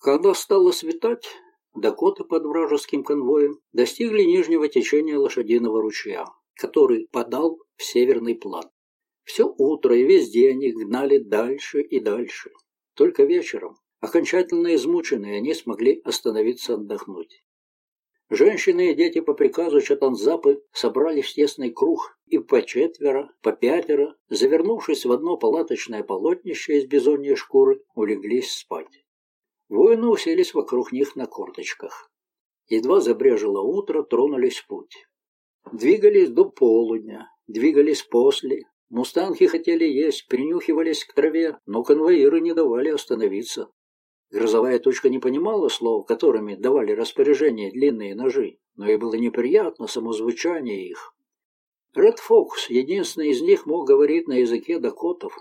Когда стало светать, Дакоты под вражеским конвоем достигли нижнего течения лошадиного ручья, который подал в северный плат. Все утро и весь день их гнали дальше и дальше. Только вечером, окончательно измученные, они смогли остановиться отдохнуть. Женщины и дети по приказу Чатанзапы собрались в тесный круг и по четверо, по пятеро, завернувшись в одно палаточное полотнище из бизоньей шкуры, улеглись спать. Воины уселись вокруг них на корточках. Едва забрежило утро, тронулись в путь. Двигались до полудня, двигались после. Мустанги хотели есть, принюхивались к траве, но конвоиры не давали остановиться. Грозовая точка не понимала слов, которыми давали распоряжение длинные ножи, но ей было неприятно самозвучание их. Ред Фокс, единственный из них, мог говорить на языке дакотов,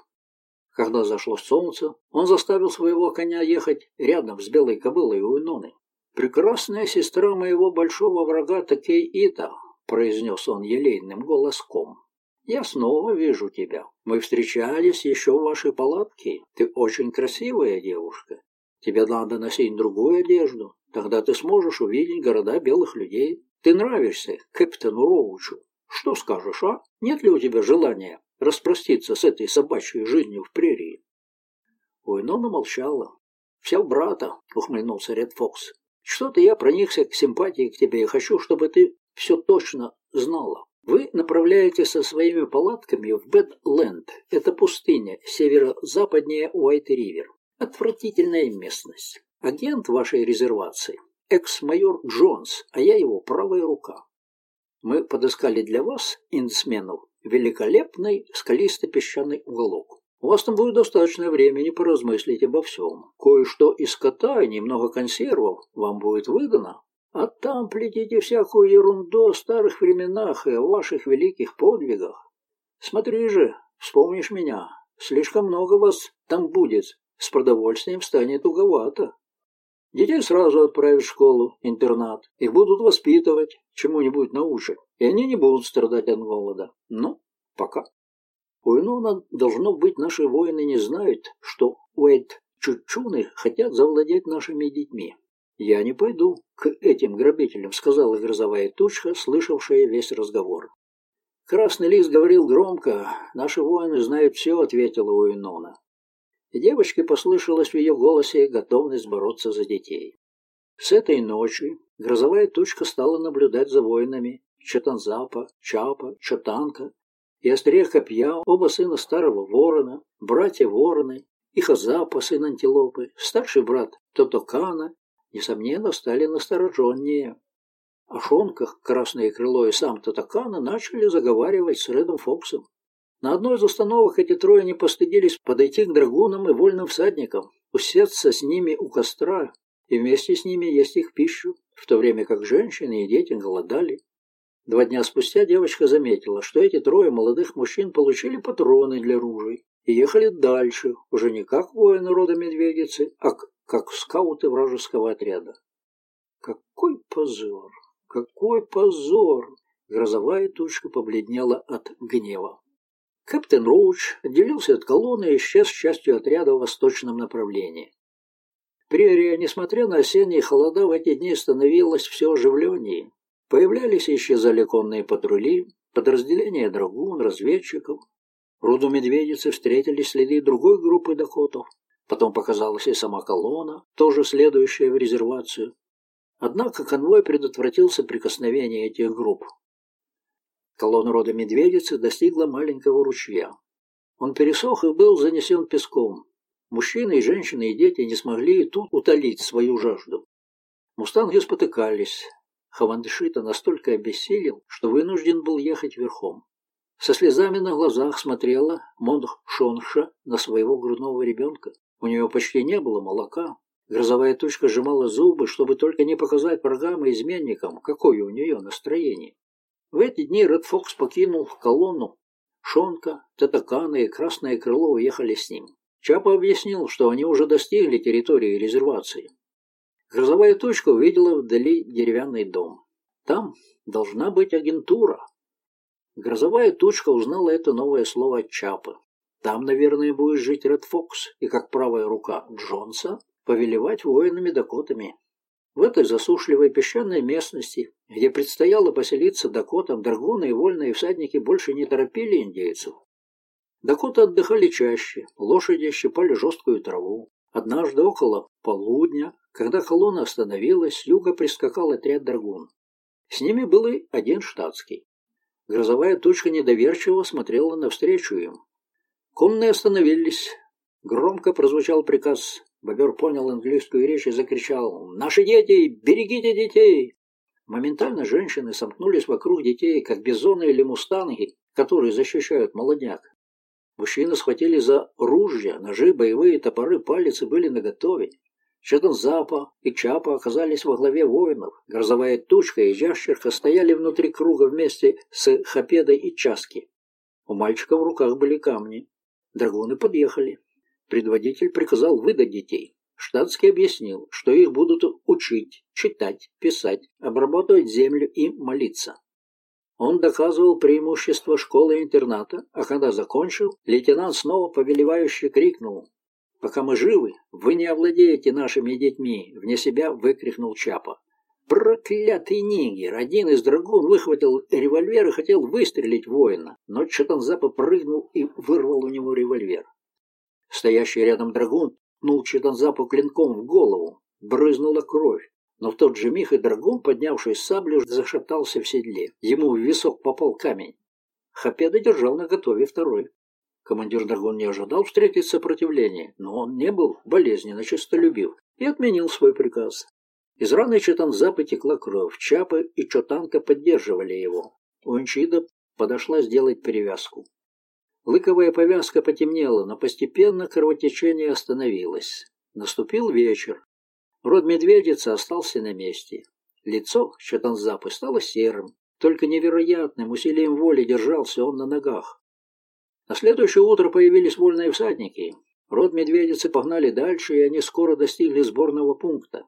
когда зашло солнце, он заставил своего коня ехать рядом с белой кобылой у Иноны. «Прекрасная сестра моего большого врага Такей Ита», — произнес он елейным голоском. «Я снова вижу тебя. Мы встречались еще в вашей палатке. Ты очень красивая девушка. Тебе надо носить другую одежду. Тогда ты сможешь увидеть города белых людей. Ты нравишься капитану Роучу. Что скажешь, а? Нет ли у тебя желания распроститься с этой собачьей жизнью в прерии. Уйнона молчала. «Вся в брата», — ухмыльнулся Ред Фокс. «Что-то я проникся к симпатии к тебе и хочу, чтобы ты все точно знала. Вы направляетесь со своими палатками в Бэдленд. Это пустыня, северо-западнее Уайт-Ривер. Отвратительная местность. Агент вашей резервации — экс-майор Джонс, а я его правая рука. Мы подыскали для вас, индсменов, великолепный скалисто-песчаный уголок. У вас там будет достаточно времени поразмыслить обо всем. Кое-что из кота и немного консервов вам будет выдано. А там плетите всякую ерунду о старых временах и о ваших великих подвигах. Смотри же, вспомнишь меня. Слишком много вас там будет. С продовольствием станет туговато. Детей сразу отправят в школу, интернат. Их будут воспитывать, чему-нибудь научат. И они не будут страдать от голода. Ну, пока. У Инона, должно быть, наши воины не знают, что Уэйт Чучуны хотят завладеть нашими детьми. «Я не пойду к этим грабителям», — сказала грозовая тучка, слышавшая весь разговор. «Красный лист говорил громко. Наши воины знают все», — ответила Уинона девочке послышалась в ее голосе готовность бороться за детей. С этой ночи грозовая тучка стала наблюдать за воинами Чатанзапа, Чапа, Чатанка и острее копья, оба сына старого ворона, братья вороны, и Хазапа, сын антилопы, старший брат Тотокана, несомненно, стали настороженнее. О шонках Красное Крыло и сам Тотокана начали заговаривать с Редом Фоксом. На одной из установок эти трое не постыдились подойти к драгунам и вольным всадникам, усесться с ними у костра и вместе с ними есть их пищу, в то время как женщины и дети голодали. Два дня спустя девочка заметила, что эти трое молодых мужчин получили патроны для ружей и ехали дальше, уже не как воины рода медведицы, а как скауты вражеского отряда. Какой позор! Какой позор! Грозовая тучка побледнела от гнева. Капитан Роуч отделился от колонны и исчез с частью отряда в восточном направлении. Прерия, несмотря на осенние холода, в эти дни становилась все оживленнее. Появлялись и исчезали патрули, подразделения драгун, разведчиков. Руду медведицы встретили следы другой группы дохотов. Потом показалась и сама колонна, тоже следующая в резервацию. Однако конвой предотвратил соприкосновение этих групп. Колонна рода медведицы достигла маленького ручья. Он пересох и был занесен песком. Мужчины и женщины и дети не смогли и тут утолить свою жажду. Мустанги спотыкались. Хавандышита настолько обессилел, что вынужден был ехать верхом. Со слезами на глазах смотрела Мондх Шонша на своего грудного ребенка. У нее почти не было молока. Грозовая тучка сжимала зубы, чтобы только не показать врагам и изменникам, какое у нее настроение. В эти дни Ред Фокс покинул колонну. Шонка, Татакана и Красное Крыло уехали с ним. Чапа объяснил, что они уже достигли территории резервации. Грозовая точка увидела вдали деревянный дом. Там должна быть агентура. Грозовая тучка узнала это новое слово от Чапы. Там, наверное, будет жить Ред Фокс и как правая рука Джонса повелевать воинами-дакотами. В этой засушливой песчаной местности, где предстояло поселиться дакотам, драгуны и вольные всадники больше не торопили индейцев. Дакоты отдыхали чаще, лошади щипали жесткую траву. Однажды около полудня, когда колонна остановилась, с юга прискакал отряд драгун. С ними был и один штатский. Грозовая тучка недоверчиво смотрела навстречу им. Конные остановились. Громко прозвучал приказ. Бобер понял английскую речь и закричал «Наши дети! Берегите детей!» Моментально женщины сомкнулись вокруг детей, как бизоны или мустанги, которые защищают молодняк. Мужчины схватили за ружья, ножи, боевые топоры, палицы были наготове. Четанзапа и Чапа оказались во главе воинов. Грозовая тучка и ящерка стояли внутри круга вместе с Хапедой и Часки. У мальчика в руках были камни. Драгуны подъехали. Предводитель приказал выдать детей. Штатский объяснил, что их будут учить, читать, писать, обрабатывать землю и молиться. Он доказывал преимущество школы-интерната, а когда закончил, лейтенант снова повелевающе крикнул. «Пока мы живы, вы не овладеете нашими детьми!» — вне себя выкрикнул Чапа. Проклятый нигер! Один из драгун выхватил револьвер и хотел выстрелить воина, но Чатанзапа прыгнул и вырвал у него револьвер. Стоящий рядом драгун пнул Чатанзапу клинком в голову. Брызнула кровь. Но в тот же миг и драгун, поднявший саблю, зашептался в седле. Ему в висок попал камень. Хапеда держал на готове второй. Командир драгун не ожидал встретить сопротивление, но он не был болезненно честолюбив и отменил свой приказ. Из раны Чатанза потекла кровь, Чапы и Чотанка поддерживали его. Уинчида подошла сделать перевязку. Лыковая повязка потемнела, но постепенно кровотечение остановилось. Наступил вечер. Род медведицы остался на месте. Лицо Чатанзапы стало серым, только невероятным усилием воли держался он на ногах. На следующее утро появились вольные всадники. Род медведицы погнали дальше, и они скоро достигли сборного пункта.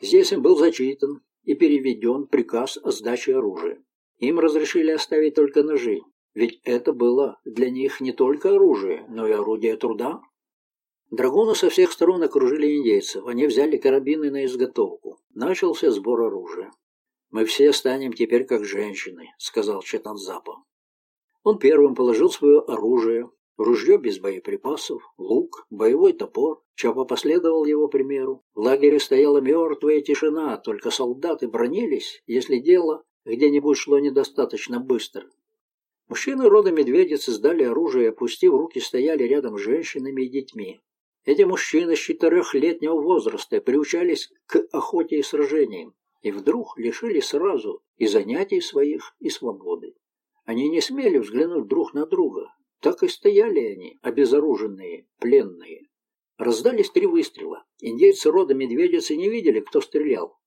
Здесь им был зачитан и переведен приказ о сдаче оружия. Им разрешили оставить только ножи, ведь это было для них не только оружие, но и орудие труда. Драгуны со всех сторон окружили индейцев. Они взяли карабины на изготовку. Начался сбор оружия. «Мы все станем теперь как женщины», — сказал Четанзапа. Он первым положил свое оружие, ружье без боеприпасов, лук, боевой топор. Чапа последовал его примеру. В лагере стояла мертвая тишина, только солдаты бронились, если дело где-нибудь шло недостаточно быстро. Мужчины рода медведицы сдали оружие и, опустив руки, стояли рядом с женщинами и детьми. Эти мужчины с четырехлетнего возраста приучались к охоте и сражениям, и вдруг лишили сразу и занятий своих, и свободы. Они не смели взглянуть друг на друга. Так и стояли они, обезоруженные, пленные. Раздались три выстрела. Индейцы рода медведицы не видели, кто стрелял.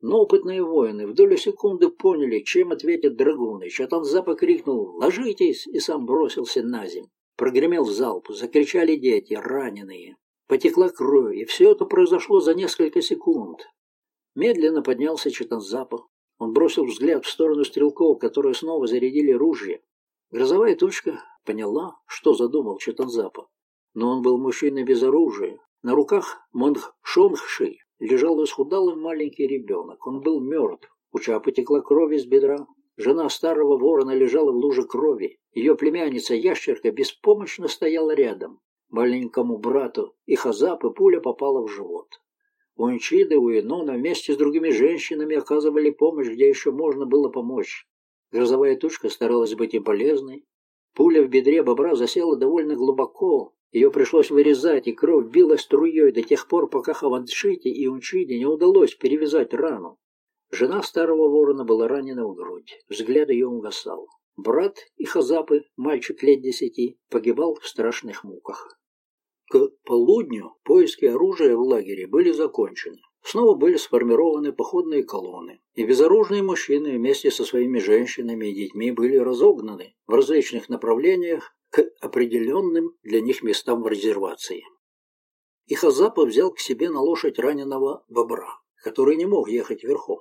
Но опытные воины в долю секунды поняли, чем ответят драгуны. Чатанзапа крикнул «Ложитесь!» и сам бросился на землю. Прогремел залп, закричали дети, раненые. Потекла кровь, и все это произошло за несколько секунд. Медленно поднялся Читанзапа. Он бросил взгляд в сторону стрелков, которые снова зарядили ружья. Грозовая тучка поняла, что задумал Читанзапа. Но он был мужчиной без оружия. На руках Монгшонгши лежал исхудалый маленький ребенок. Он был мертв. У Чапы текла кровь из бедра. Жена старого ворона лежала в луже крови. Ее племянница-ящерка беспомощно стояла рядом. Маленькому брату и Хазапы пуля попала в живот. У Инчиды, у Инона вместе с другими женщинами оказывали помощь, где еще можно было помочь. Грозовая тучка старалась быть им полезной. Пуля в бедре бобра засела довольно глубоко. Ее пришлось вырезать, и кровь била струей до тех пор, пока Хаваншите и Унчиде не удалось перевязать рану. Жена старого ворона была ранена в грудь. Взгляд ее угасал. Брат и Хазапы, мальчик лет десяти, погибал в страшных муках. К полудню поиски оружия в лагере были закончены. Снова были сформированы походные колонны, и безоружные мужчины вместе со своими женщинами и детьми были разогнаны в различных направлениях определенным для них местам в резервации. И Хазапа взял к себе на лошадь раненого бобра, который не мог ехать верхом.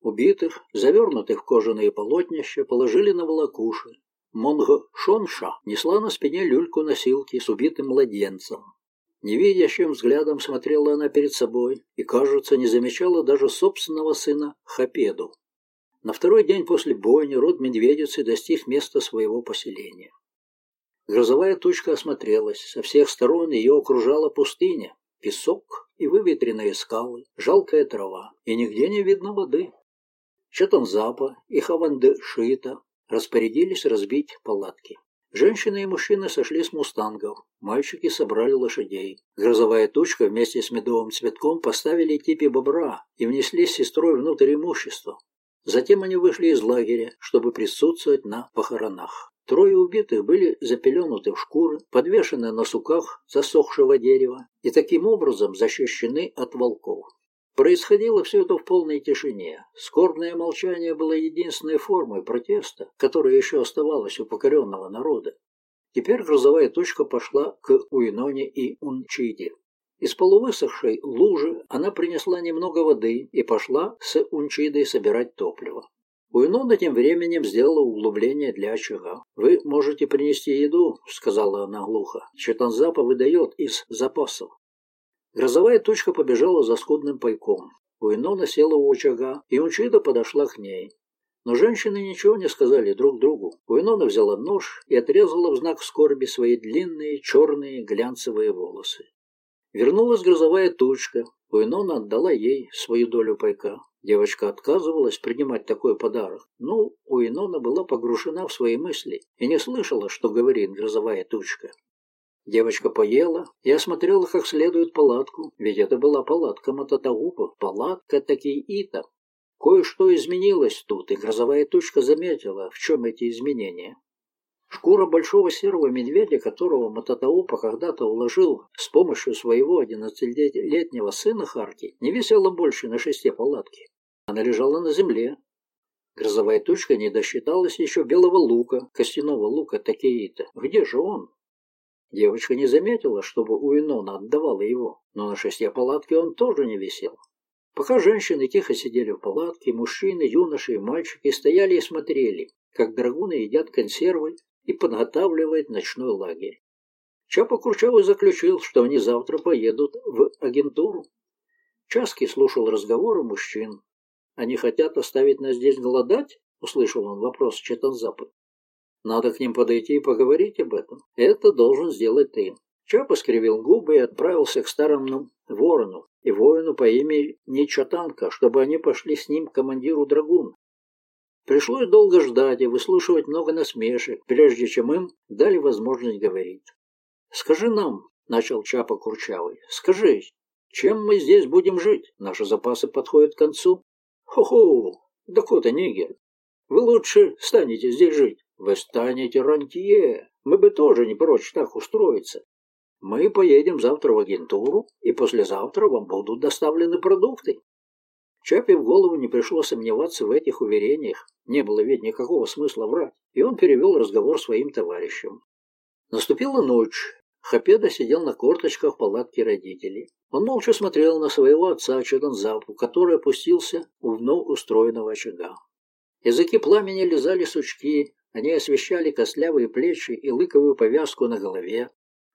Убитых, завернутых в кожаные полотнища, положили на волокуши. Монго Шонша несла на спине люльку носилки с убитым младенцем. Невидящим взглядом смотрела она перед собой и, кажется, не замечала даже собственного сына Хапеду. На второй день после бойни род медведицы достиг места своего поселения. Грозовая тучка осмотрелась. Со всех сторон ее окружала пустыня, песок и выветренные скалы, жалкая трава, и нигде не видно воды. Чатанзапа и Хавандышита распорядились разбить палатки. Женщины и мужчины сошли с мустангов, мальчики собрали лошадей. Грозовая тучка вместе с медовым цветком поставили типи бобра и внесли с сестрой внутрь имущества. Затем они вышли из лагеря, чтобы присутствовать на похоронах. Трое убитых были запеленуты в шкуры, подвешены на суках засохшего дерева и таким образом защищены от волков. Происходило все это в полной тишине. Скорбное молчание было единственной формой протеста, которая еще оставалась у покоренного народа. Теперь грозовая точка пошла к Уиноне и Унчиде. Из полувысохшей лужи она принесла немного воды и пошла с Унчидой собирать топливо. Уинона тем временем сделала углубление для очага. «Вы можете принести еду», — сказала она глухо. «Четанзапа выдает из запасов». Грозовая тучка побежала за скудным пайком. Уинона села у очага, и Унчида подошла к ней. Но женщины ничего не сказали друг другу. Уинона взяла нож и отрезала в знак скорби свои длинные черные глянцевые волосы. Вернулась грозовая тучка. Уинона отдала ей свою долю пайка. Девочка отказывалась принимать такой подарок. Ну, Уинона была погружена в свои мысли и не слышала, что говорит грозовая тучка. Девочка поела и осмотрела как следует палатку, ведь это была палатка Мататаупа, палатка Такей-Ита. Кое-что изменилось тут, и грозовая тучка заметила, в чем эти изменения. Шкура большого серого медведя, которого Мататаупа когда-то уложил с помощью своего одиннадцатилетнего сына Харки, не висела больше на шесте палатки. Она лежала на земле. Грозовая тучка не досчиталась еще белого лука, костяного лука Такеита. Где же он? Девочка не заметила, чтобы Уинона отдавала его, но на шесте палатке он тоже не висел. Пока женщины тихо сидели в палатке, мужчины, юноши и мальчики стояли и смотрели, как драгуны едят консервы и подготавливают ночной лагерь. Чапа Курчавый заключил, что они завтра поедут в агентуру. Часки слушал разговоры мужчин. «Они хотят оставить нас здесь голодать?» — услышал он вопрос Четанзапы. Надо к ним подойти и поговорить об этом. Это должен сделать ты. Чапа скривил губы и отправился к старому ворону и воину по имени Нечатанка, чтобы они пошли с ним к командиру драгун. Пришлось долго ждать и выслушивать много насмешек, прежде чем им дали возможность говорить. «Скажи нам», — начал Чапа Курчавый, — «скажи, чем мы здесь будем жить? Наши запасы подходят к концу». «Хо-хо, Дакота-Нигер, вы лучше станете здесь жить. Вы станете рантье. Мы бы тоже не прочь так устроиться. Мы поедем завтра в агентуру, и послезавтра вам будут доставлены продукты. Чапе в голову не пришло сомневаться в этих уверениях. Не было ведь никакого смысла врать, и он перевел разговор своим товарищам. Наступила ночь. Хапеда сидел на корточках в палатке родителей. Он молча смотрел на своего отца Чаданзапу, который опустился у вновь устроенного очага. Языки пламени лизали сучки, они освещали костлявые плечи и лыковую повязку на голове.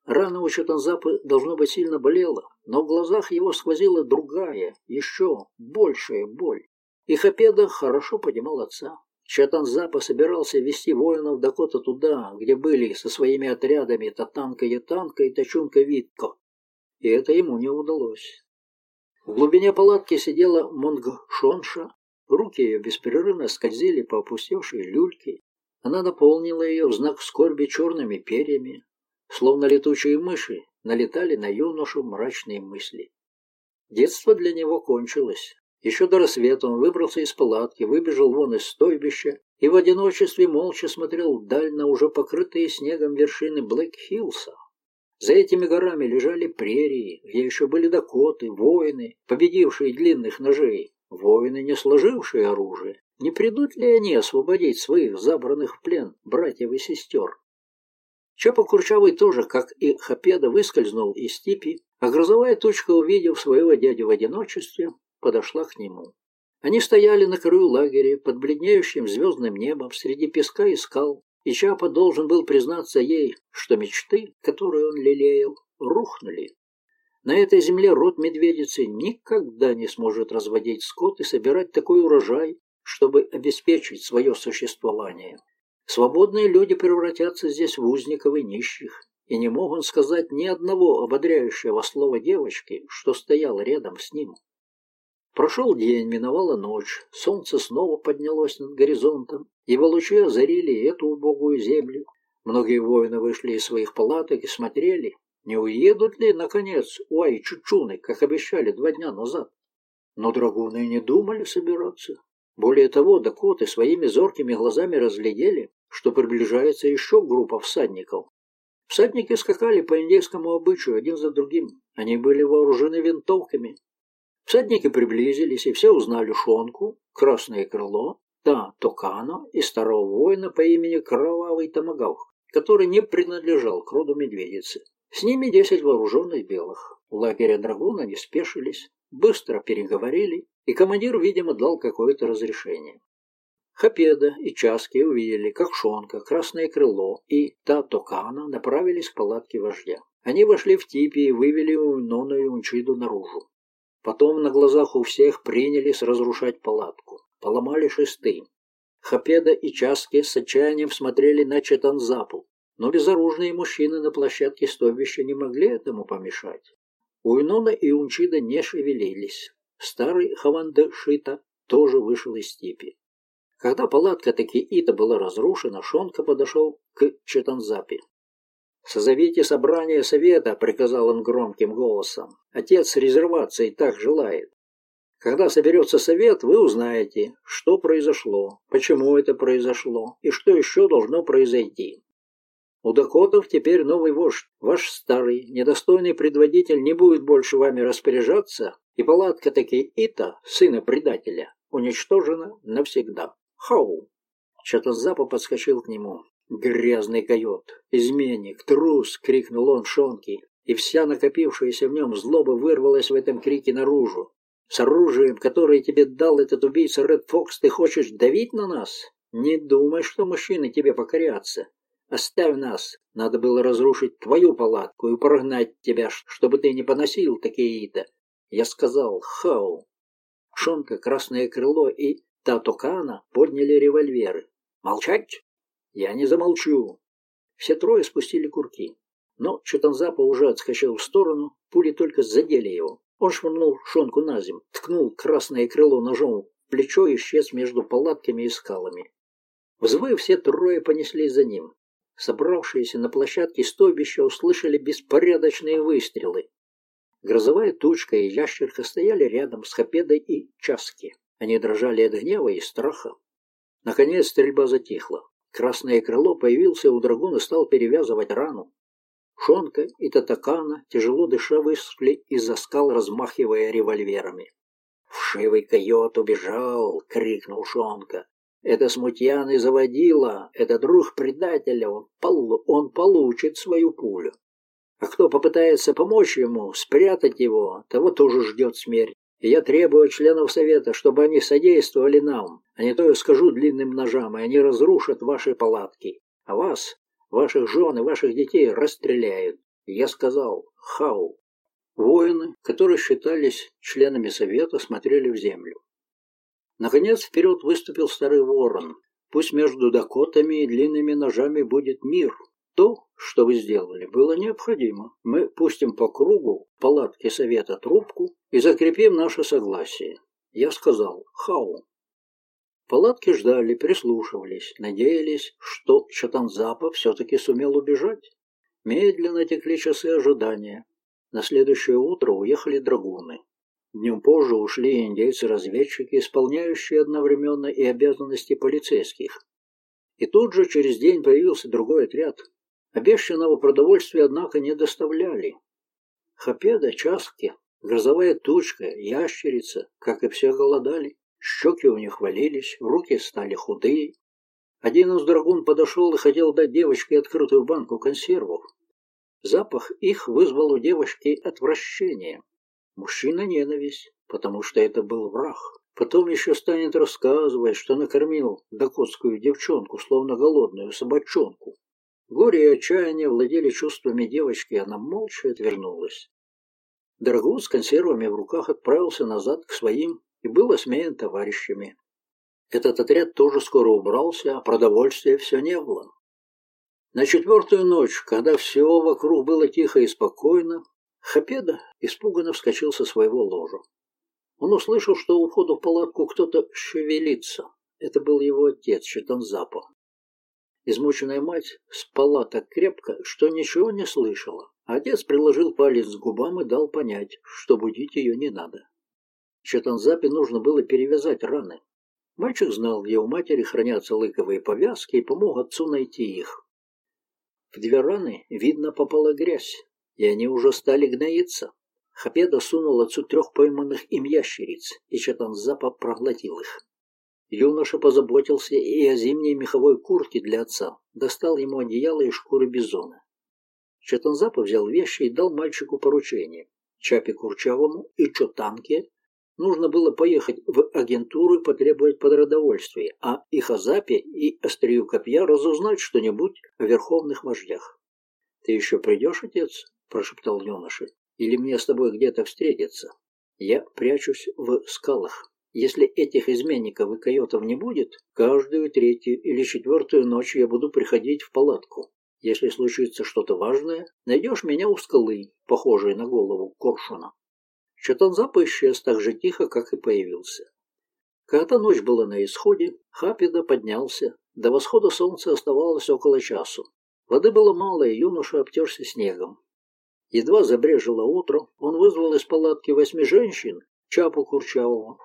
Рана у Чатанзапы должно быть сильно болела, но в глазах его сквозила другая, еще большая боль. И Хапеда хорошо понимал отца. Чатанзапа собирался вести воинов Дакота туда, где были со своими отрядами Татанка Ятанка и Тачунка Витко. И это ему не удалось. В глубине палатки сидела Монгшонша, руки ее беспрерывно скользили по опустевшей люльке, она наполнила ее в знак скорби черными перьями, словно летучие мыши налетали на юношу мрачные мысли. Детство для него кончилось. Еще до рассвета он выбрался из палатки, выбежал вон из стойбища и в одиночестве молча смотрел вдаль на уже покрытые снегом вершины Блэк-Хиллса. За этими горами лежали прерии, где еще были дакоты, воины, победившие длинных ножей, воины, не сложившие оружие, не придут ли они освободить своих забранных в плен братьев и сестер? Чапа Курчавый тоже, как и Хапеда, выскользнул из степи, а грозовая тучка, увидев своего дядю в одиночестве, подошла к нему. Они стояли на краю лагеря под бледнеющим звездным небом среди песка и скал, и Чапа должен был признаться ей, что мечты, которые он лелеял, рухнули. На этой земле род медведицы никогда не сможет разводить скот и собирать такой урожай, чтобы обеспечить свое существование. Свободные люди превратятся здесь в узников и нищих, и не могут сказать ни одного ободряющего слова девочки, что стоял рядом с ним. Прошел день, миновала ночь, солнце снова поднялось над горизонтом, его лучи озарили эту убогую землю. Многие воины вышли из своих палаток и смотрели, не уедут ли, наконец, Уай-Чучуны, как обещали два дня назад? Но драгуны не думали собираться. Более того, дакоты своими зоркими глазами разглядели, что приближается еще группа всадников. Всадники скакали по индейскому обычаю один за другим. Они были вооружены винтовками. Всадники приблизились, и все узнали Шонку, Красное Крыло, Та Токано и старого воина по имени Кровавый Томагавк, который не принадлежал к роду медведицы. С ними десять вооруженных белых. У лагеря драгуна не спешились, быстро переговорили, и командир, видимо, дал какое-то разрешение. Хапеда и Часки увидели, как Шонка, Красное Крыло и Татокана направились к палатке вождя. Они вошли в типи и вывели Уйнону и Унчиду наружу. Потом на глазах у всех принялись разрушать палатку. Поломали шесты. Хапеда и Часки с отчаянием смотрели на Четанзапу, но безоружные мужчины на площадке стойбища не могли этому помешать. Уйнона и Унчида не шевелились. Старый Хаванде Шита тоже вышел из степи. Когда палатка Такиита была разрушена, Шонка подошел к Четанзапе. «Созовите собрание совета», — приказал он громким голосом. «Отец резервации так желает. Когда соберется совет, вы узнаете, что произошло, почему это произошло и что еще должно произойти. У дакотов теперь новый вождь, ваш старый, недостойный предводитель не будет больше вами распоряжаться, и палатка таки Ита, сына предателя, уничтожена навсегда. Хау!» Чатазапа подскочил к нему. «Грязный койот! Изменник! Трус!» — крикнул он Шонки, и вся накопившаяся в нем злоба вырвалась в этом крике наружу. «С оружием, которое тебе дал этот убийца Ред Фокс, ты хочешь давить на нас? Не думай, что мужчины тебе покорятся. Оставь нас. Надо было разрушить твою палатку и прогнать тебя, чтобы ты не поносил такие-то. Я сказал «Хау». Шонка, Красное Крыло и Татокана подняли револьверы. «Молчать? Я не замолчу!» Все трое спустили курки. Но Чутанзапа уже отскочил в сторону, пули только задели его. Он швырнул Шонку на землю, ткнул красное крыло ножом в плечо и исчез между палатками и скалами. Взвыв, все трое понеслись за ним. Собравшиеся на площадке стойбища услышали беспорядочные выстрелы. Грозовая тучка и ящерка стояли рядом с Хапедой и Часки. Они дрожали от гнева и страха. Наконец стрельба затихла. Красное крыло появился у драгуна и стал перевязывать рану. Шонка и Татакана, тяжело дыша, вышли из-за скал, размахивая револьверами. «Вшивый койот убежал!» — крикнул Шонка. Это смутьян и заводила, это друг предателя, он, пол, он получит свою пулю. А кто попытается помочь ему, спрятать его, того тоже ждет смерть. И я требую от членов Совета, чтобы они содействовали нам, а не то я скажу длинным ножам, и они разрушат ваши палатки. А вас, ваших жен и ваших детей расстреляют. И я сказал «Хау». Воины, которые считались членами Совета, смотрели в землю. Наконец вперед выступил старый ворон. Пусть между дакотами и длинными ножами будет мир. То, что вы сделали, было необходимо. Мы пустим по кругу палатки совета трубку и закрепим наше согласие. Я сказал «Хау». Палатки ждали, прислушивались, надеялись, что Чатанзапа все-таки сумел убежать. Медленно текли часы ожидания. На следующее утро уехали драгуны. Днем позже ушли индейцы-разведчики, исполняющие одновременно и обязанности полицейских. И тут же через день появился другой отряд. Обещанного продовольствия, однако, не доставляли. Хапеда, часки, грозовая тучка, ящерица, как и все голодали. Щеки у них валились, руки стали худые. Один из драгун подошел и хотел дать девочке открытую банку консервов. Запах их вызвал у девочки отвращение. Мужчина ненависть, потому что это был враг. Потом еще станет рассказывать, что накормил докотскую девчонку, словно голодную собачонку. Горе и отчаяние владели чувствами девочки, и она молча отвернулась. Дорогу с консервами в руках отправился назад к своим и был осмеян товарищами. Этот отряд тоже скоро убрался, а продовольствия все не было. На четвертую ночь, когда все вокруг было тихо и спокойно, Хапеда испуганно вскочил со своего ложа. Он услышал, что у входа в палатку кто-то шевелится. Это был его отец, Четанзапа. Измученная мать спала так крепко, что ничего не слышала. Отец приложил палец к губам и дал понять, что будить ее не надо. Четанзапе нужно было перевязать раны. Мальчик знал, где у матери хранятся лыковые повязки, и помог отцу найти их. В две раны, видно, попала грязь, и они уже стали гноиться. Хапеда сунул отцу трех пойманных им ящериц, и Чатанзапа проглотил их. Юноша позаботился и о зимней меховой куртке для отца, достал ему одеяло и шкуры бизона. Чатанзапа взял вещи и дал мальчику поручение. Чапе Курчавому и Чотанке нужно было поехать в агентуру и потребовать продовольствия, а Ихазапе и Острию Копья разузнать что-нибудь о верховных вождях. «Ты еще придешь, отец?» – прошептал юноша. «Или мне с тобой где-то встретиться? Я прячусь в скалах. Если этих изменников и койотов не будет, каждую третью или четвертую ночь я буду приходить в палатку. Если случится что-то важное, найдешь меня у скалы, похожей на голову коршуна. Чатанзапа исчез так же тихо, как и появился. Когда ночь была на исходе, Хапида поднялся. До восхода солнца оставалось около часу. Воды было мало, и юноша обтерся снегом. Едва забрежило утро, он вызвал из палатки восьми женщин, Чапу Курчавого,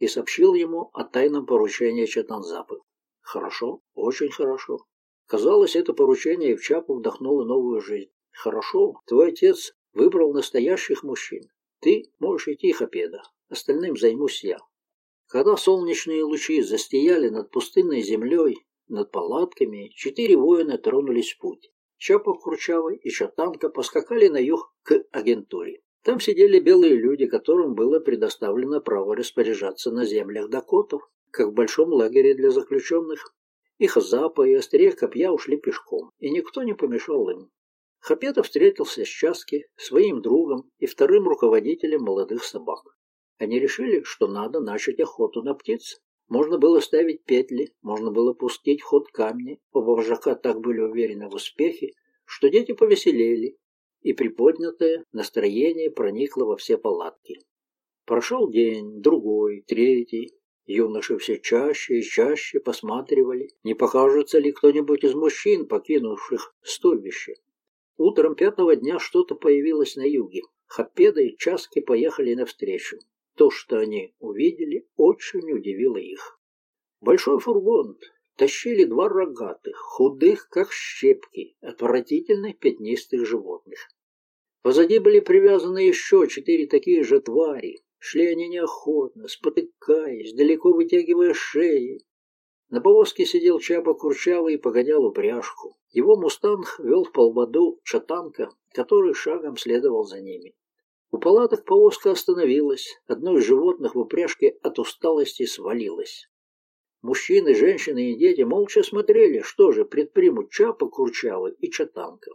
и сообщил ему о тайном поручении Чатанзапы. Хорошо, очень хорошо. Казалось, это поручение в Чапу вдохнуло новую жизнь. Хорошо, твой отец выбрал настоящих мужчин. Ты можешь идти, Хапеда, остальным займусь я. Когда солнечные лучи застияли над пустынной землей, над палатками, четыре воина тронулись в путь. Чапа Курчавый и Чатанка поскакали на юг к агентуре. Там сидели белые люди, которым было предоставлено право распоряжаться на землях дакотов, как в большом лагере для заключенных. Их запа и острее копья ушли пешком, и никто не помешал им. Хапетов встретился с Часки, своим другом и вторым руководителем молодых собак. Они решили, что надо начать охоту на птиц. Можно было ставить петли, можно было пустить ход камни. Оба вожака так были уверены в успехе, что дети повеселели, и приподнятое настроение проникло во все палатки. Прошел день, другой, третий. Юноши все чаще и чаще посматривали, не покажется ли кто-нибудь из мужчин, покинувших стойбище. Утром пятого дня что-то появилось на юге. Хапеда и Часки поехали навстречу. То, что они увидели, очень удивило их. Большой фургон тащили два рогатых, худых, как щепки, отвратительных пятнистых животных. Позади были привязаны еще четыре такие же твари. Шли они неохотно, спотыкаясь, далеко вытягивая шеи, на повозке сидел Чапа Курчавый и погонял упряжку. Его мустанг вел в полбоду Чатанка, который шагом следовал за ними. У палаток повозка остановилась, одно из животных в упряжке от усталости свалилось. Мужчины, женщины и дети молча смотрели, что же предпримут Чапа Курчавый и Чатанка.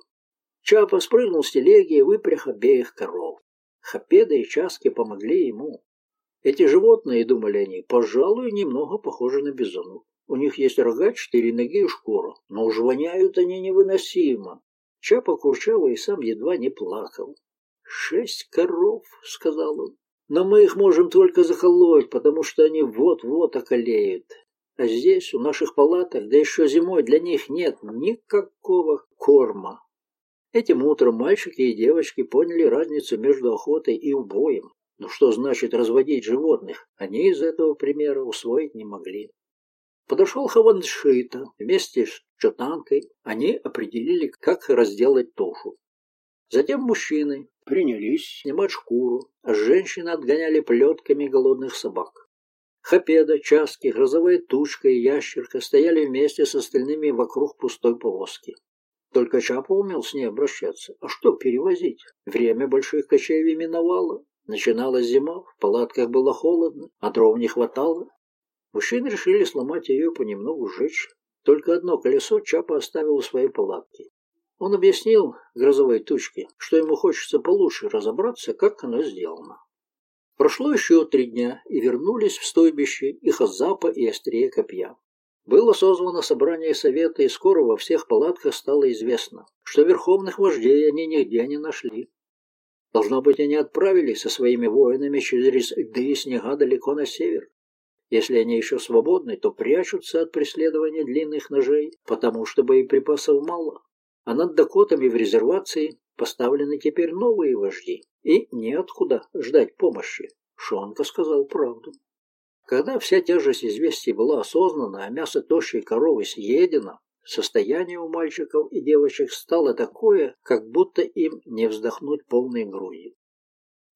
Чапа спрыгнул с телеги и выпряг обеих коров. Хапеда и Часки помогли ему. Эти животные, думали они, пожалуй, немного похожи на бизонов. У них есть рога, четыре ноги и шкура, но уж воняют они невыносимо. Чапа Курчава и сам едва не плакал. «Шесть коров», — сказал он. «Но мы их можем только заколоть, потому что они вот-вот околеют. А здесь, у наших палаток, да еще зимой, для них нет никакого корма». Этим утром мальчики и девочки поняли разницу между охотой и убоем. Но что значит разводить животных, они из этого примера усвоить не могли. Подошел Хаваншита. Вместе с Чотанкой они определили, как разделать тошу. Затем мужчины принялись снимать шкуру, а женщины отгоняли плетками голодных собак. Хапеда, Часки, Грозовая тучка и Ящерка стояли вместе с остальными вокруг пустой повозки. Только Чапа умел с ней обращаться. А что перевозить? Время больших кочевий миновало. Начиналась зима, в палатках было холодно, а дров не хватало. Мужчины решили сломать ее понемногу сжечь. Только одно колесо Чапа оставил у своей палатки. Он объяснил грозовой тучке, что ему хочется получше разобраться, как оно сделано. Прошло еще три дня, и вернулись в стойбище и Хазапа, и Острее Копья. Было созвано собрание совета, и скоро во всех палатках стало известно, что верховных вождей они нигде не нашли. Должно быть, они отправились со своими воинами через льды и снега далеко на север. Если они еще свободны, то прячутся от преследования длинных ножей, потому что боеприпасов мало. А над Дакотами в резервации поставлены теперь новые вожди, и неоткуда ждать помощи. Шонка сказал правду. Когда вся тяжесть известий была осознана, а мясо тощей коровы съедено, состояние у мальчиков и девочек стало такое, как будто им не вздохнуть полной грудью.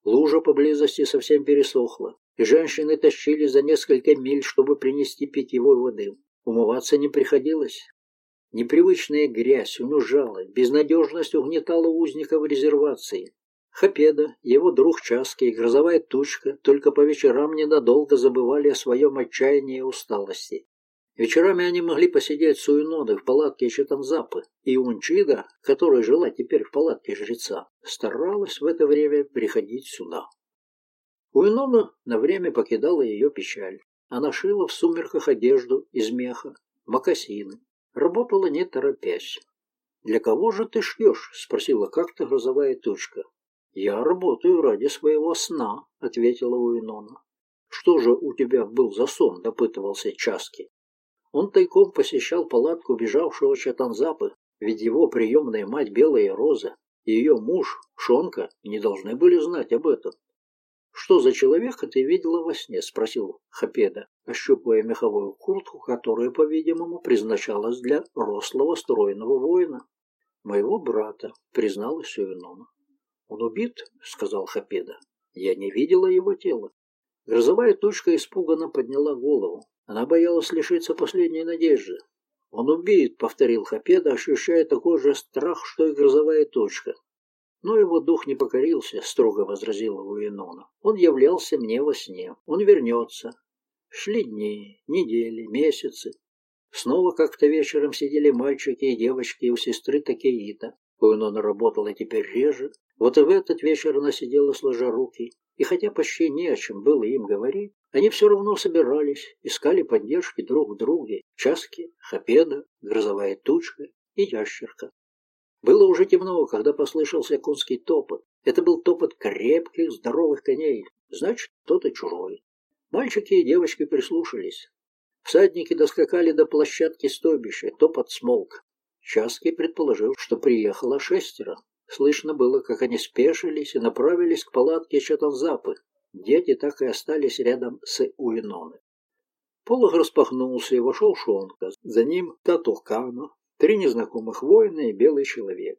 Лужа поблизости совсем пересохла, и женщины тащили за несколько миль, чтобы принести питьевой воды. Умываться не приходилось. Непривычная грязь унужала, безнадежность угнетала узников резервации. Хапеда, его друг Часки и грозовая тучка только по вечерам ненадолго забывали о своем отчаянии и усталости. Вечерами они могли посидеть с Уиноной в палатке Четанзапы, и Унчида, которая жила теперь в палатке жреца, старалась в это время приходить сюда. Уинона на время покидала ее печаль. Она шила в сумерках одежду из меха, мокасины, Работала не торопясь. «Для кого же ты шьешь?» — спросила как-то грозовая тучка. «Я работаю ради своего сна», — ответила Уинона. «Что же у тебя был за сон?» — допытывался Часки. Он тайком посещал палатку бежавшего Чатанзапы, ведь его приемная мать Белая Роза и ее муж Шонка не должны были знать об этом. «Что за человека ты видела во сне?» — спросил Хапеда, ощупывая меховую куртку, которая, по-видимому, предназначалась для рослого стройного воина. «Моего брата», — призналась Ювенона. «Он убит?» — сказал Хапеда. «Я не видела его тела». Грозовая тучка испуганно подняла голову. Она боялась лишиться последней надежды. «Он убит», — повторил Хапеда, ощущая такой же страх, что и грозовая точка. Но его дух не покорился, строго возразила Уинона. Он являлся мне во сне. Он вернется. Шли дни, недели, месяцы. Снова как-то вечером сидели мальчики и девочки у сестры Такеита. Уинона работала теперь реже. Вот и в этот вечер она сидела сложа руки. И хотя почти не о чем было им говорить, они все равно собирались, искали поддержки друг в друге. Часки, Хапеда, грозовая тучка и ящерка. Было уже темно, когда послышался конский топот. Это был топот крепких, здоровых коней. Значит, кто-то чужой. Мальчики и девочки прислушались. Всадники доскакали до площадки стойбища. Топот смолк. Часки предположил, что приехало шестеро. Слышно было, как они спешились и направились к палатке Чатанзапы. Дети так и остались рядом с Уиноны. Полог распахнулся, и вошел Шонка. За ним Татухкана, Три незнакомых воина и белый человек.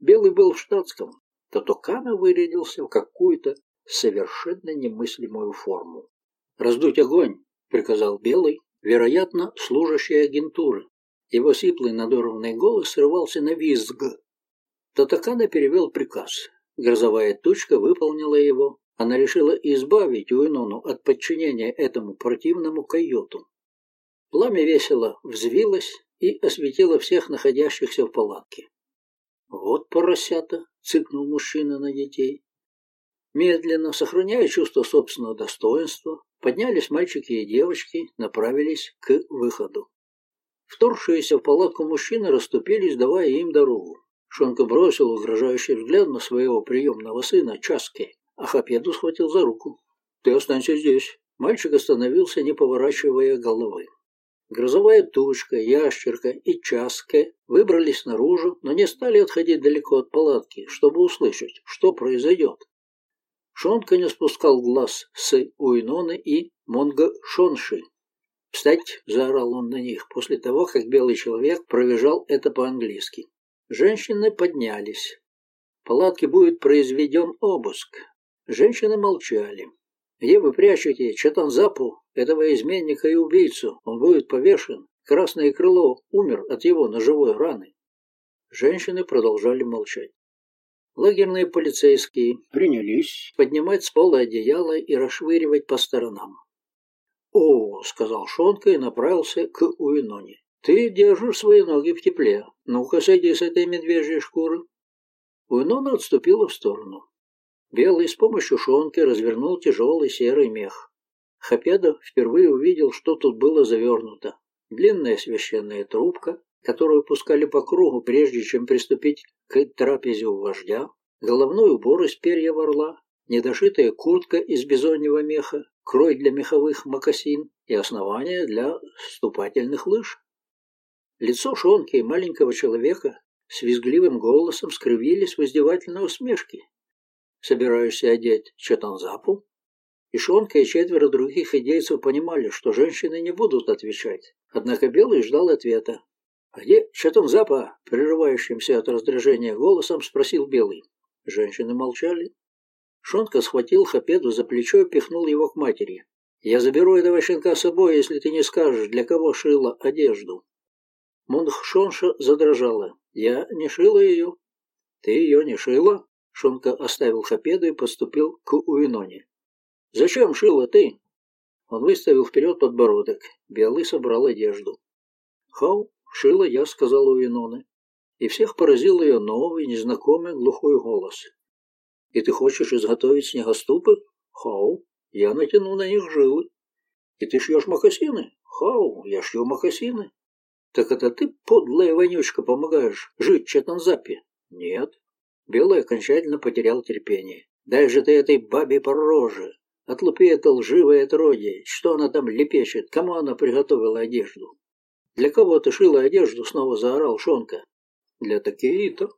Белый был в штатском, Татукана вырядился в какую-то совершенно немыслимую форму. «Раздуть огонь!» — приказал Белый, вероятно, служащий агентуры. Его сиплый надорванный голос срывался на визг. Татакана перевел приказ. Грозовая тучка выполнила его. Она решила избавить Уинону от подчинения этому противному койоту. Пламя весело взвилось, и осветила всех находящихся в палатке. «Вот поросята!» — цыкнул мужчина на детей. Медленно, сохраняя чувство собственного достоинства, поднялись мальчики и девочки, направились к выходу. Вторгшиеся в палатку мужчины расступились, давая им дорогу. Шонка бросил угрожающий взгляд на своего приемного сына Часки, а Хапеду схватил за руку. «Ты останься здесь». Мальчик остановился, не поворачивая головы. Грозовая тучка, ящерка и часка выбрались наружу, но не стали отходить далеко от палатки, чтобы услышать, что произойдет. Шонка не спускал глаз с Уйноны и Монго Шонши. «Встать!» — заорал он на них после того, как белый человек провизжал это по-английски. Женщины поднялись. В палатке будет произведен обыск. Женщины молчали. Где вы прячете Чатанзапу, этого изменника и убийцу? Он будет повешен. Красное крыло умер от его ножевой раны. Женщины продолжали молчать. Лагерные полицейские принялись поднимать с пола одеяло и расшвыривать по сторонам. «О!» — сказал Шонка и направился к Уиноне. Ты держишь свои ноги в тепле. Ну-ка, сойди с этой медвежьей шкуры. Уйнона отступила в сторону. Белый с помощью шонки развернул тяжелый серый мех. Хапеда впервые увидел, что тут было завернуто. Длинная священная трубка, которую пускали по кругу, прежде чем приступить к трапезе у вождя, головной убор из перья орла, недошитая куртка из бизоньего меха, крой для меховых мокасин и основание для ступательных лыж. Лицо Шонки и маленького человека с визгливым голосом скривились в издевательной усмешке. «Собираешься одеть Чатанзапу?» И Шонка и четверо других идейцев понимали, что женщины не будут отвечать. Однако Белый ждал ответа. «А где Чатанзапа?» — прерывающимся от раздражения голосом спросил Белый. Женщины молчали. Шонка схватил Хапеду за плечо и пихнул его к матери. «Я заберу этого щенка с собой, если ты не скажешь, для кого шила одежду». Мундхшонша задрожала. «Я не шила ее». «Ты ее не шила?» Шонка оставил Хапеду и подступил к Уиноне. «Зачем шила ты?» Он выставил вперед подбородок. Белый собрал одежду. «Хау, шила я», — сказал Уинона. И всех поразил ее новый, незнакомый, глухой голос. «И ты хочешь изготовить снегоступы? Хау, я натяну на них жилы. И ты шьешь мокасины? Хау, я шью мокасины. Так это ты, подлая вонючка, помогаешь жить Четанзапе? Нет. Белый окончательно потерял терпение. Дай же ты этой бабе по роже. Отлупи это лживое отродье. Что она там лепечет? Кому она приготовила одежду? Для кого ты шила одежду? Снова заорал Шонка. Для такие-то.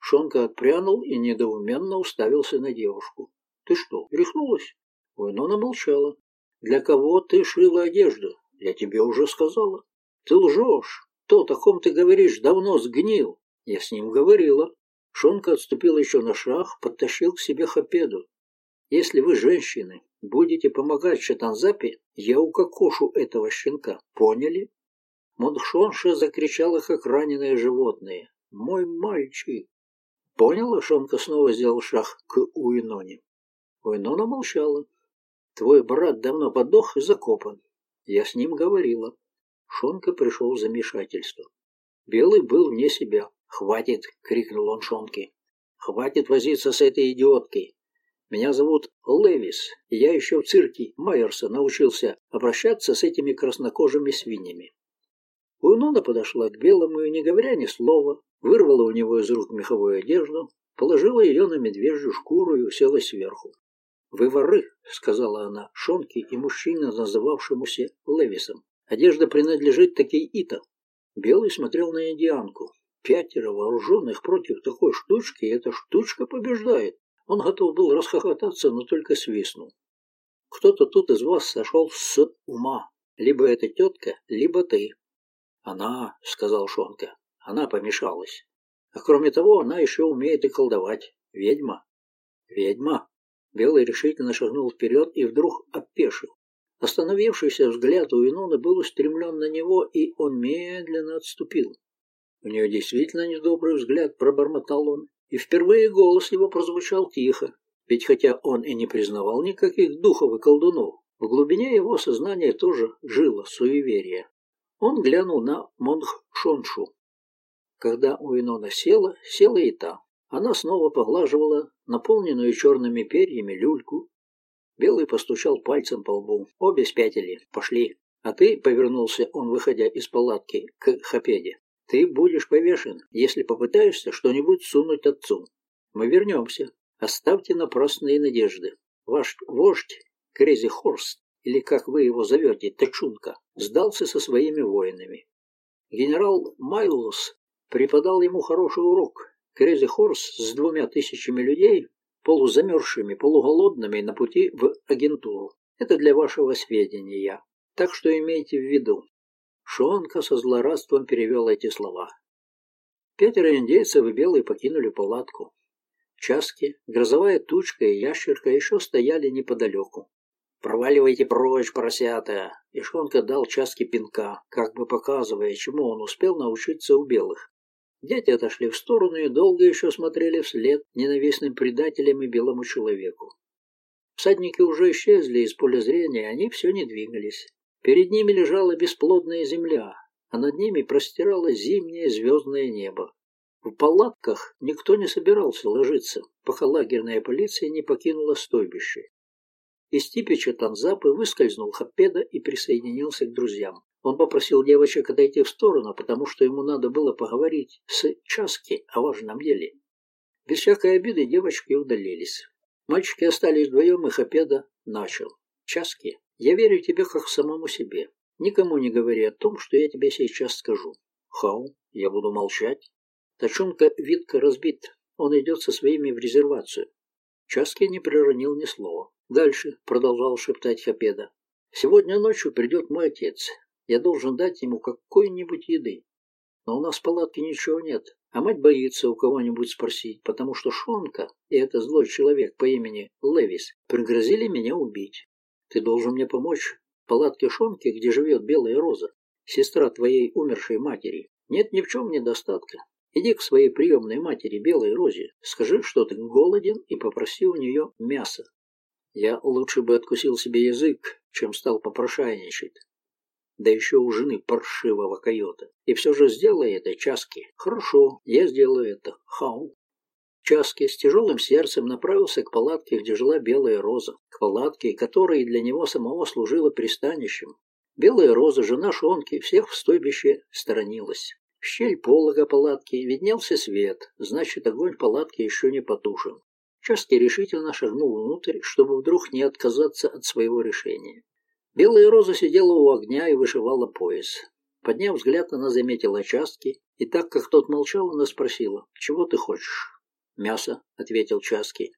Шонка отпрянул и недоуменно уставился на девушку. Ты что, рехнулась? Войнона молчала. Для кого ты шила одежду? Я тебе уже сказала. Ты лжешь. То, о ком ты говоришь, давно сгнил. Я с ним говорила. Шонка отступил еще на шаг, подтащил к себе Хапеду. Если вы, женщины, будете помогать Шатанзапе, я укокошу этого щенка. Поняли? Мудшонша закричала, как раненое животное. «Мой мальчик!» Поняла? Шонка снова сделал шаг к Уиноне. Уинона молчала. «Твой брат давно подох и закопан. Я с ним говорила. Шонка пришел в замешательство. Белый был вне себя. «Хватит!» — крикнул он Шонке. «Хватит возиться с этой идиоткой! Меня зовут Левис, и я еще в цирке Майерса научился обращаться с этими краснокожими свиньями». Уйнона подошла к Белому и, не говоря ни слова, вырвала у него из рук меховую одежду, положила ее на медвежью шкуру и уселась сверху. «Вы воры!» — сказала она Шонке и мужчине, называвшемуся Левисом. Одежда принадлежит такой Ита. Белый смотрел на индианку. Пятеро вооруженных против такой штучки, и эта штучка побеждает. Он готов был расхохотаться, но только свистнул. Кто-то тут из вас сошел с ума. Либо эта тетка, либо ты. Она, сказал Шонка, она помешалась. А кроме того, она еще умеет и колдовать. Ведьма. Ведьма. Белый решительно шагнул вперед и вдруг опешил. Остановившийся взгляд у Инона был устремлен на него, и он медленно отступил. У нее действительно недобрый взгляд, пробормотал он, и впервые голос его прозвучал тихо, ведь хотя он и не признавал никаких духов и колдунов, в глубине его сознания тоже жило суеверие. Он глянул на Монгшоншу. Когда у Инона села, села и та. Она снова поглаживала наполненную черными перьями люльку, Белый постучал пальцем по лбу. Обе спятили. Пошли. А ты, повернулся он, выходя из палатки, к Хапеде. Ты будешь повешен, если попытаешься что-нибудь сунуть отцу. Мы вернемся. Оставьте напрасные надежды. Ваш вождь, Крези Хорст, или как вы его зовете, Тачунка, сдался со своими воинами. Генерал Майлус преподал ему хороший урок. Крези Хорс с двумя тысячами людей полузамерзшими, полуголодными на пути в агентуру. Это для вашего сведения. Так что имейте в виду. Шонка со злорадством перевел эти слова. Пятеро индейцев и белые покинули палатку. Часки, грозовая тучка и ящерка еще стояли неподалеку. «Проваливайте прочь, поросята!» И Шонка дал Часке пинка, как бы показывая, чему он успел научиться у белых. Дети отошли в сторону и долго еще смотрели вслед ненавистным предателям и белому человеку. Всадники уже исчезли из поля зрения, они все не двигались. Перед ними лежала бесплодная земля. а над ними простиралось зимнее звездное небо. В палатках никто не собирался ложиться, пока лагерная полиция не покинула стойбище. Из Типича Танзапы выскользнул Хапеда и присоединился к друзьям. Он попросил девочек отойти в сторону, потому что ему надо было поговорить с Часки о важном деле. Без всякой обиды девочки удалились. Мальчики остались вдвоем, и Хапеда начал. «Часки, я верю тебе как самому себе. Никому не говори о том, что я тебе сейчас скажу». «Хау, я буду молчать». Тачонка Витка разбит. Он идет со своими в резервацию. Часки не проронил ни слова. «Дальше», — продолжал шептать Хапеда. «Сегодня ночью придет мой отец. Я должен дать ему какой-нибудь еды. Но у нас в палатке ничего нет. А мать боится у кого-нибудь спросить, потому что Шонка и этот злой человек по имени Левис пригрозили меня убить. Ты должен мне помочь. В палатке Шонки, где живет Белая Роза, сестра твоей умершей матери, нет ни в чем недостатка. Иди к своей приемной матери Белой Розе, скажи, что ты голоден, и попроси у нее мяса. Я лучше бы откусил себе язык, чем стал попрошайничать да еще у жены паршивого койота. И все же сделай это, Часки. Хорошо, я сделаю это. Хау. Часки с тяжелым сердцем направился к палатке, где жила Белая Роза, к палатке, которая для него самого служила пристанищем. Белая Роза, жена Шонки, всех в стойбище сторонилась. В щель полога палатки виднелся свет, значит, огонь в палатке еще не потушен. Часки решительно шагнул внутрь, чтобы вдруг не отказаться от своего решения. Белая роза сидела у огня и вышивала пояс. Подняв взгляд, она заметила Часки, и так как тот молчал, она спросила, «Чего ты хочешь?» «Мясо», — ответил Часки.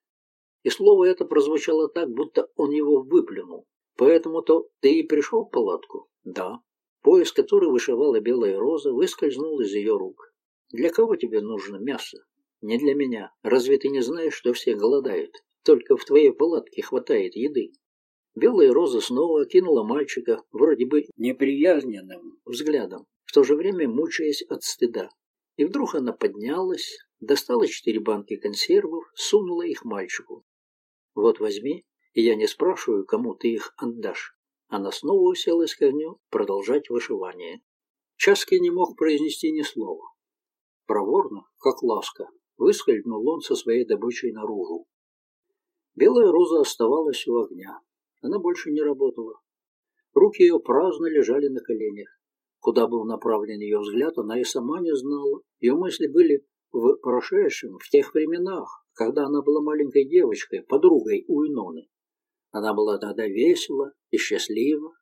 И слово это прозвучало так, будто он его выплюнул. «Поэтому-то ты и пришел в палатку?» «Да». Пояс, который вышивала белая роза, выскользнул из ее рук. «Для кого тебе нужно мясо?» «Не для меня. Разве ты не знаешь, что все голодают? Только в твоей палатке хватает еды». Белая роза снова окинула мальчика вроде бы неприязненным взглядом, в то же время мучаясь от стыда. И вдруг она поднялась, достала четыре банки консервов, сунула их мальчику. «Вот возьми, и я не спрашиваю, кому ты их отдашь». Она снова уселась к огню продолжать вышивание. Часки не мог произнести ни слова. Проворно, как ласка, выскользнул он со своей добычей наружу. Белая роза оставалась у огня. Она больше не работала. Руки ее праздно лежали на коленях. Куда был направлен ее взгляд, она и сама не знала. Ее мысли были в прошедшем, в тех временах, когда она была маленькой девочкой, подругой у Иноны. Она была тогда весела и счастлива.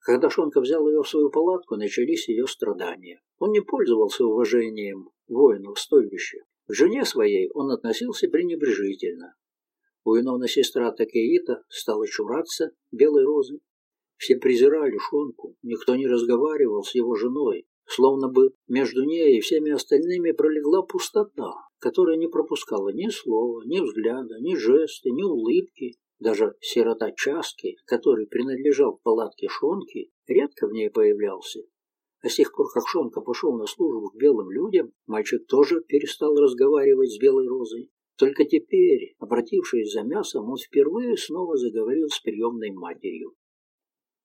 Когда Шонка взял ее в свою палатку, начались ее страдания. Он не пользовался уважением воинов стойбища. К жене своей он относился пренебрежительно. У сестра Такеита стала чураться белой розы. Все презирали Шонку, никто не разговаривал с его женой, словно бы между ней и всеми остальными пролегла пустота, которая не пропускала ни слова, ни взгляда, ни жеста, ни улыбки. Даже сирота Часки, который принадлежал палатке Шонки, редко в ней появлялся. А с тех пор, как Шонка пошел на службу к белым людям, мальчик тоже перестал разговаривать с Белой Розой. Только теперь, обратившись за мясом, он впервые снова заговорил с приемной матерью.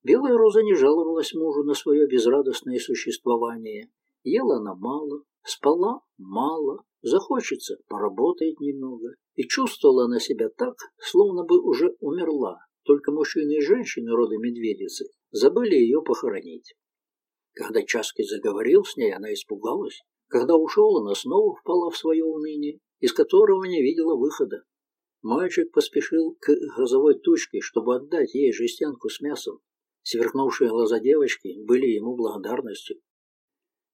Белая роза не жаловалась мужу на свое безрадостное существование. Ела она мало, спала мало, захочется, поработает немного. И чувствовала она себя так, словно бы уже умерла. Только мужчины и женщины рода медведицы забыли ее похоронить. Когда Часки заговорил с ней, она испугалась. Когда ушел, она снова впала в свое уныние из которого не видела выхода. Мальчик поспешил к грозовой тучке, чтобы отдать ей жестянку с мясом. Сверкнувшие глаза девочки были ему благодарностью.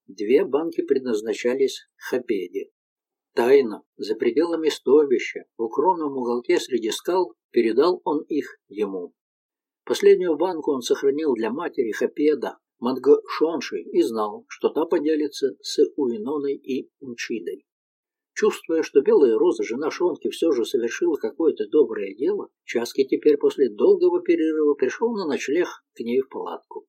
Две банки предназначались Хапеде. Тайно, за пределами стойбища, в укромном уголке среди скал, передал он их ему. Последнюю банку он сохранил для матери Хапеда, Шонши, и знал, что та поделится с Уиноной и Учидой. Чувствуя, что Белая Роза, жена Шонки, все же совершила какое-то доброе дело, Часки теперь после долгого перерыва пришел на ночлег к ней в палатку.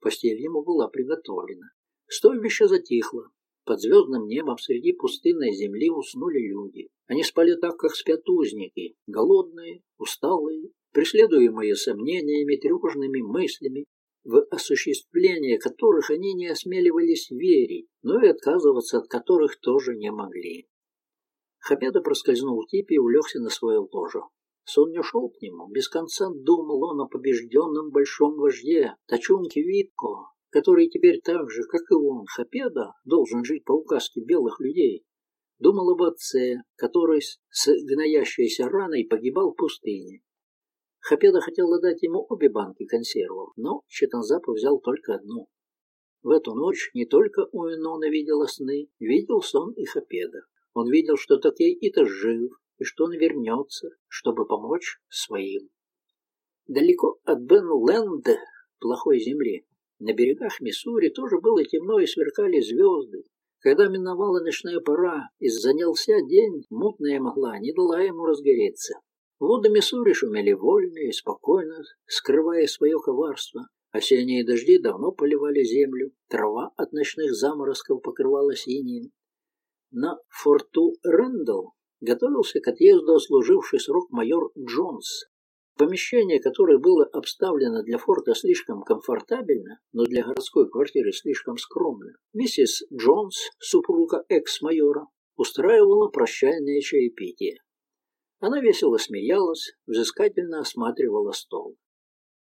Постель ему была приготовлена. Стойбище затихло. Под звездным небом среди пустынной земли уснули люди. Они спали так, как спят узники, голодные, усталые, преследуемые сомнениями, тревожными мыслями. в осуществление которых они не осмеливались верить, но и отказываться от которых тоже не могли. Хабеда проскользнул в типе и улегся на свое ложе. Сон не шел к нему, без конца думал он о побежденном большом вожде, Тачунке Витко, который теперь так же, как и он, Хапеда, должен жить по указке белых людей. Думал об отце, который с гноящейся раной погибал в пустыне. Хапеда хотел дать ему обе банки консервов, но Четанзапа взял только одну. В эту ночь не только Уинона видела сны, видел сон и Хапеда. Он видел, что Такей Ита жив, и что он вернется, чтобы помочь своим. Далеко от Бен-Ленда, плохой земли, на берегах Миссури тоже было темно и сверкали звезды. Когда миновала ночная пора и занялся день, мутная мгла не дала ему разгореться. Воды Миссури шумели вольно и спокойно, скрывая свое коварство. Осенние дожди давно поливали землю, трава от ночных заморозков покрывалась синим. На форту Рэндалл готовился к отъезду служивший срок майор Джонс. Помещение, которое было обставлено для форта слишком комфортабельно, но для городской квартиры слишком скромно, миссис Джонс, супруга экс-майора, устраивала прощальное чаепитие. Она весело смеялась, взыскательно осматривала стол.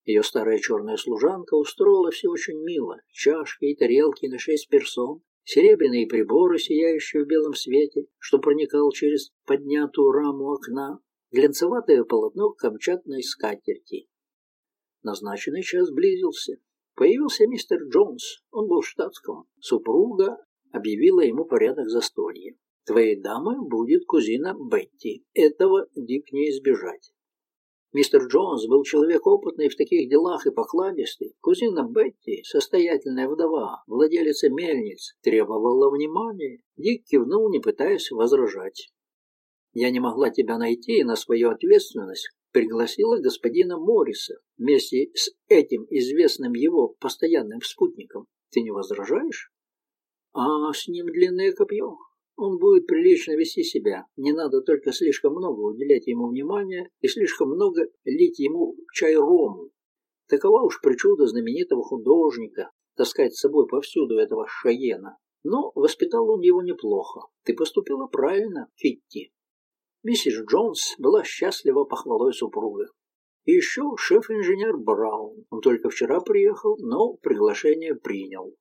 Ее старая черная служанка устроила все очень мило. Чашки и тарелки на шесть персон, серебряные приборы, сияющие в белом свете, что проникал через поднятую раму окна, глянцеватое полотно камчатной скатерти. Назначенный час близился. Появился мистер Джонс, он был штатском. Супруга объявила ему порядок застолья. Твоей дамой будет кузина Бетти. Этого Дик не избежать. Мистер Джонс был человек опытный в таких делах и покладистый. Кузина Бетти, состоятельная вдова, владелица мельниц, требовала внимания. Дик кивнул, не пытаясь возражать. «Я не могла тебя найти и на свою ответственность пригласила господина Морриса вместе с этим известным его постоянным спутником. Ты не возражаешь? А с ним длинное копье. Он будет прилично вести себя. Не надо только слишком много уделять ему внимания и слишком много лить ему чай рому. Такова уж причуда знаменитого художника, таскать с собой повсюду этого Шаена. Но воспитал он его неплохо. Ты поступила правильно, Китти. Миссис Джонс была счастлива похвалой супруга. И еще шеф-инженер Браун. Он только вчера приехал, но приглашение принял.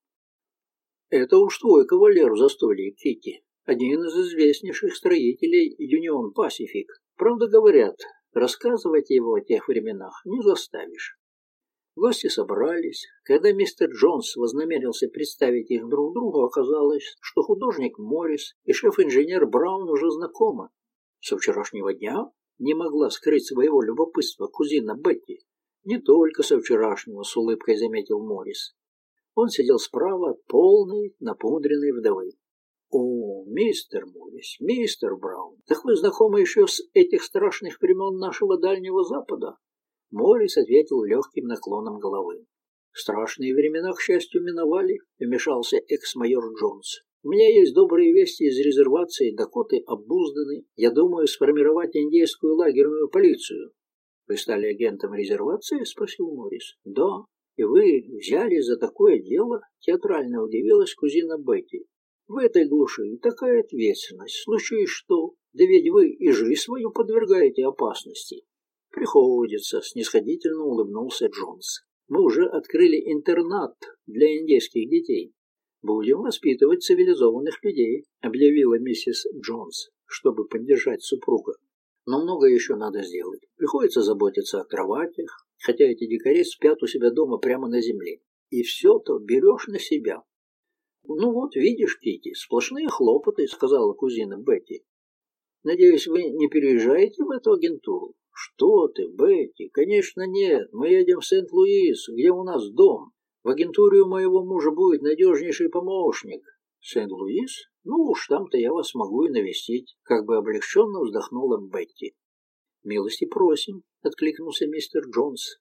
«Это уж твой кавалер в застолье, Китти один из известнейших строителей Union Pacific. Правда, говорят, рассказывать его о тех временах не заставишь. Гости собрались. Когда мистер Джонс вознамерился представить их друг другу, оказалось, что художник Моррис и шеф-инженер Браун уже знакомы. Со вчерашнего дня не могла скрыть своего любопытства кузина Бетти. Не только со вчерашнего, с улыбкой заметил Моррис. Он сидел справа от полной, напудренной вдовы. «О, мистер Моррис, мистер Браун, так вы знакомы еще с этих страшных времен нашего Дальнего Запада?» Моррис ответил легким наклоном головы. «Страшные времена, к счастью, миновали», — вмешался экс-майор Джонс. «У меня есть добрые вести из резервации, Дакоты обузданы. Я думаю сформировать индейскую лагерную полицию». «Вы стали агентом резервации?» — спросил Моррис. «Да. И вы взяли за такое дело?» — театрально удивилась кузина Бетти. В этой глуши такая ответственность. Случай что? Да ведь вы и жизнь свою подвергаете опасности. Приходится, снисходительно улыбнулся Джонс. Мы уже открыли интернат для индейских детей. Будем воспитывать цивилизованных людей, объявила миссис Джонс, чтобы поддержать супруга. Но много еще надо сделать. Приходится заботиться о кроватях, хотя эти дикари спят у себя дома прямо на земле. И все то берешь на себя. «Ну вот, видишь, Кити, сплошные хлопоты», — сказала кузина Бетти. «Надеюсь, вы не переезжаете в эту агентуру?» «Что ты, Бетти? Конечно, нет. Мы едем в Сент-Луис, где у нас дом. В агентуре у моего мужа будет надежнейший помощник». «Сент-Луис? Ну уж там-то я вас могу и навестить», — как бы облегченно вздохнула Бетти. «Милости просим», — откликнулся мистер Джонс.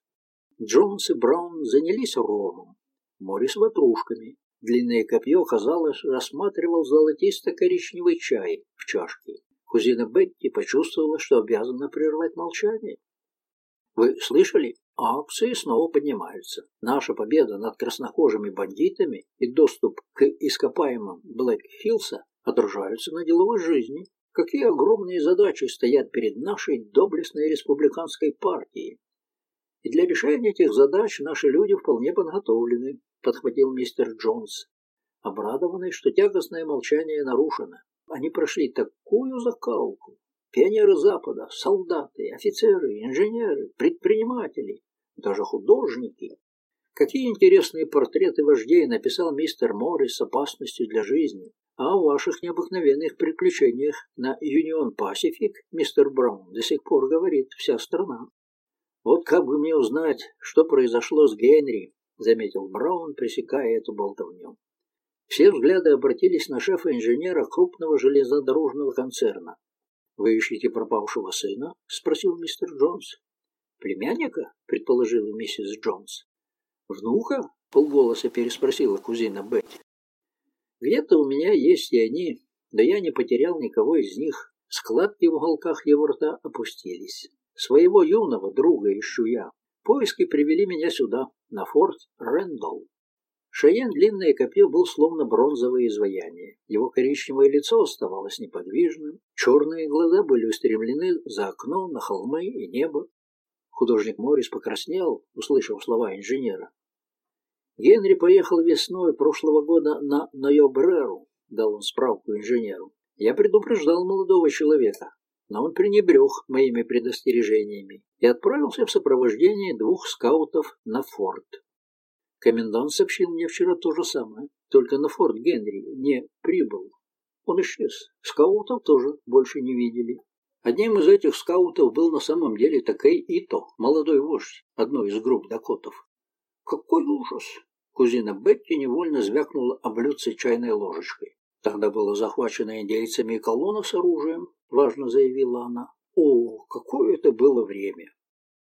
Джонс и Браун занялись ромом, Морис ватрушками, Длинное копье, казалось, рассматривал золотисто-коричневый чай в чашке. Кузина Бетти почувствовала, что обязана прервать молчание. «Вы слышали? акции снова поднимаются. Наша победа над краснокожими бандитами и доступ к ископаемым Блэк Хиллса отражаются на деловой жизни. Какие огромные задачи стоят перед нашей доблестной республиканской партией. И для решения этих задач наши люди вполне подготовлены, подхватил мистер Джонс, обрадованный, что тягостное молчание нарушено. Они прошли такую закалку. Пионеры Запада, солдаты, офицеры, инженеры, предприниматели, даже художники. Какие интересные портреты вождей написал мистер Моррис с опасностью для жизни. А о ваших необыкновенных приключениях на Юнион Пасифик мистер Браун до сих пор говорит вся страна. Вот как бы мне узнать, что произошло с Генри, заметил Браун, пресекая эту болтовню. Все взгляды обратились на шефа-инженера крупного железнодорожного концерна. «Вы ищете пропавшего сына?» — спросил мистер Джонс. «Племянника?» — предположила миссис Джонс. «Внука?» — полголоса переспросила кузина Бетти. «Где-то у меня есть и они, да я не потерял никого из них. Складки в уголках его рта опустились. Своего юного друга ищу я. Поиски привели меня сюда, на форт Рэндалл. Шаен длинное копье был словно бронзовое изваяние. Его коричневое лицо оставалось неподвижным, черные глаза были устремлены за окно на холмы и небо. Художник Моррис покраснел, услышав слова инженера. Генри поехал весной прошлого года на Нойобреру, дал он справку инженеру. Я предупреждал молодого человека, но он пренебрег моими предостережениями и отправился в сопровождении двух скаутов на форт. Комендант сообщил мне вчера то же самое, только на форт Генри не прибыл. Он исчез. Скаутов тоже больше не видели. Одним из этих скаутов был на самом деле Такей Ито, молодой вождь одной из групп дакотов. Какой ужас! Кузина Бетти невольно звякнула о чайной ложечкой. Тогда было захвачено индейцами колонна с оружием, важно заявила она. О, какое это было время!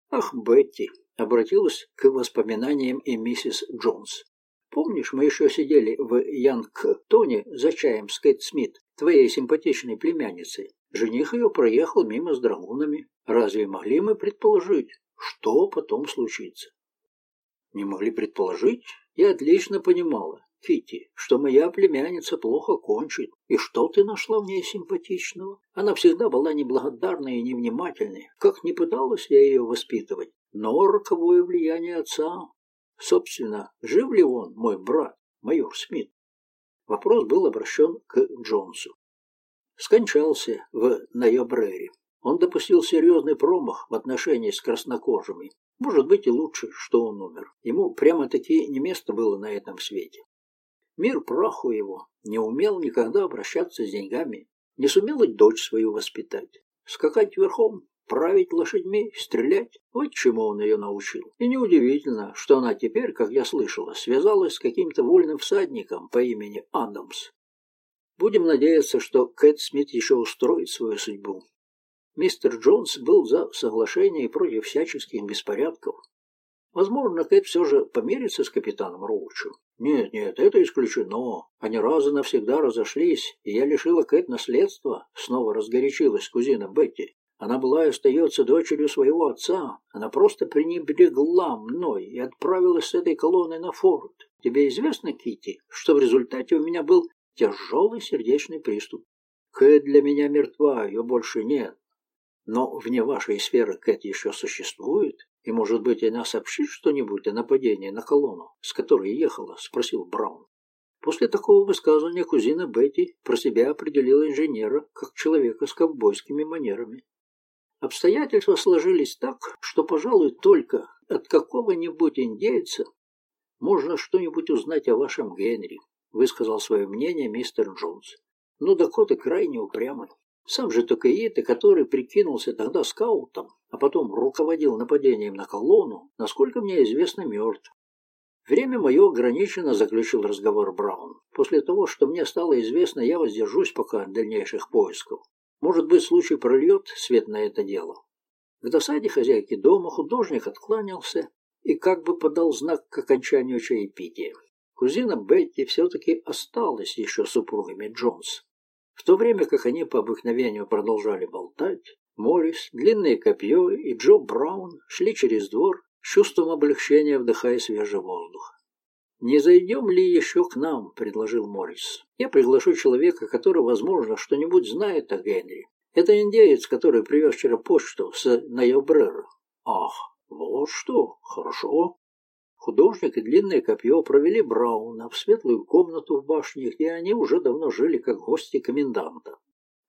Ах, Бетти, обратилась к воспоминаниям и миссис Джонс. Помнишь, мы еще сидели в Янгтоне за чаем с Кэт Смит, твоей симпатичной племянницей? Жених ее проехал мимо с драгунами. Разве могли мы предположить, что потом случится? Не могли предположить? Я отлично понимала, Кити, что моя племянница плохо кончит. И что ты нашла в ней симпатичного? Она всегда была неблагодарной и невнимательной. Как не пыталась я ее воспитывать. Но роковое влияние отца... Собственно, жив ли он, мой брат, майор Смит? Вопрос был обращен к Джонсу. Скончался в Найобрере. Он допустил серьезный промах в отношении с краснокожими. Может быть и лучше, что он умер. Ему прямо-таки не место было на этом свете. Мир праху его, не умел никогда обращаться с деньгами, не сумел и дочь свою воспитать. Скакать верхом, править лошадьми, стрелять – вот чему он ее научил. И неудивительно, что она теперь, как я слышала, связалась с каким-то вольным всадником по имени Адамс. Будем надеяться, что Кэт Смит еще устроит свою судьбу. Мистер Джонс был за соглашение против всяческих беспорядков. Возможно, Кэт все же помирится с капитаном Роучем. Нет, нет, это исключено. Они раз и навсегда разошлись, и я лишила Кэт наследства. Снова разгорячилась кузина Бетти. Она была и остается дочерью своего отца. Она просто пренебрегла мной и отправилась с этой колонной на форт. Тебе известно, Кити, что в результате у меня был тяжелый сердечный приступ. Кэт для меня мертва, ее больше нет. Но вне вашей сферы Кэт еще существует, и, может быть, она сообщит что-нибудь о нападении на колонну, с которой ехала, спросил Браун. После такого высказывания кузина Бетти про себя определила инженера как человека с ковбойскими манерами. Обстоятельства сложились так, что, пожалуй, только от какого-нибудь индейца можно что-нибудь узнать о вашем Генри, высказал свое мнение мистер Джонс. Но Дакоты крайне упрямы. Сам же Токаита, который прикинулся тогда скаутом, а потом руководил нападением на колонну, насколько мне известно, мертв. Время мое ограничено, заключил разговор Браун. После того, что мне стало известно, я воздержусь пока от дальнейших поисков. Может быть, случай прольет свет на это дело. В досаде хозяйки дома художник откланялся и как бы подал знак к окончанию чаепития. Кузина Бетти все-таки осталась еще супругами Джонс. В то время как они по обыкновению продолжали болтать, Моррис, длинное копье и Джо Браун шли через двор с чувством облегчения вдыхая свежий воздух. «Не зайдем ли еще к нам?» – предложил Моррис. «Я приглашу человека, который, возможно, что-нибудь знает о Генри. Это индеец, который привез вчера почту с Найобрера». «Ах, вот что! Хорошо!» Художник и длинное копье провели Брауна в светлую комнату в башне, где они уже давно жили как гости коменданта.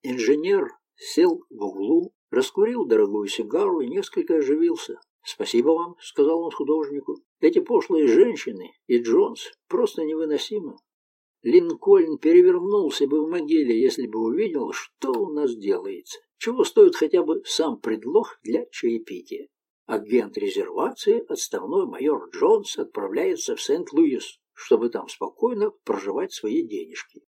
Инженер сел в углу, раскурил дорогую сигару и несколько оживился. «Спасибо вам», — сказал он художнику. «Эти пошлые женщины и Джонс просто невыносимы. Линкольн перевернулся бы в могиле, если бы увидел, что у нас делается. Чего стоит хотя бы сам предлог для чаепития. Агент резервации, отставной майор Джонс, отправляется в Сент-Луис, чтобы там спокойно проживать свои денежки.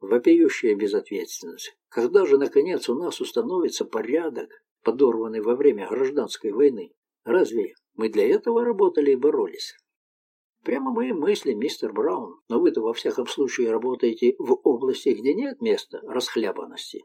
Вопиющая безответственность. Когда же, наконец, у нас установится порядок, подорванный во время гражданской войны? Разве мы для этого работали и боролись? Прямо мои мысли, мистер Браун, но вы-то во всяком случае работаете в области, где нет места расхлябанности.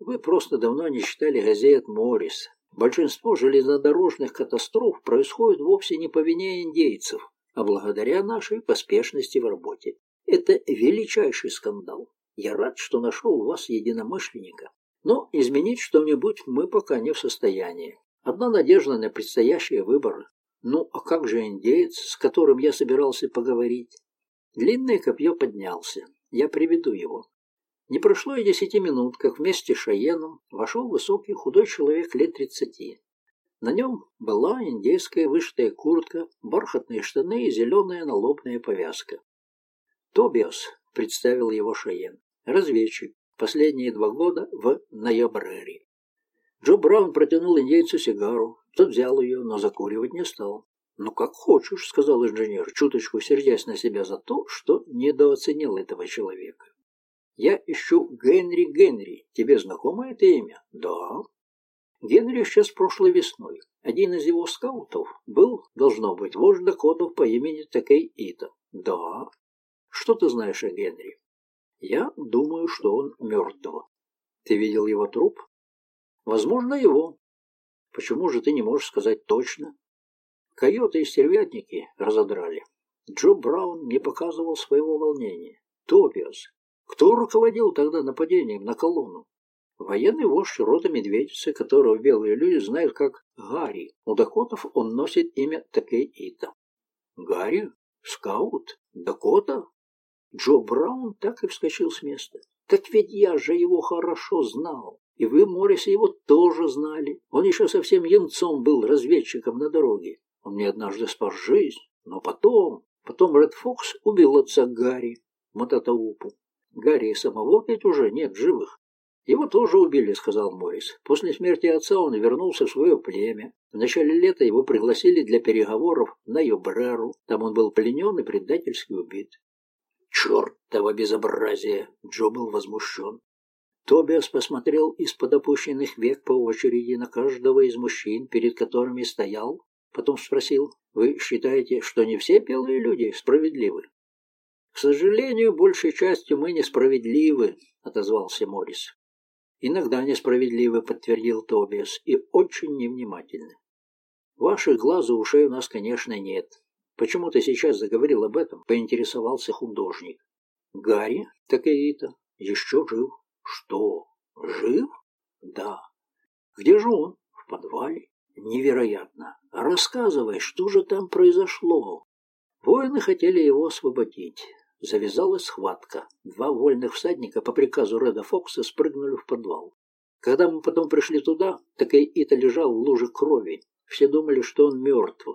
Вы просто давно не читали газет «Моррис». Большинство железнодорожных катастроф происходит вовсе не по вине индейцев, а благодаря нашей поспешности в работе. Это величайший скандал. Я рад, что нашел у вас единомышленника. Но изменить что-нибудь мы пока не в состоянии. Одна надежда на предстоящие выборы. Ну, а как же индеец, с которым я собирался поговорить? Длинное копье поднялся. Я приведу его. Не прошло и десяти минут, как вместе с Шаеном вошел высокий худой человек лет тридцати. На нем была индейская вышитая куртка, бархатные штаны и зеленая налобная повязка. «Тобиас», — представил его Шаен, — «разведчик, последние два года в Ноябрере. Джо Браун протянул индейцу сигару. Тот взял ее, но закуривать не стал. «Ну, как хочешь», — сказал инженер, чуточку сердясь на себя за то, что недооценил этого человека. «Я ищу Генри Генри. Тебе знакомо это имя?» «Да». Генри исчез прошлой весной. Один из его скаутов был, должно быть, вождь Дакотов по имени Такей Ита. «Да». «Что ты знаешь о Генри?» «Я думаю, что он мертв». «Ты видел его труп?» Возможно, его. Почему же ты не можешь сказать точно? Койоты и стервятники разодрали. Джо Браун не показывал своего волнения. Тобиас. Кто руководил тогда нападением на колонну? Военный вождь рода медведицы, которого белые люди знают как Гарри. У дакотов он носит имя Такей-Ита. Гарри? Скаут? Дакота? Джо Браун так и вскочил с места. Так ведь я же его хорошо знал. И вы, Моррис, его тоже знали. Он еще совсем янцом был разведчиком на дороге. Он мне однажды спас жизнь. Но потом... Потом Ред Фокс убил отца Гарри, Мототаупу. Гарри самого ведь уже нет живых. Его тоже убили, сказал Моррис. После смерти отца он вернулся в свое племя. В начале лета его пригласили для переговоров на Йобреру. Там он был пленен и предательски убит. «Чертово безобразие!» Джо был возмущен. Тобиас посмотрел из-под опущенных век по очереди на каждого из мужчин, перед которыми стоял, потом спросил, «Вы считаете, что не все белые люди справедливы?» «К сожалению, большей частью мы несправедливы», — отозвался Моррис. «Иногда несправедливы», — подтвердил Тобиас, — «и очень невнимательны. Ваших глаз и ушей у нас, конечно, нет. Почему ты сейчас заговорил об этом?» — поинтересовался художник. «Гарри, так и это, еще жив». Что, жив? Да. Где же он? В подвале. Невероятно. Рассказывай, что же там произошло? Воины хотели его освободить. Завязалась схватка. Два вольных всадника по приказу Реда Фокса спрыгнули в подвал. Когда мы потом пришли туда, так и Ита лежал в луже крови. Все думали, что он мертв.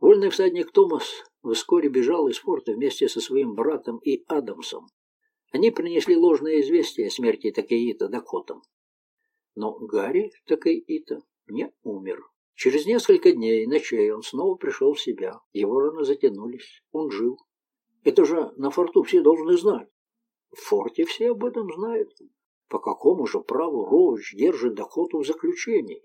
Вольный всадник Томас вскоре бежал из форта вместе со своим братом и Адамсом. Они принесли ложное известие о смерти Такеита Дакотам. Но Гарри Такеита не умер. Через несколько дней и ночей он снова пришел в себя. Его раны затянулись. Он жил. Это же на форту все должны знать. В форте все об этом знают. По какому же праву Роуч держит Дакоту в заключении?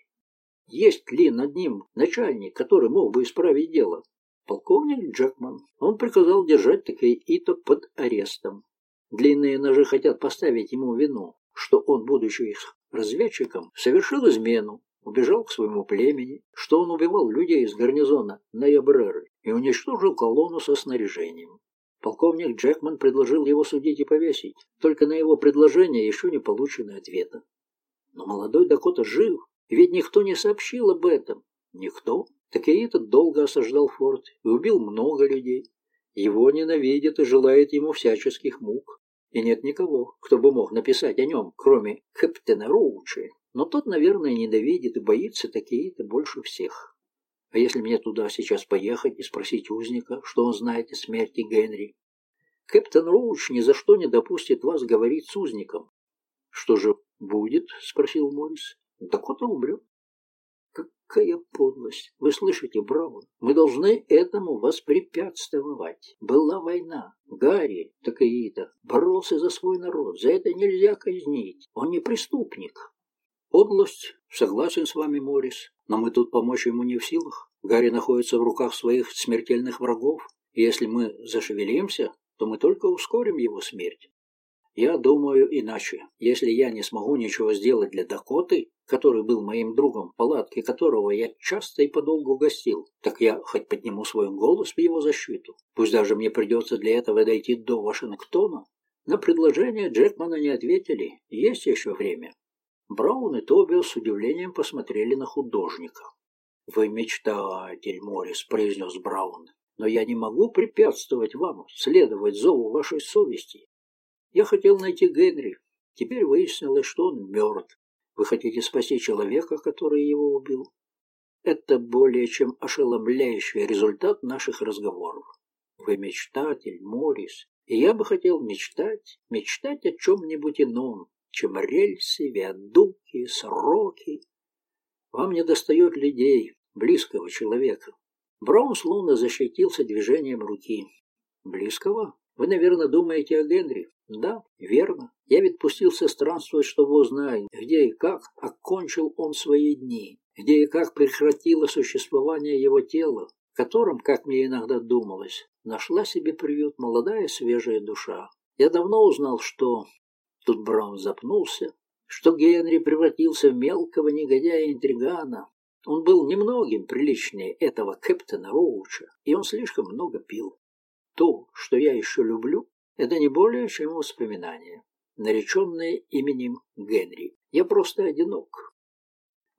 Есть ли над ним начальник, который мог бы исправить дело? Полковник Джекман. Он приказал держать Такеита под арестом. Длинные ножи хотят поставить ему вину, что он, будучи их разведчиком, совершил измену, убежал к своему племени, что он убивал людей из гарнизона Ноябреры и уничтожил колонну со снаряжением. Полковник Джекман предложил его судить и повесить, только на его предложение еще не получено ответа. Но молодой Дакота жив, ведь никто не сообщил об этом. Никто. Так и этот долго осаждал форт и убил много людей. Его ненавидят и желают ему всяческих мук. И нет никого, кто бы мог написать о нем, кроме Кэптена Роуча. Но тот, наверное, ненавидит и боится Токей Ито больше всех. А если мне туда сейчас поехать и спросить узника, что он знает о смерти Генри? Кэптен Роуч ни за что не допустит вас говорить с узником. Что же будет? спросил Моррис. Дакота умрет. Какая подлость! Вы слышите, Браун? Мы должны этому воспрепятствовать. Была война. Гарри, Токей Ито, боролся за свой народ. За это нельзя казнить. Он не преступник. Подлость. Согласен с вами, Моррис. Но мы тут помочь ему не в силах. Гарри находится в руках своих смертельных врагов. И если мы зашевелимся, то мы только ускорим его смерть. Я думаю иначе. Если я не смогу ничего сделать для Дакоты, который был моим другом, палатки которого я часто и подолгу гостил, так я хоть подниму свой голос в его защиту. Пусть даже мне придется для этого дойти до Вашингтона. На предложение Джекмана не ответили. Есть еще время. Браун и Тобио с удивлением посмотрели на художника. «Вы мечтатель, Моррис», — произнес Браун. «Но я не могу препятствовать вам следовать зову вашей совести. Я хотел найти Генри. Теперь выяснилось, что он мертв. Вы хотите спасти человека, который его убил? Это более чем ошеломляющий результат наших разговоров. Вы мечтатель, Моррис, и я бы хотел мечтать, мечтать о чем-нибудь ином, чем рельсы, виадуки, сроки. Вам не достает людей, близкого человека. Браун словно защитился движением руки. Близкого? Вы, наверное, думаете о Генри? Да, верно. Я ведь пустился странствовать, чтобы узнать, где и как окончил он свои дни, где и как прекратило существование его тела, в котором, как мне иногда думалось, нашла себе приют молодая свежая душа. Я давно узнал, что Тут Браун запнулся, что Генри превратился в мелкого негодяя-интригана. Он был немногим приличнее этого Кэптена Роуча, и он слишком много пил. То, что я еще люблю, это не более чем воспоминание, нареченное именем Генри. Я просто одинок.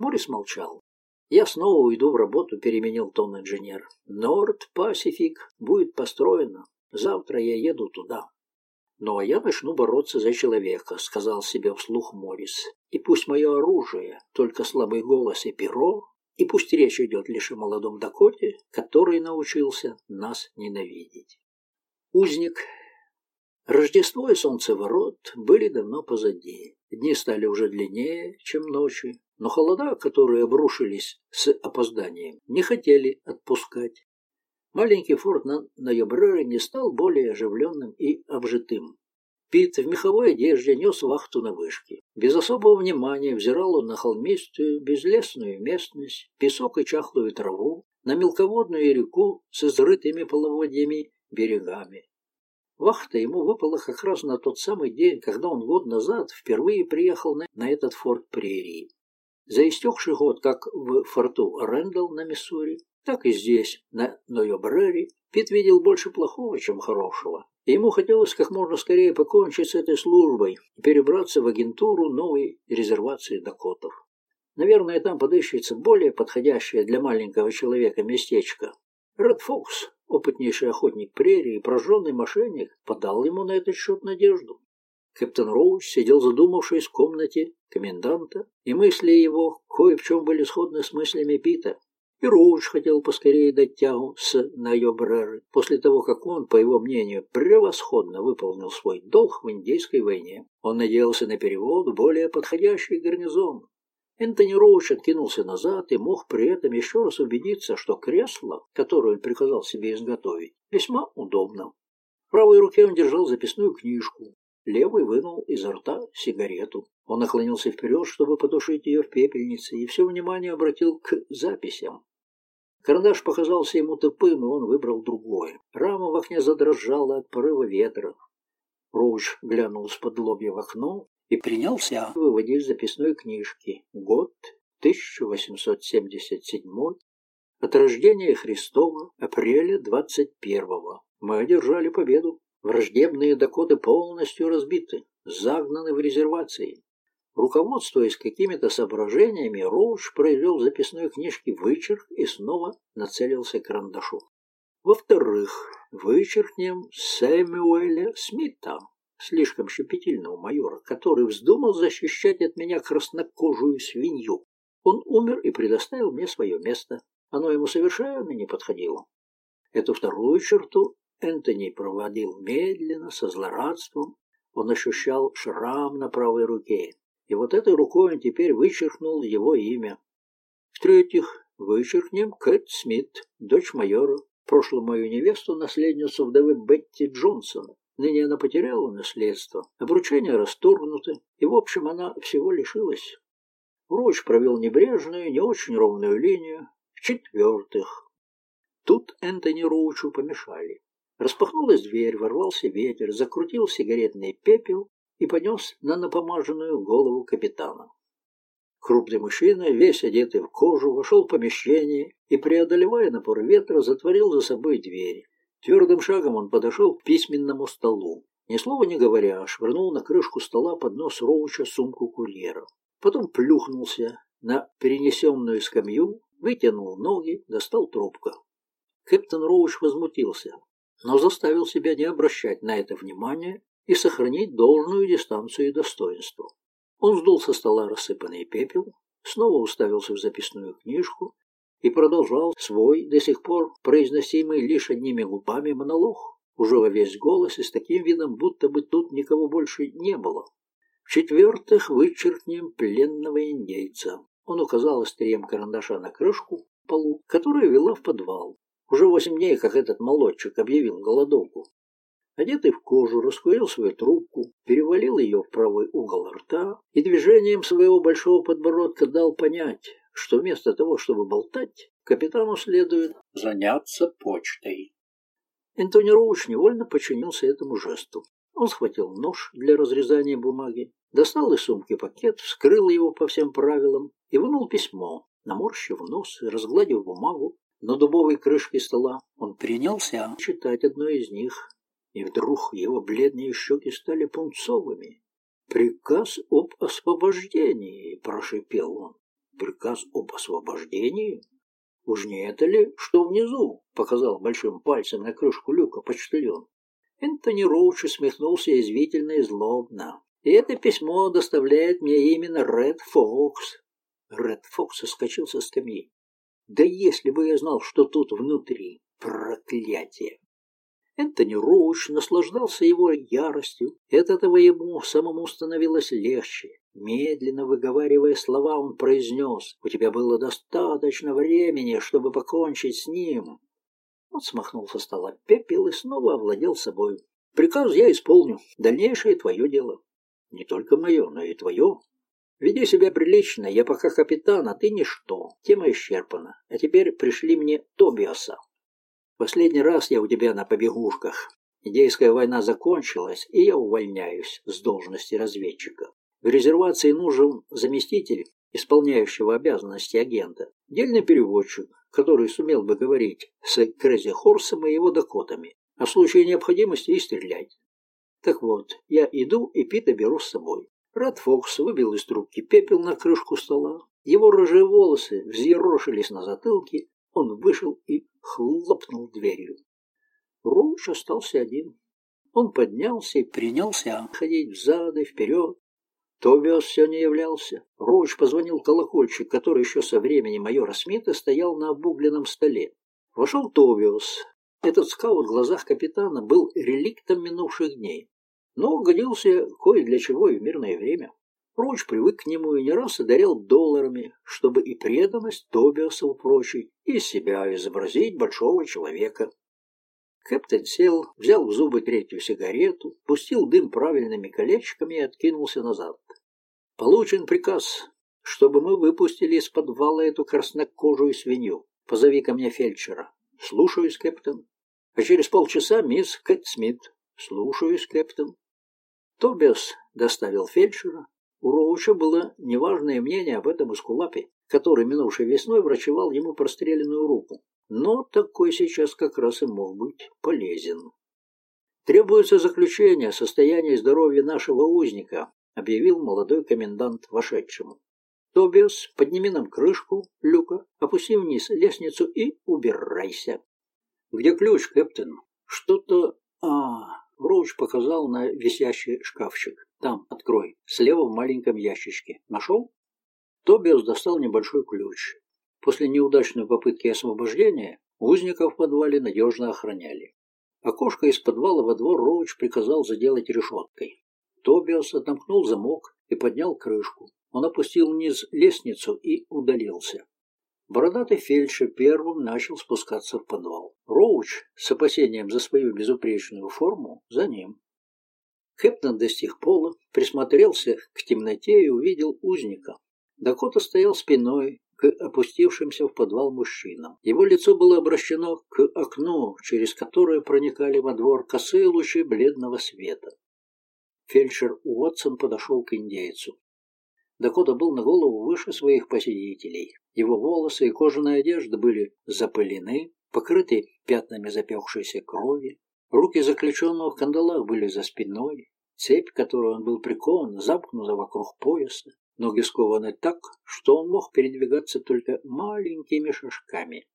Морис молчал. Я снова уйду в работу, переменил тон инженер. Норд Пасифик будет построено. Завтра я еду туда. «Ну, а я начну бороться за человека», — сказал себе вслух Морис. «И пусть мое оружие — только слабый голос и перо, и пусть речь идет лишь о молодом Дакоте, который научился нас ненавидеть». Узник. Рождество и солнцеворот были давно позади. Дни стали уже длиннее, чем ночи, но холода, которые обрушились с опозданием, не хотели отпускать. Маленький форт на Ноябрере не стал более оживленным и обжитым. Пит в меховой одежде нес вахту на вышке. Без особого внимания взирал он на холмистую, безлесную местность, песок и чахлую траву, на мелководную реку с изрытыми половодьями берегами. Вахта ему выпала как раз на тот самый день, когда он год назад впервые приехал на, на этот форт прерии. За истекший год, как в форту Рэндалл на Миссури, так и здесь, на Нойобрере, Пит видел больше плохого, чем хорошего. Ему хотелось как можно скорее покончить с этой службой и перебраться в агентуру новой резервации Дакотов. Наверное, там подыщется более подходящее для маленького человека местечко. Ред Фокс, опытнейший охотник прерии и прожженный мошенник, подал ему на этот счет надежду. Капитан Роуч сидел задумавшись в комнате коменданта, и мысли его кое в чем были сходны с мыслями Пита. И Роуч хотел поскорее дать тягу с Найобреры, после того, как он, по его мнению, превосходно выполнил свой долг в Индейской войне. Он надеялся на перевод в более подходящий гарнизон. Энтони Роуч откинулся назад и мог при этом еще раз убедиться, что кресло, которое он приказал себе изготовить, весьма удобно. В правой руке он держал записную книжку, левый вынул изо рта сигарету. Он наклонился вперед, чтобы потушить ее в пепельнице, и все внимание обратил к записям. Карандаш показался ему тупым, и он выбрал другой. Рама в окне задрожала от порыва ветра. Роуч глянул с-под лобья в окно и принялся выводить записной книжки. Год 1877, от рождения Христова апреля 21-го. Мы одержали победу. Враждебные Дакоты полностью разбиты, загнаны в резервации. Руководствуясь какими-то соображениями, Роуч произвел в записной книжке вычерк и снова нацелился к карандашу. Во-вторых, вычеркнем Сэмюэля Смита, слишком щепетильного майора, который вздумал защищать от меня краснокожую свинью. Он умер и предоставил мне свое место. Оно ему совершенно не подходило. Эту вторую черту Энтони проводил медленно, со злорадством. Он ощущал шрам на правой руке. И вот этой рукой он теперь вычеркнул его имя. В-третьих, вычеркнем Кэт Смит, дочь майора, прошлую мою невесту, наследницу вдовы Бетти Джонсон. Ныне она потеряла наследство, обручения расторгнуты, и, в общем, она всего лишилась. Врач провел небрежную, не очень ровную линию. В-четвертых, тут Энтони Роучу помешали. Распахнулась дверь, ворвался ветер, закрутил сигаретный пепел и понес на напомаженную голову капитана. Крупный мужчина, весь одетый в кожу, вошел в помещение и, преодолевая напор ветра, затворил за собой дверь. Твердым шагом он подошел к письменному столу. Ни слова не говоря, швырнул на крышку стола под нос Роуча сумку курьера. Потом плюхнулся на перенесенную скамью, вытянул ноги, достал трубку. Кэптон Роуч возмутился, но заставил себя не обращать на это внимания и сохранить должную дистанцию и достоинство. Он сдул со стола рассыпанный пепел, снова уставился в записную книжку и продолжал свой, до сих пор произносимый лишь одними губами, монолог, уже во весь голос и с таким видом, будто бы тут никого больше не было. В-четвертых, вычеркнем пленного индейца. Он указал острием карандаша на крышку полу, которая вела в подвал. Уже восемь дней, как этот молодчик объявил голодовку. Одетый в кожу, раскурил свою трубку, перевалил ее в правый угол рта и движением своего большого подбородка дал понять, что вместо того, чтобы болтать, капитану следует заняться почтой. Энтони Роуч невольно подчинился этому жесту. Он схватил нож для разрезания бумаги, достал из сумки пакет, вскрыл его по всем правилам и вынул письмо, наморщив нос и разгладив бумагу на дубовой крышке стола. Он принялся читать одно из них, и вдруг его бледные щеки стали пунцовыми. «Приказ об освобождении!» – прошипел он приказ об освобождении? Уж не это ли, что внизу? Показал большим пальцем на крышку люка почтальон. Энтони Роуч усмехнулся извительно и злобно. И это письмо доставляет мне именно Ред Фокс. Ред Фокс соскочил со скамьи. Да если бы я знал, что тут внутри. Проклятие! Энтони Роуч наслаждался его яростью. От этого ему самому становилось легче. Медленно выговаривая слова, он произнес, «У тебя было достаточно времени, чтобы покончить с ним». Он смахнул со стола пепел и снова овладел собой. «Приказ я исполню. Дальнейшее твое дело. Не только мое, но и твое. Веди себя прилично, я пока капитан, а ты ничто. Тема исчерпана. А теперь пришли мне Тобиаса». Последний раз я у тебя на побегушках. Индейская война закончилась, и я увольняюсь с должности разведчика. В резервации нужен заместитель, исполняющего обязанности агента, дельный переводчик, который сумел бы говорить с Крэзи Хорсом и его дакотами, а в случае необходимости и стрелять. Так вот, я иду и Пита беру с собой. Рад Фокс выбил из трубки пепел на крышку стола. Его рыжие волосы взъерошились на затылке, он вышел и хлопнул дверью. Роуч остался один. Он поднялся и принялся ходить взад и вперед. Тобиас все не являлся. Роуч позвонил колокольчик, который еще со времени майора Смита стоял на обугленном столе. Вошел Тобиас. Этот скаут в глазах капитана был реликтом минувших дней, но годился кое для чего и в мирное время. Роуч привык к нему и не раз одарял долларами, чтобы и преданность Тобиаса упрочить, и себя изобразить большого человека. Кэптен сел, взял в зубы третью сигарету, пустил дым правильными колечками и откинулся назад. «Получен приказ, чтобы мы выпустили из подвала эту краснокожую свинью. Позови ко мне фельдшера». «Слушаюсь, Кэптен». «А через полчаса мисс Кэт Смит». «Слушаюсь, Кэптен». Тобиас доставил фельдшера, У Роуча было неважное мнение об этом эскулапе, который минувшей весной врачевал ему простреленную руку. Но такой сейчас как раз и мог быть полезен. «Требуется заключение о состоянии здоровья нашего узника», объявил молодой комендант вошедшему. «Тобиас, подними нам крышку люка, опусти вниз лестницу и убирайся». «Где ключ, капитан?» «Что-то... А, Роуч показал на висящий шкафчик. «Там, открой. Слева в маленьком ящичке. Нашел?» Тобиас достал небольшой ключ. После неудачной попытки освобождения узников в подвале надежно охраняли. Окошко из подвала во двор Роуч приказал заделать решеткой. Тобиас отомкнул замок и поднял крышку. Он опустил вниз лестницу и удалился. Бородатый фельдшер первым начал спускаться в подвал. Роуч, с опасением за свою безупречную форму, за ним. Хэптон достиг пола, присмотрелся к темноте и увидел узника. Дакота стоял спиной к опустившимся в подвал мужчинам. Его лицо было обращено к окну, через которое проникали во двор косые лучи бледного света. Фельдшер Уотсон подошел к индейцу. Дакота был на голову выше своих посетителей. Его волосы и кожаная одежда были запылены, покрыты пятнами запекшейся крови. Руки заключенного в кандалах были за спиной. Цепь, которой он был прикован, замкнута вокруг пояса. Ноги скованы так, что он мог передвигаться только маленькими шажками.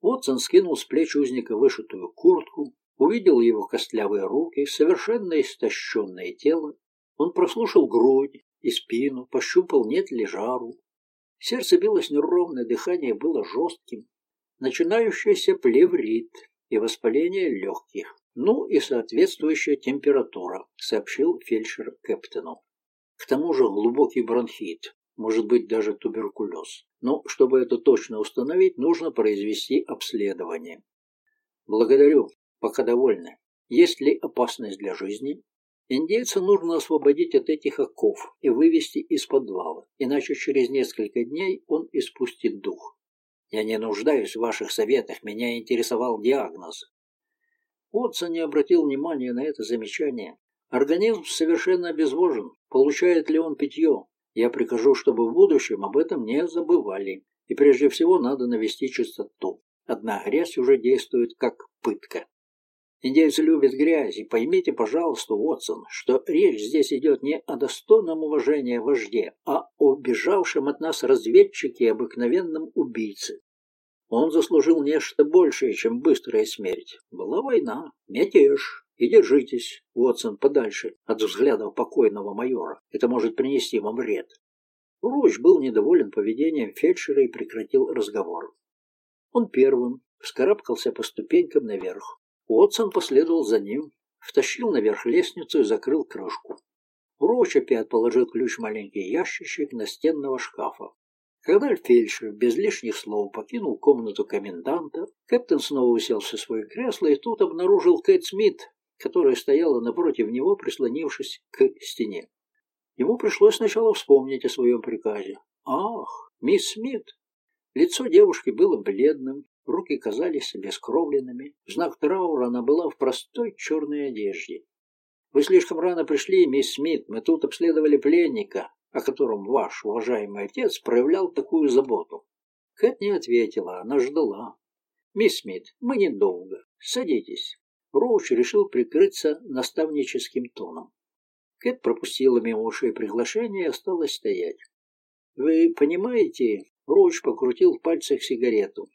Уотсон скинул с плеч узника вышитую куртку, увидел его костлявые руки, совершенно истощенное тело. Он прослушал грудь, и спину, пощупал, нет ли жару. Сердце билось неровно, дыхание было жестким. Начинающийся плеврит и воспаление легких. Ну и соответствующая температура, сообщил фельдшер капитану. К тому же глубокий бронхит, может быть даже туберкулез. Но чтобы это точно установить, нужно произвести обследование. Благодарю, пока довольны. Есть ли опасность для жизни? Индейца нужно освободить от этих оков и вывести из подвала, иначе через несколько дней он испустит дух. Я не нуждаюсь в ваших советах, меня интересовал диагноз. Отца не обратил внимания на это замечание. Организм совершенно обезвожен. Получает ли он питье? Я прикажу, чтобы в будущем об этом не забывали. И прежде всего надо навести чистоту. Одна грязь уже действует как пытка. Индейцы любят грязь, и поймите, пожалуйста, Уотсон, что речь здесь идет не о достойном уважении вожде, а о бежавшем от нас разведчике и обыкновенном убийце. Он заслужил нечто большее, чем быстрая смерть. Была война, мятеж. И держитесь, Уотсон, подальше от взглядов покойного майора. Это может принести вам вред. Руч был недоволен поведением фельдшера и прекратил разговор. Он первым вскарабкался по ступенькам наверх. Уотсон последовал за ним, втащил наверх лестницу и закрыл крышку. Роуч опять положил ключ в маленький ящичек настенного шкафа. Когда фельдшер без лишних слов покинул комнату коменданта, Кэптон снова уселся в свое кресло и тут обнаружил Кэт Смит, которая стояла напротив него, прислонившись к стене. Ему пришлось сначала вспомнить о своем приказе. «Ах, мисс Смит!» Лицо девушки было бледным, Руки казались обескровленными. В знак траура она была в простой черной одежде. «Вы слишком рано пришли, мисс Смит. Мы тут обследовали пленника, о котором ваш уважаемый отец проявлял такую заботу». Кэт не ответила, она ждала. «Мисс Смит, мы недолго. Садитесь». Роуч решил прикрыться наставническим тоном. Кэт пропустила мимо ушей приглашение и осталась стоять. «Вы понимаете...» Роуч покрутил в пальцах сигарету.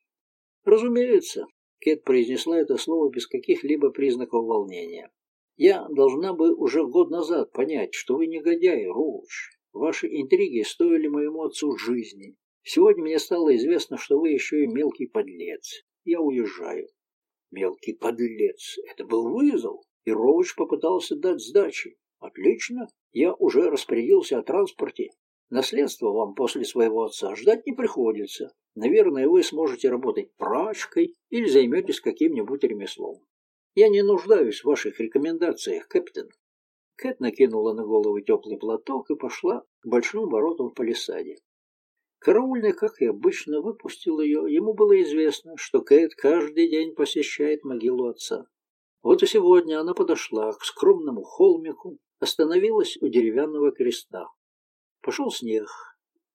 «Разумеется», — Кэт произнесла это слово без каких-либо признаков волнения. «Я должна бы уже год назад понять, что вы негодяй, Роуч. Ваши интриги стоили моему отцу жизни. Сегодня мне стало известно, что вы еще и мелкий подлец. Я уезжаю». «Мелкий подлец! Это был вызов!» И Роуч попытался дать сдачи. «Отлично. Я уже распорядился о транспорте. Наследство вам после своего отца ждать не приходится. Наверное, вы сможете работать прачкой или займетесь каким-нибудь ремеслом. Я не нуждаюсь в ваших рекомендациях, капитан. Кэт накинула на голову теплый платок и пошла к большим воротам в палисаде. Караульный, как и обычно, выпустил ее. Ему было известно, что Кэт каждый день посещает могилу отца. Вот и сегодня она подошла к скромному холмику, остановилась у деревянного креста. Пошел снег.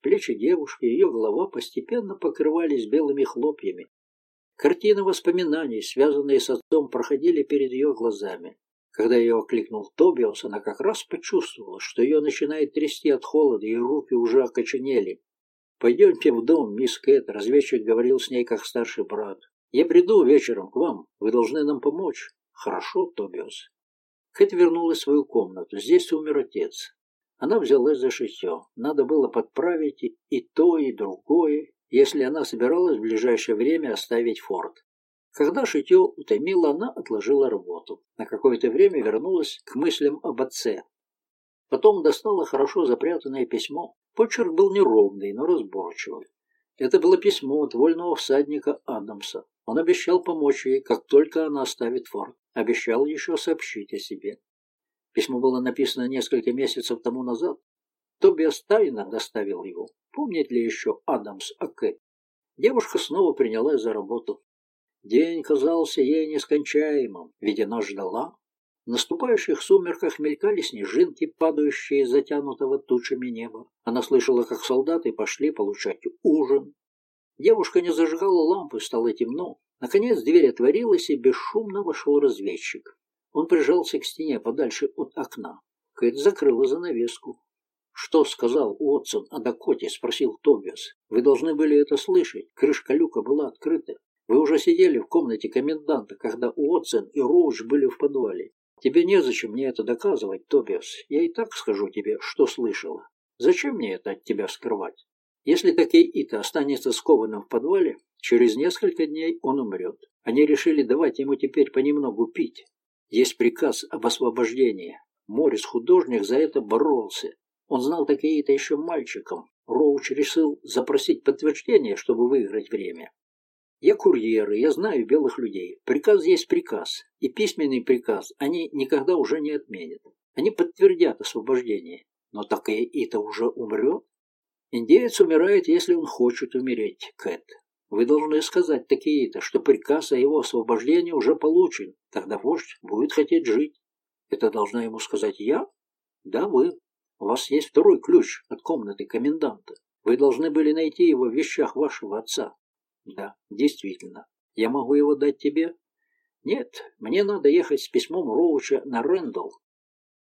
Плечи девушки, ее голова постепенно покрывались белыми хлопьями. Картины воспоминаний, связанные с отцом, проходили перед ее глазами. Когда ее окликнул Тобиос, она как раз почувствовала, что ее начинает трясти от холода, и руки уже окоченели. «Пойдемте в дом, мисс Кэт», — разведчик говорил с ней как старший брат. «Я приду вечером к вам. Вы должны нам помочь». «Хорошо, Тобиос». Кэт вернулась в свою комнату. Здесь умер отец. Она взялась за шитье. Надо было подправить и то, и другое, если она собиралась в ближайшее время оставить форт. Когда шитье утомило, она отложила работу. На какое-то время вернулась к мыслям об отце. Потом достала хорошо запрятанное письмо. Почерк был неровный, но разборчивый. Это было письмо от вольного всадника Адамса. Он обещал помочь ей, как только она оставит форт. Обещал еще сообщить о себе. Письмо было написано несколько месяцев тому назад. Тобиас тайно доставил его. Помнит ли еще Адамс о Кэт? Девушка снова принялась за работу. День казался ей нескончаемым, ведь она ждала. В наступающих сумерках мелькали снежинки, падающие из затянутого тучами неба. Она слышала, как солдаты пошли получать ужин. Девушка не зажигала лампы, стало темно. Наконец дверь отворилась, и бесшумно вошел разведчик. Он прижался к стене подальше от окна. Кэт закрыла занавеску. «Что сказал Уотсон о Дакоте?» — спросил Тобиас. «Вы должны были это слышать. Крышка люка была открыта. Вы уже сидели в комнате коменданта, когда Уотсон и Роуч были в подвале. Тебе незачем мне это доказывать, Тобиас. Я и так скажу тебе, что слышала. Зачем мне это от тебя скрывать? Если Такей-Ита останется скованным в подвале, через несколько дней он умрет. Они решили давать ему теперь понемногу пить. Есть приказ об освобождении. Морис, художник, за это боролся. Он знал такие-то еще мальчиком. Роуч решил запросить подтверждение, чтобы выиграть время. Я курьер, и я знаю белых людей. Приказ есть приказ. И письменный приказ они никогда уже не отменят. Они подтвердят освобождение. Но такие-то уже умрет? Индеец умирает, если он хочет умереть, Кэт. Вы должны сказать такие-то, что приказ о его освобождении уже получен. Тогда вождь будет хотеть жить. Это должна ему сказать я? Да, вы. У вас есть второй ключ от комнаты коменданта. Вы должны были найти его в вещах вашего отца. Да, действительно. Я могу его дать тебе? Нет, мне надо ехать с письмом Роуча на Рэндалл.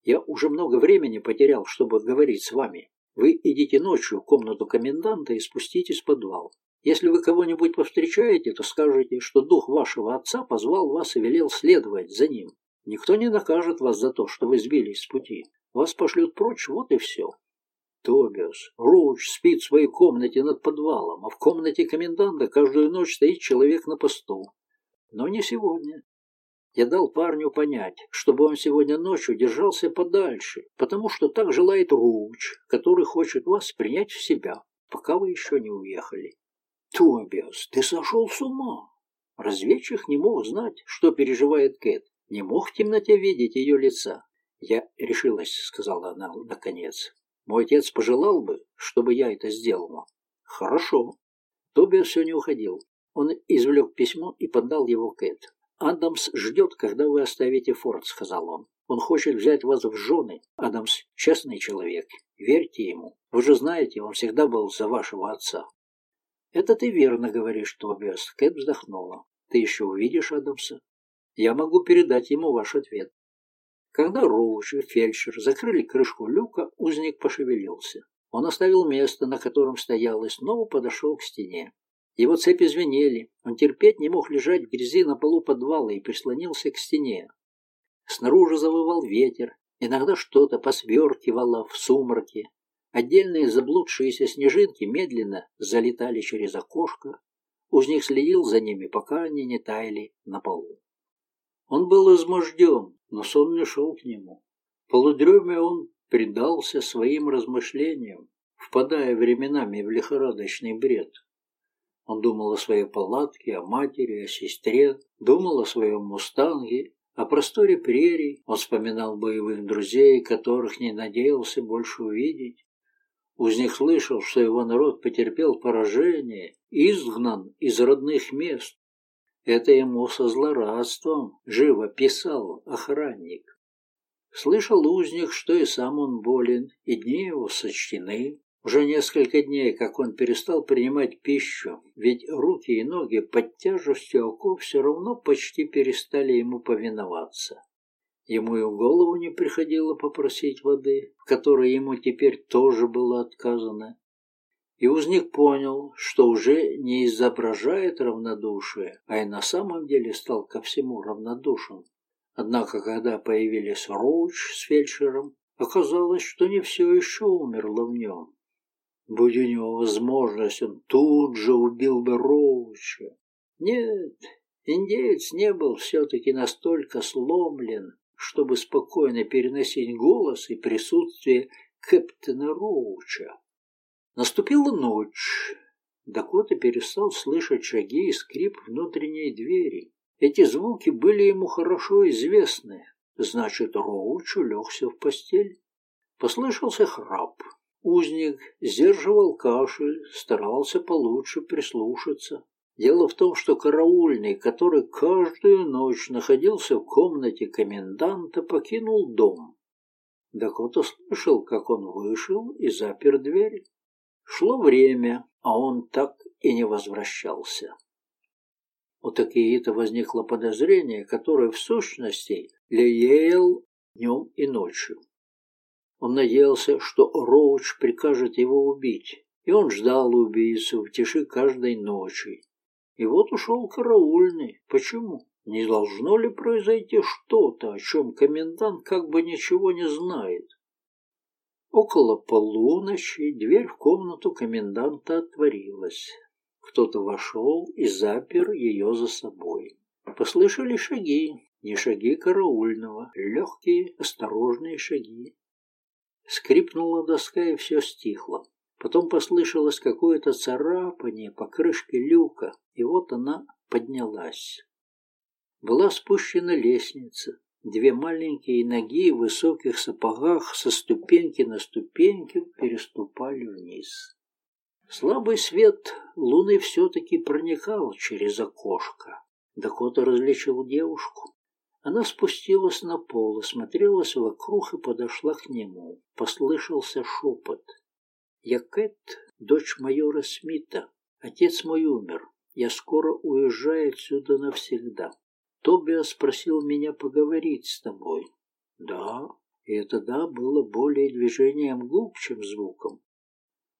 Я уже много времени потерял, чтобы говорить с вами. Вы идите ночью в комнату коменданта и спуститесь в подвал. Если вы кого-нибудь повстречаете, то скажете, что дух вашего отца позвал вас и велел следовать за ним. Никто не накажет вас за то, что вы сбились с пути. Вас пошлют прочь, вот и все. Тобиас, Роуч спит в своей комнате над подвалом, а в комнате коменданта каждую ночь стоит человек на посту. Но не сегодня. Я дал парню понять, чтобы он сегодня ночью держался подальше, потому что так желает Роуч, который хочет вас принять в себя, пока вы еще не уехали. Тобиас, ты сошел с ума. Разведчик не мог знать, что переживает Кэт, не мог в темноте видеть ее лица. Я решилась, сказала она наконец. Мой отец пожелал бы, чтобы я это сделала. Хорошо. Тобиас все не уходил. Он извлек письмо и подал его Кэт. «Адамс ждет, когда вы оставите форт», — сказал он. «Он хочет взять вас в жены. Адамс — честный человек. Верьте ему. Вы же знаете, он всегда был за вашего отца. «Это ты верно говоришь, Тобиас», — Кэт вздохнула. «Ты еще увидишь Адамса? Я могу передать ему ваш ответ». Когда Роуч и фельдшер закрыли крышку люка, узник пошевелился. Он оставил место, на котором стоял, и снова подошел к стене. Его цепи звенели. Он терпеть не мог лежать в грязи на полу подвала и прислонился к стене. Снаружи завывал ветер. Иногда что-то посверкивало в сумраке. Отдельные заблудшиеся снежинки медленно залетали через окошко. Узник следил за ними, пока они не таяли на полу. Он был изможден, но сон не шел к нему. В полудреме он предался своим размышлениям, впадая временами в лихорадочный бред. Он думал о своей палатке, о матери, о сестре, думал о своем мустанге, о просторе прерий, он вспоминал боевых друзей, которых не надеялся больше увидеть. Узник слышал, что его народ потерпел поражение, изгнан из родных мест. Это ему со злорадством живо писал охранник. Слышал узник, что и сам он болен, и дни его сочтены. Уже несколько дней, как он перестал принимать пищу, ведь руки и ноги под тяжестью оков все равно почти перестали ему повиноваться. Ему и в голову не приходило попросить воды, в которой ему теперь тоже было отказано. И узник понял, что уже не изображает равнодушие, а и на самом деле стал ко всему равнодушен. Однако, когда появились Роуч с фельдшером, оказалось, что не все еще умерло в нем. Будь у него возможность, он тут же убил бы Роуча. Нет, индеец не был все-таки настолько сломлен, чтобы спокойно переносить голос и присутствие капитана Роуча. Наступила ночь. Дакота перестал слышать шаги и скрип внутренней двери. Эти звуки были ему хорошо известны. Значит, Роуч улегся в постель. Послышался храп. Узник сдерживал кашель, старался получше прислушаться. Дело в том, что караульный, который каждую ночь находился в комнате коменданта, покинул дом. Дакота слышал, как он вышел и запер дверь. Шло время, а он так и не возвращался. У такие-то возникло подозрение, которое в сущности лелеял днем и ночью. Он надеялся, что Роуч прикажет его убить, и он ждал убийцу в тиши каждой ночи. И вот ушел караульный. Почему? Не должно ли произойти что-то, о чем комендант как бы ничего не знает? Около полуночи дверь в комнату коменданта отворилась. Кто-то вошел и запер ее за собой. Послышали шаги, не шаги караульного, легкие, осторожные шаги. Скрипнула доска, и все стихло. Потом послышалось какое-то царапание по крышке люка, и вот она поднялась. Была спущена лестница. Две маленькие ноги в высоких сапогах со ступеньки на ступеньку переступали вниз. Слабый свет луны все-таки проникал через окошко. Дакота различил девушку. Она спустилась на пол, осмотрелась вокруг и подошла к нему. Послышался шепот. «Я Кэт, дочь майора Смита. Отец мой умер. Я скоро уезжаю отсюда навсегда. Тобиас спросил меня поговорить с тобой». «Да». И это «да» было более движением губ, чем звуком.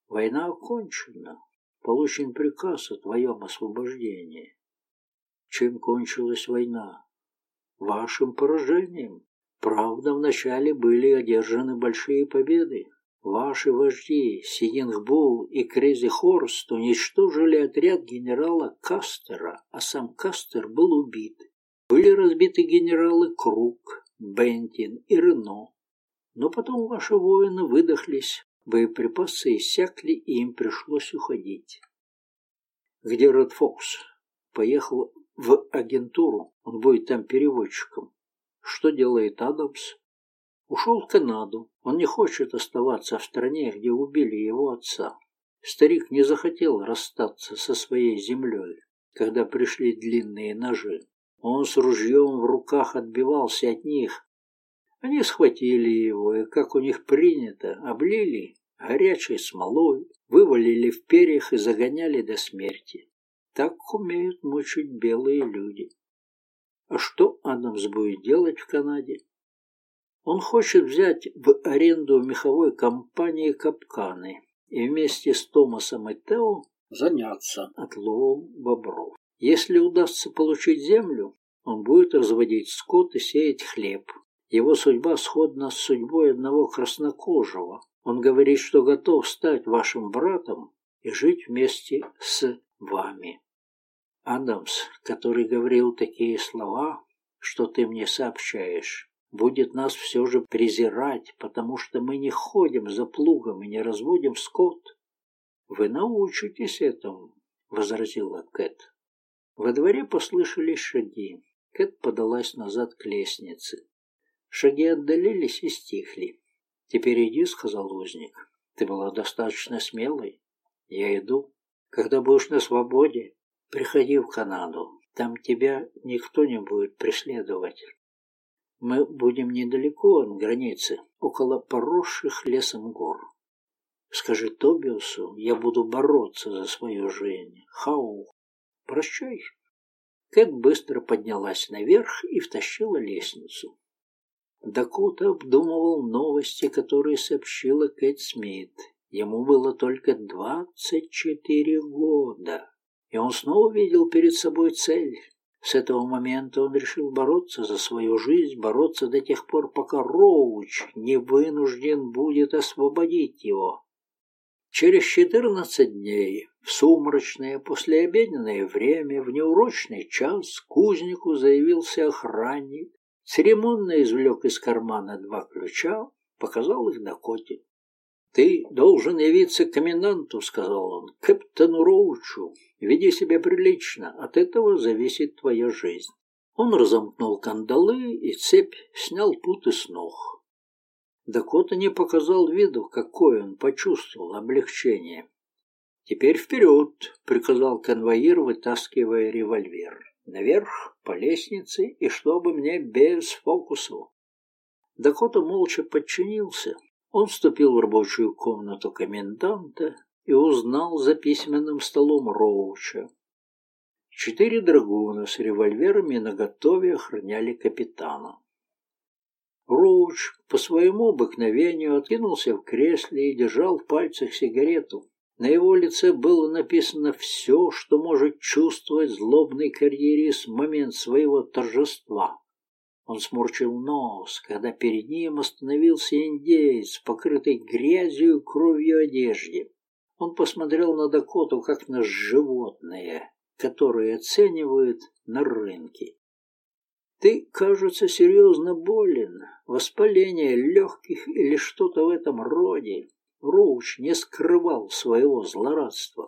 «Война окончена. Получен приказ о твоем освобождении». Чем кончилась война? вашим поражением. Правда, вначале были одержаны большие победы. Ваши вожди Сиенгбул и Крейзи Хорст уничтожили отряд генерала Кастера, а сам Кастер был убит. Были разбиты генералы Круг, Бентин и Рено. Но потом ваши воины выдохлись, боеприпасы иссякли, и им пришлось уходить. Где Ред Фокс? Поехал в агентуру, он будет там переводчиком. Что делает Адамс? Ушел в Канаду. Он не хочет оставаться в стране, где убили его отца. Старик не захотел расстаться со своей землей, когда пришли длинные ножи. Он с ружьем в руках отбивался от них. Они схватили его, и, как у них принято, облили горячей смолой, вывалили в перьях и загоняли до смерти. Так умеют мучить белые люди. А что Адамс будет делать в Канаде? Он хочет взять в аренду меховой компании капканы и вместе с Томасом и Тео заняться отловом бобров. Если удастся получить землю, он будет разводить скот и сеять хлеб. Его судьба сходна с судьбой одного краснокожего. Он говорит, что готов стать вашим братом и жить вместе с вами. Адамс, который говорил такие слова, что ты мне сообщаешь, будет нас все же презирать, потому что мы не ходим за плугом и не разводим скот. Вы научитесь этому, возразила Кэт. Во дворе послышались шаги. Кэт подалась назад к лестнице. Шаги отдалились и стихли. «Теперь иди», — сказал узник. «Ты была достаточно смелой. Я иду. Когда будешь на свободе, приходи в Канаду. Там тебя никто не будет преследовать. Мы будем недалеко от границы, около поросших лесом гор. Скажи Тобиусу, я буду бороться за свою жизнь. Хау, прощай. Кэт быстро поднялась наверх и втащила лестницу. Дакота обдумывал новости, которые сообщила Кэт Смит. Ему было только двадцать четыре года, и он снова видел перед собой цель. С этого момента он решил бороться за свою жизнь, бороться до тех пор, пока Роуч не вынужден будет освободить его. Через четырнадцать дней, в сумрачное послеобеденное время, в неурочный час, кузнику заявился охранник, церемонно извлек из кармана два ключа, показал их Дакоте. «Ты должен явиться к коменданту», — сказал он, — «капитану Роучу. Веди себя прилично, от этого зависит твоя жизнь». Он разомкнул кандалы и цепь, снял путы с ног. Дакота не показал виду, какое он почувствовал облегчение. «Теперь вперед!» — приказал конвоир, вытаскивая револьвер. «Наверх, по лестнице, и чтобы мне без фокусов!» Дакота молча подчинился. Он вступил в рабочую комнату коменданта и узнал за письменным столом Роуча. Четыре драгуна с револьверами наготове охраняли капитана. Роуч по своему обыкновению откинулся в кресле и держал в пальцах сигарету. На его лице было написано все, что может чувствовать злобный карьерист в момент своего торжества. Он сморчил нос, когда перед ним остановился индеец, покрытый грязью и кровью одежде. Он посмотрел на Дакоту, как на животное, которое оценивают на рынке. Ты, кажется, серьезно болен. Воспаление легких или что-то в этом роде. Роуч не скрывал своего злорадства.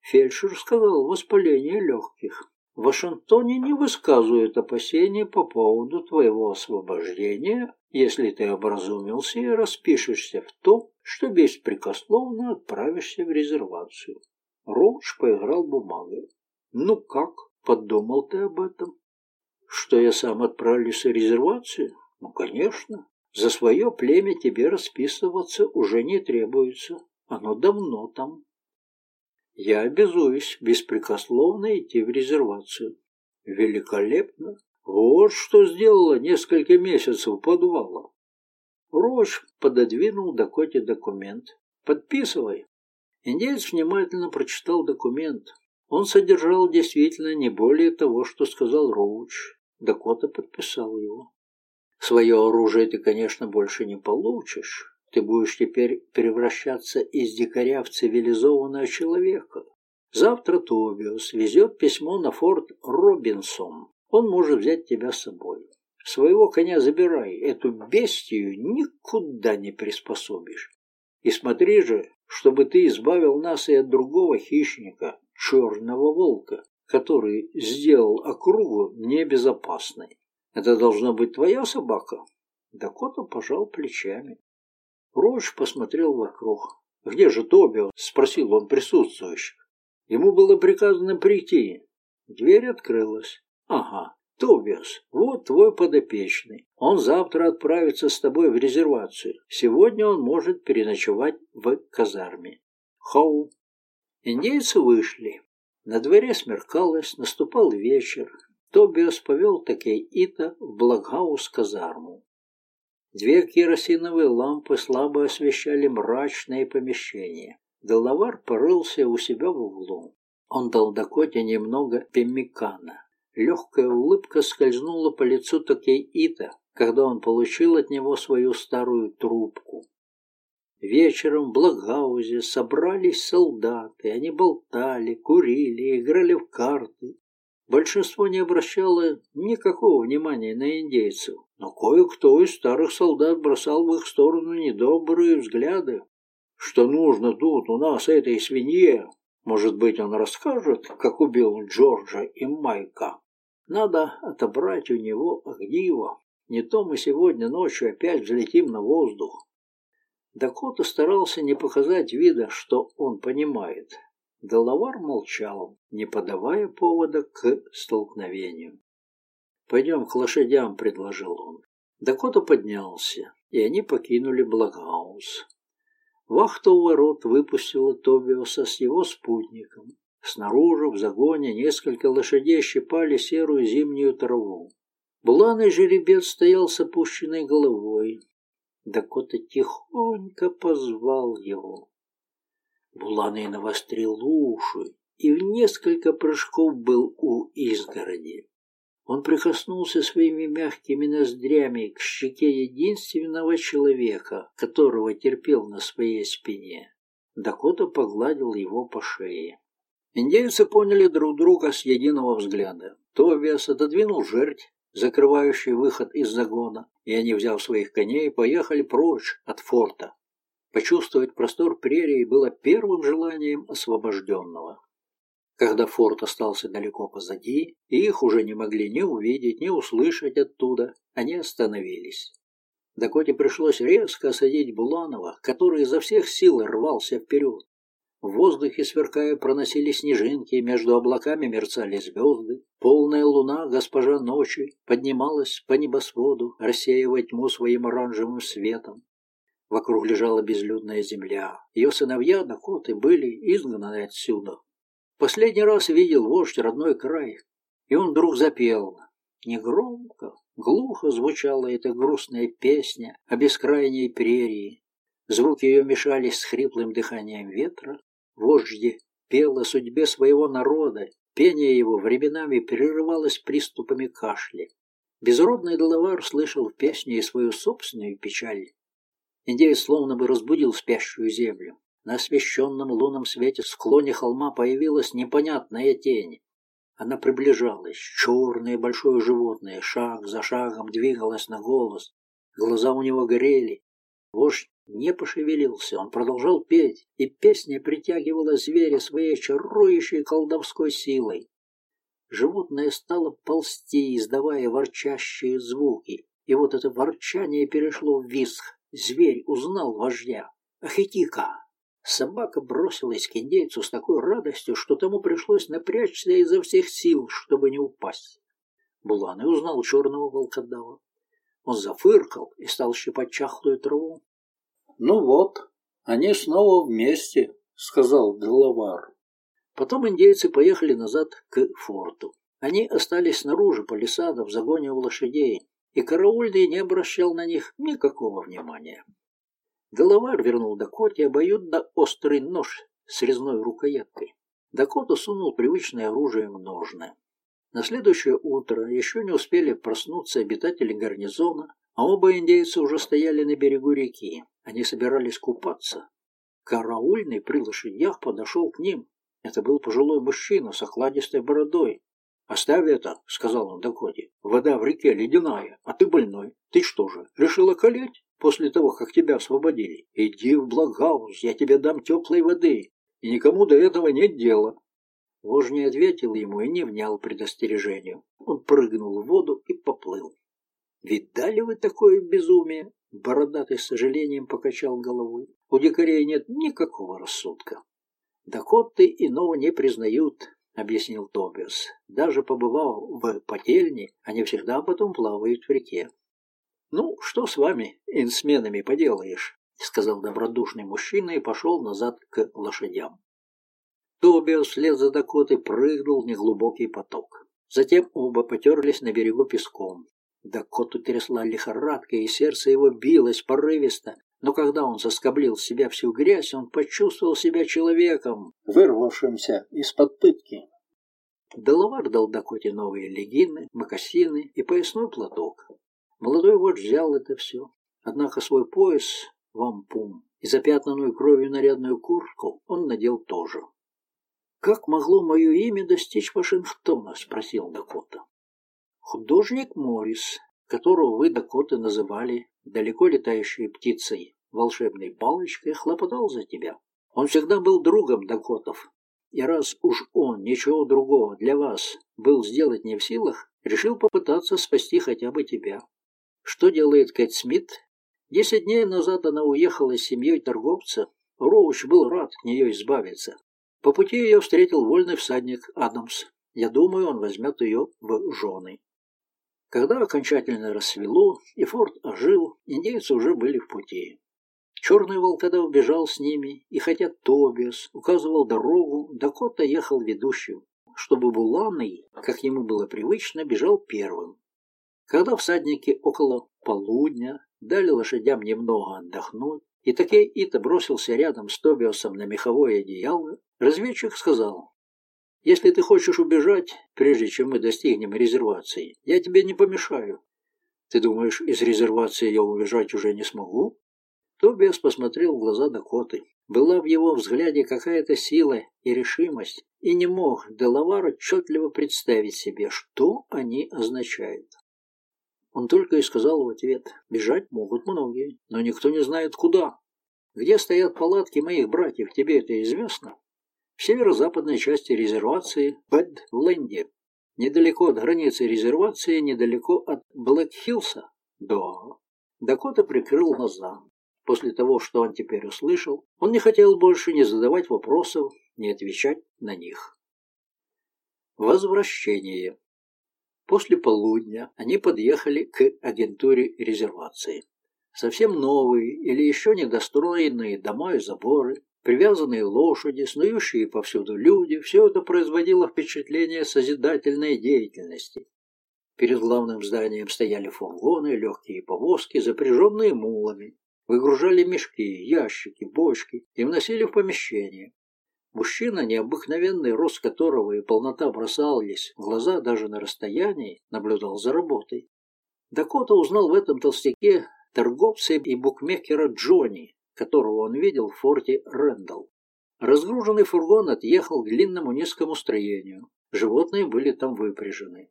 Фельдшер сказал воспаление легких. В Вашингтоне не высказывают опасения по поводу твоего освобождения, если ты образумился и распишешься в том, что беспрекословно отправишься в резервацию. Роуч поиграл бумагой. Ну как, подумал ты об этом? Что я сам отправлюсь в резервацию? Ну, конечно. За свое племя тебе расписываться уже не требуется. Оно давно там. Я обязуюсь беспрекословно идти в резервацию. Великолепно. Вот что сделала несколько месяцев подвала. Рош пододвинул Дакоте документ. Подписывай. Индеец внимательно прочитал документ. Он содержал действительно не более того, что сказал Роуч. Дакота подписал его. Свое оружие ты, конечно, больше не получишь. Ты будешь теперь превращаться из дикаря в цивилизованного человека. Завтра Тобиус везет письмо на форт Робинсон. Он может взять тебя с собой. Своего коня забирай, эту бестию никуда не приспособишь. И смотри же, чтобы ты избавил нас и от другого хищника, черного волка который сделал округу небезопасной. Это должна быть твоя собака? Дакота пожал плечами. Роуч посмотрел вокруг. «Где же Тобио?» – спросил он присутствующих. Ему было приказано прийти. Дверь открылась. «Ага, Тобиас, вот твой подопечный. Он завтра отправится с тобой в резервацию. Сегодня он может переночевать в казарме». Хоу. Индейцы вышли. На дворе смеркалось, наступал вечер. Тобиас повел Такей-Ита в Благаус-казарму. Две керосиновые лампы слабо освещали мрачное помещение. Делавар порылся у себя в углу. Он дал Дакоте немного пеммикана. Легкая улыбка скользнула по лицу Такей-Ита, когда он получил от него свою старую трубку. Вечером в Благаузе собрались солдаты, они болтали, курили, играли в карты. Большинство не обращало никакого внимания на индейцев, но кое-кто из старых солдат бросал в их сторону недобрые взгляды. Что нужно тут у нас этой свинье? Может быть, он расскажет, как убил Джорджа и Майка? Надо отобрать у него огниво. Не то мы сегодня ночью опять взлетим на воздух. Дакота старался не показать вида, что он понимает. Делавар молчал, не подавая повода к столкновению. «Пойдем к лошадям», — предложил он. Дакота поднялся, и они покинули блокгауз. Вахта у ворот выпустила Тобиаса с его спутником. Снаружи, в загоне, несколько лошадей щипали серую зимнюю траву. Буланый жеребец стоял с опущенной головой. Дакота тихонько позвал его. Буланый навострил уши и в несколько прыжков был у изгороди. Он прикоснулся своими мягкими ноздрями к щеке единственного человека, которого терпел на своей спине. Дакота погладил его по шее. Индейцы поняли друг друга с единого взгляда. Тобиас отодвинул жерть, закрывающий выход из загона, и они, взяв своих коней, поехали прочь от форта. Почувствовать простор прерии было первым желанием освобожденного. Когда форт остался далеко позади, и их уже не могли ни увидеть, ни услышать оттуда, они остановились. Дакоте пришлось резко осадить Буланова, который изо всех сил рвался вперед. В воздухе, сверкая, проносились снежинки, между облаками мерцали звезды. Полная луна, госпожа ночи, поднималась по небосводу, рассеивая тьму своим оранжевым светом. Вокруг лежала безлюдная земля. Ее сыновья, Дакоты, были изгнаны отсюда. Последний раз видел вождь родной край, и он вдруг запел. Негромко, глухо звучала эта грустная песня о бескрайней прерии. Звуки ее мешались с хриплым дыханием ветра, Вожди пел о судьбе своего народа, пение его временами прерывалось приступами кашля. Безродный Делавар слышал в песне и свою собственную печаль. Индеец словно бы разбудил спящую землю. На освещенном лунном свете склоне холма появилась непонятная тень. Она приближалась, черное большое животное, шаг за шагом двигалось на голос. Глаза у него горели. Вождь не пошевелился, он продолжал петь, и песня притягивала зверя своей чарующей колдовской силой. Животное стало ползти, издавая ворчащие звуки, и вот это ворчание перешло в визг. Зверь узнал вождя. Ахитика! Собака бросилась к индейцу с такой радостью, что тому пришлось напрячься изо всех сил, чтобы не упасть. Булан и узнал черного волкодава. Он зафыркал и стал щипать чахлую траву. «Ну вот, они снова вместе», — сказал Делавар. Потом индейцы поехали назад к форту. Они остались снаружи палисада в загоне у лошадей, и караульный не обращал на них никакого внимания. Делавар вернул Дакоте обоюдно острый нож с резной рукояткой. Дакота сунул привычное оружие в ножны. На следующее утро еще не успели проснуться обитатели гарнизона, а оба индейца уже стояли на берегу реки. Они собирались купаться. Караульный при лошадях подошел к ним. Это был пожилой мужчина с окладистой бородой. «Оставь это», — сказал он Дакоте. «Вода в реке ледяная, а ты больной. Ты что же, решил околеть после того, как тебя освободили? Иди в Благаус, я тебе дам теплой воды, и никому до этого нет дела». Вождь не ответил ему и не внял предостережению. Он прыгнул в воду и поплыл. «Видали вы такое безумие?» Бородатый с сожалением покачал головой. «У дикарей нет никакого рассудка». «Дакоты иного не признают», — объяснил Тобиас. «Даже побывав в потельне, они всегда потом плавают в реке». «Ну, что с вами, инсменами, поделаешь?» — сказал добродушный мужчина и пошел назад к лошадям. Тобиас вслед за Дакотой прыгнул в неглубокий поток. Затем оба потерлись на берегу песком. Дакоту трясла лихорадка, и сердце его билось порывисто. Но когда он соскоблил с себя всю грязь, он почувствовал себя человеком, вырвавшимся из-под пытки. Делавар дал Дакоте новые легины, мокасины и поясной платок. Молодой вождь взял это все. Однако свой пояс, вампум, и запятнанную кровью нарядную куртку он надел тоже. «Как могло мое имя достичь Вашингтона?» — спросил Дакота. «Художник Моррис, которого вы, Дакоты, называли далеко летающей птицей, волшебной палочкой, хлопотал за тебя. Он всегда был другом Дакотов, и раз уж он ничего другого для вас был сделать не в силах, решил попытаться спасти хотя бы тебя. Что делает Кэт Смит? Десять дней назад она уехала с семьей торговца. Роуч был рад от нее избавиться. По пути ее встретил вольный всадник Адамс. Я думаю, он возьмет ее в жены. Когда окончательно рассвело и форт ожил, индейцы уже были в пути. Черный волкодав бежал с ними, и хотя Тобиас указывал дорогу, Дакота ехал ведущим, чтобы Буланый, как ему было привычно, бежал первым. Когда всадники около полудня дали лошадям немного отдохнуть, и Такей Ита бросился рядом с Тобиасом на меховое одеяло, разведчик сказал, «Если ты хочешь убежать, прежде чем мы достигнем резервации, я тебе не помешаю. Ты думаешь, из резервации я убежать уже не смогу?» Тобиас посмотрел в глаза Дакоты. Была в его взгляде какая-то сила и решимость, и не мог Делавар отчетливо представить себе, что они означают. Он только и сказал в ответ, бежать могут многие, но никто не знает куда. Где стоят палатки моих братьев, тебе это известно? В северо-западной части резервации Бэдленде. Недалеко от границы резервации, недалеко от Блэкхиллса. Да. Дакота прикрыл глаза. После того, что он теперь услышал, он не хотел больше не задавать вопросов, не отвечать на них. Возвращение. После полудня они подъехали к агентуре резервации. Совсем новые или еще недостроенные дома и заборы, привязанные лошади, снующие повсюду люди, все это производило впечатление созидательной деятельности. Перед главным зданием стояли фургоны, легкие повозки, запряженные мулами. Выгружали мешки, ящики, бочки и вносили в помещение. Мужчина, необыкновенный рост которого и полнота бросались в глаза даже на расстоянии, наблюдал за работой. Дакота узнал в этом толстяке торговца и букмекера Джонни, которого он видел в форте Рэндалл. Разгруженный фургон отъехал к длинному низкому строению. Животные были там выпряжены.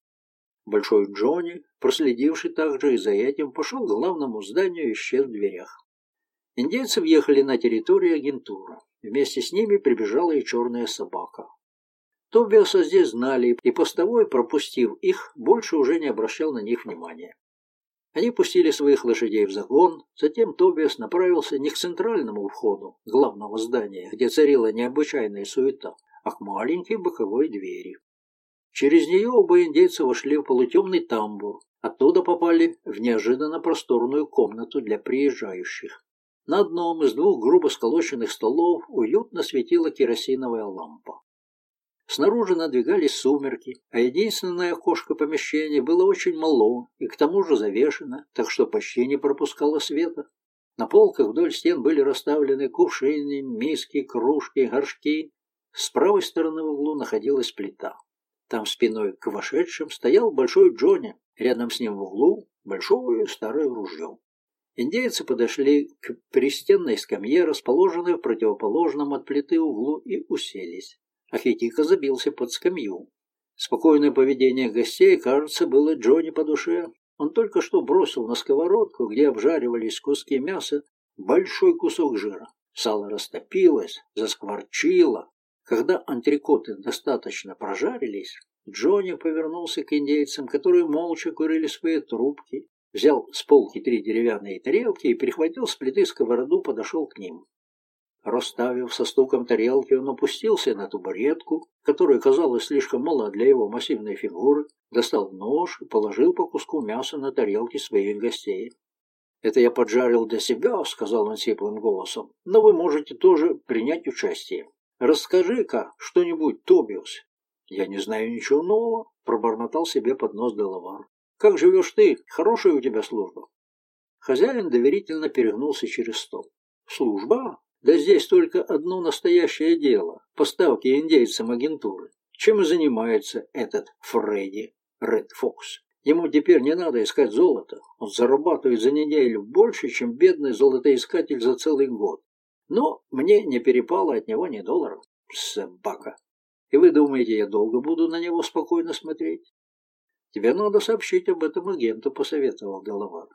Большой Джонни, проследивший также и за этим, пошел к главному зданию и исчез в дверях. Индейцы въехали на территорию агентуры. Вместе с ними прибежала и черная собака. Тобиаса здесь знали, и постовой, пропустив их, больше уже не обращал на них внимания. Они пустили своих лошадей в загон, затем Тобиас направился не к центральному входу главного здания, где царила необычайная суета, а к маленькой боковой двери. Через нее оба индейца вошли в полутемный тамбур, оттуда попали в неожиданно просторную комнату для приезжающих. На одном из двух грубо сколоченных столов уютно светила керосиновая лампа. Снаружи надвигались сумерки, а единственное окошко помещения было очень мало и к тому же завешено, так что почти не пропускало света. На полках вдоль стен были расставлены кувшины, миски, кружки, горшки. С правой стороны в углу находилась плита. Там спиной к вошедшим стоял большой Джонни, рядом с ним в углу большое старое ружье. Индейцы подошли к пристенной скамье, расположенной в противоположном от плиты углу, и уселись. Ахитика забился под скамью. Спокойное поведение гостей, кажется, было Джонни по душе. Он только что бросил на сковородку, где обжаривались куски мяса, большой кусок жира. Сало растопилось, заскворчило. Когда антрикоты достаточно прожарились, Джонни повернулся к индейцам, которые молча курили свои трубки взял с полки три деревянные тарелки и перехватил с плиты сковороду, подошел к ним. Расставив со стуком тарелки, он опустился на табуретку, которая казалась слишком мала для его массивной фигуры, достал нож и положил по куску мяса на тарелки своих гостей. «Это я поджарил для себя», — сказал он сиплым голосом, — «но вы можете тоже принять участие. Расскажи-ка что-нибудь, Тобиус». «Я не знаю ничего нового», — пробормотал себе под нос Делавар. Как живешь ты? Хорошая у тебя служба. Хозяин доверительно перегнулся через стол. Служба? Да здесь только одно настоящее дело. Поставки индейцам агентуры. Чем и занимается этот Фредди Ред Фокс. Ему теперь не надо искать золото. Он зарабатывает за неделю больше, чем бедный золотоискатель за целый год. Но мне не перепало от него ни долларов. Собака. И вы думаете, я долго буду на него спокойно смотреть? Тебе надо сообщить об этом агенту, посоветовал Делавар.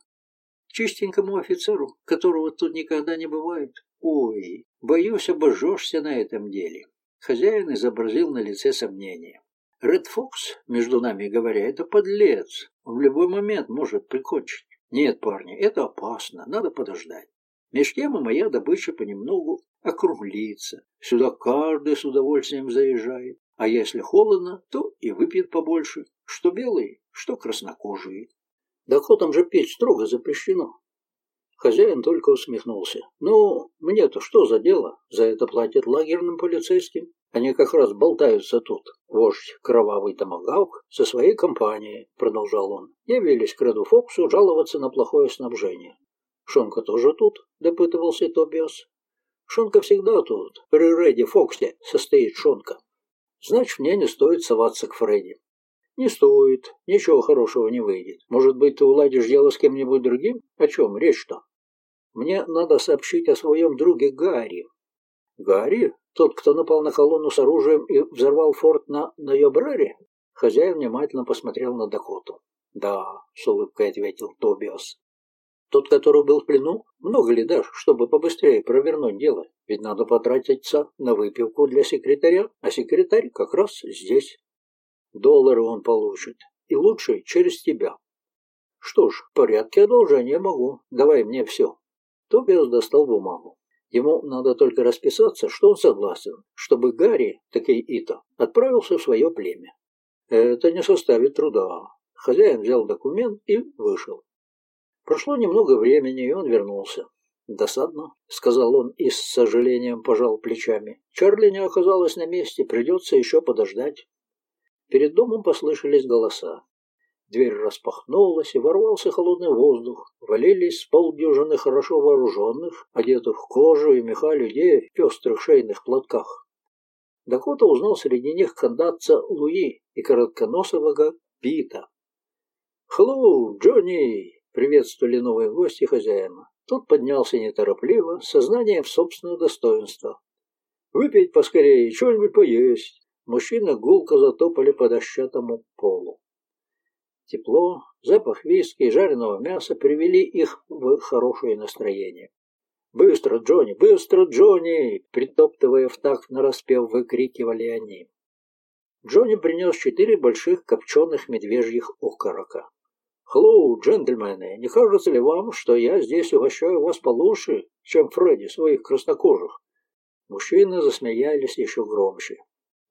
Чистенькому офицеру, которого тут никогда не бывает. Ой, боюсь, обожжешься на этом деле. Хозяин изобразил на лице сомнение. Ред Фокс, между нами говоря, это подлец. Он в любой момент может прикончить. Нет, парни, это опасно, надо подождать. Меж тем и моя добыча понемногу округлится. Сюда каждый с удовольствием заезжает. А если холодно, то и выпьет побольше. Что белый, что краснокожие. Дакотам же петь строго запрещено. Хозяин только усмехнулся. «Ну, мне-то что за дело? За это платят лагерным полицейским. Они как раз болтаются тут. Вождь Кровавый Томагавк со своей компанией», — продолжал он. «Явились к Реду Фоксу жаловаться на плохое снабжение». «Шонка тоже тут?» — допытывался Тобиас. «Шонка всегда тут. При Реде Фоксе состоит Шонка. Значит, мне не стоит соваться к Фредди». «Не стоит. Ничего хорошего не выйдет. Может быть, ты уладишь дело с кем-нибудь другим? О чем речь-то?» Мне надо сообщить о своем друге Гарри. Гарри? Тот, кто напал на колонну с оружием и взорвал форт на Найобрере? Хозяин внимательно посмотрел на Дакоту. Да, с улыбкой ответил Тобиас. Тот, который был в плену? Много ли дашь, чтобы побыстрее провернуть дело? Ведь надо потратиться на выпивку для секретаря, а секретарь как раз здесь. Доллары он получит. И лучше через тебя. Что ж, в порядке одолжения могу. Давай мне все. Тобиас достал бумагу. Ему надо только расписаться, что он согласен, чтобы Гарри, такой Ито, отправился в свое племя. Это не составит труда. Хозяин взял документ и вышел. Прошло немного времени, и он вернулся. «Досадно», — сказал он и с сожалением пожал плечами. «Чарли не оказалась на месте, придется еще подождать». Перед домом послышались голоса. Дверь распахнулась, и ворвался холодный воздух. Валились с полдюжины хорошо вооруженных, одетых в кожу и меха людей в пестрых шейных платках. Дакота узнал среди них кандатца Луи и коротконосового Пита. «Хеллоу, Джонни!» — приветствовали новые гости хозяина. Тот поднялся неторопливо, с сознанием собственного достоинства. «Выпить поскорее, что-нибудь поесть!» Мужчины гулко затопали по дощатому полу. Тепло, запах виски и жареного мяса привели их в хорошее настроение. «Быстро, Джонни! Быстро, Джонни!» Притоптывая в такт нараспев, выкрикивали они. Джонни принес четыре больших копченых медвежьих окорока. «Хлоу, джентльмены, не кажется ли вам, что я здесь угощаю вас получше, чем Фредди своих краснокожих?» Мужчины засмеялись еще громче.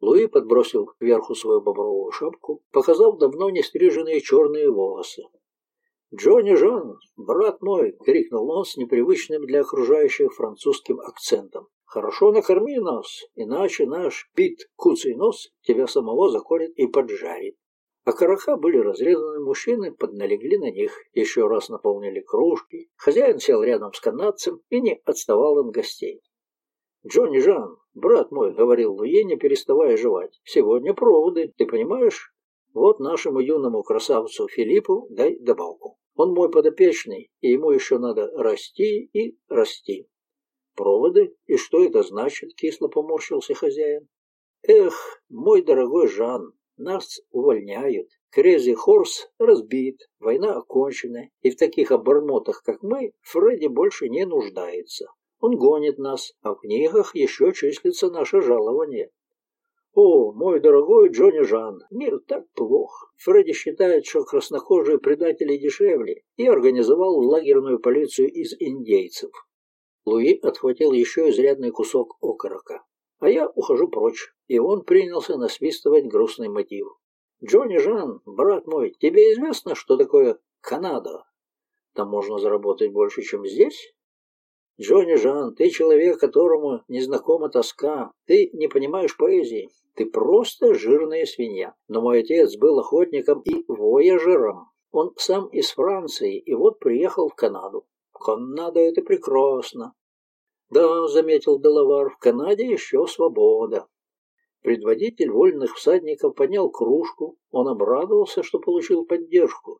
Луи подбросил кверху свою бобровую шапку, показав давно не стриженные черные волосы. «Джонни Жан, брат мой!» — крикнул он с непривычным для окружающих французским акцентом. «Хорошо накорми нас, иначе наш Пит Куцый Нос тебя самого заколет и поджарит». А короха были разрезаны, мужчины подналегли на них, еще раз наполнили кружки. Хозяин сел рядом с канадцем и не отставал от гостей. «Джонни Жан, брат мой», — говорил Луи, не переставая жевать, — «сегодня проводы, ты понимаешь? Вот нашему юному красавцу Филиппу дай добавку. Он мой подопечный, и ему еще надо расти и расти». «Проводы? И что это значит?» — кисло поморщился хозяин. «Эх, мой дорогой Жан, нас увольняют. Крези Хорс разбит, война окончена, и в таких обормотах, как мы, Фредди больше не нуждается. Он гонит нас, а в книгах еще числится наше жалование. О, мой дорогой Джонни Жан, мир так плох. Фредди считает, что краснокожие предатели дешевле, и организовал лагерную полицию из индейцев. Луи отхватил еще изрядный кусок окорока. А я ухожу прочь, и он принялся насвистывать грустный мотив. «Джонни Жан, брат мой, тебе известно, что такое Канада? Там можно заработать больше, чем здесь?» Джонни Жан, ты человек, которому незнакома тоска. Ты не понимаешь поэзии. Ты просто жирная свинья. Но мой отец был охотником и вояжером. Он сам из Франции и вот приехал в Канаду. Канада — это прекрасно. Да, заметил Делавар, в Канаде еще свобода. Предводитель вольных всадников поднял кружку. Он обрадовался, что получил поддержку.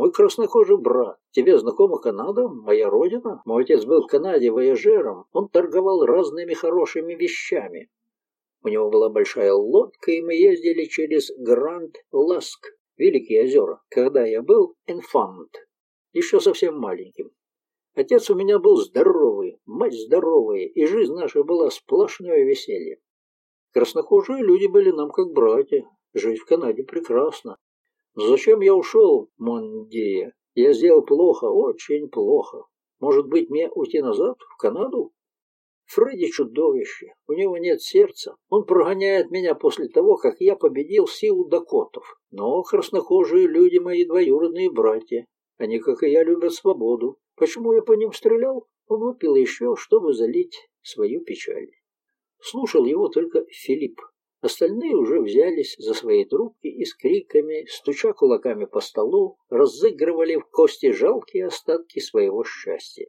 Мой краснокожий брат, тебе знакома Канада, моя родина? Мой отец был в Канаде вояжером, он торговал разными хорошими вещами. У него была большая лодка, и мы ездили через Гранд-Ласк, Великие озера, когда я был инфант, еще совсем маленьким. Отец у меня был здоровый, мать здоровая, и жизнь наша была сплошное веселье. Краснокожие люди были нам как братья. Жить в Канаде прекрасно. Зачем я ушел, Мондия? Я сделал плохо, очень плохо. Может быть, мне уйти назад, в Канаду? Фредди чудовище, у него нет сердца. Он прогоняет меня после того, как я победил силу дакотов. Но краснокожие люди мои двоюродные братья. Они, как и я, любят свободу. Почему я по ним стрелял? Он выпил еще, чтобы залить свою печаль. Слушал его только Филипп. Остальные уже взялись за свои трубки и с криками, стуча кулаками по столу, разыгрывали в кости жалкие остатки своего счастья.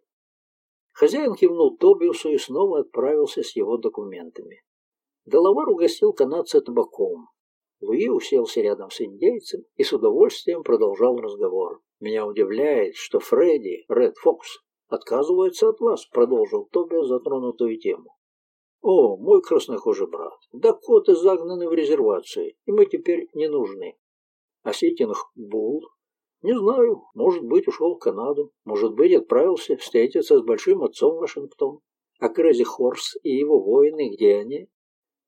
Хозяин кивнул Тобиусу и снова отправился с его документами. Делавар угостил канадца табаком. Луи уселся рядом с индейцем и с удовольствием продолжал разговор. «Меня удивляет, что Фредди, Ред Фокс, отказывается от вас», — продолжил Тобиус затронутую тему. «О, мой краснокожий брат, Дакоты загнаны в резервации, и мы теперь не нужны. А Ситинг Бул не знаю, может быть, ушел в Канаду, может быть, отправился встретиться с большим отцом Вашингтон. А Крэзи Хорс и его воины, где они?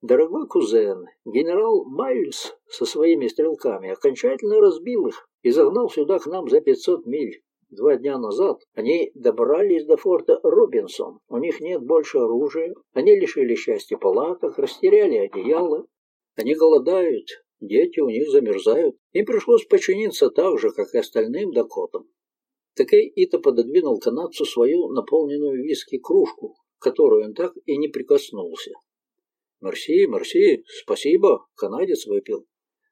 Дорогой кузен, генерал Майльс со своими стрелками окончательно разбил их и загнал сюда к нам за 500 миль. Два дня назад они добрались до форта Робинсон. У них нет больше оружия. Они лишили счастья палаток, растеряли одеяло. Они голодают, Дети у них замерзают. Им пришлось подчиниться так же, как и остальным дакотам. Такей Ита пододвинул канадцу свою наполненную виски кружку, которую он так и не прикоснулся. «Мерси, мерси, спасибо», — канадец выпил.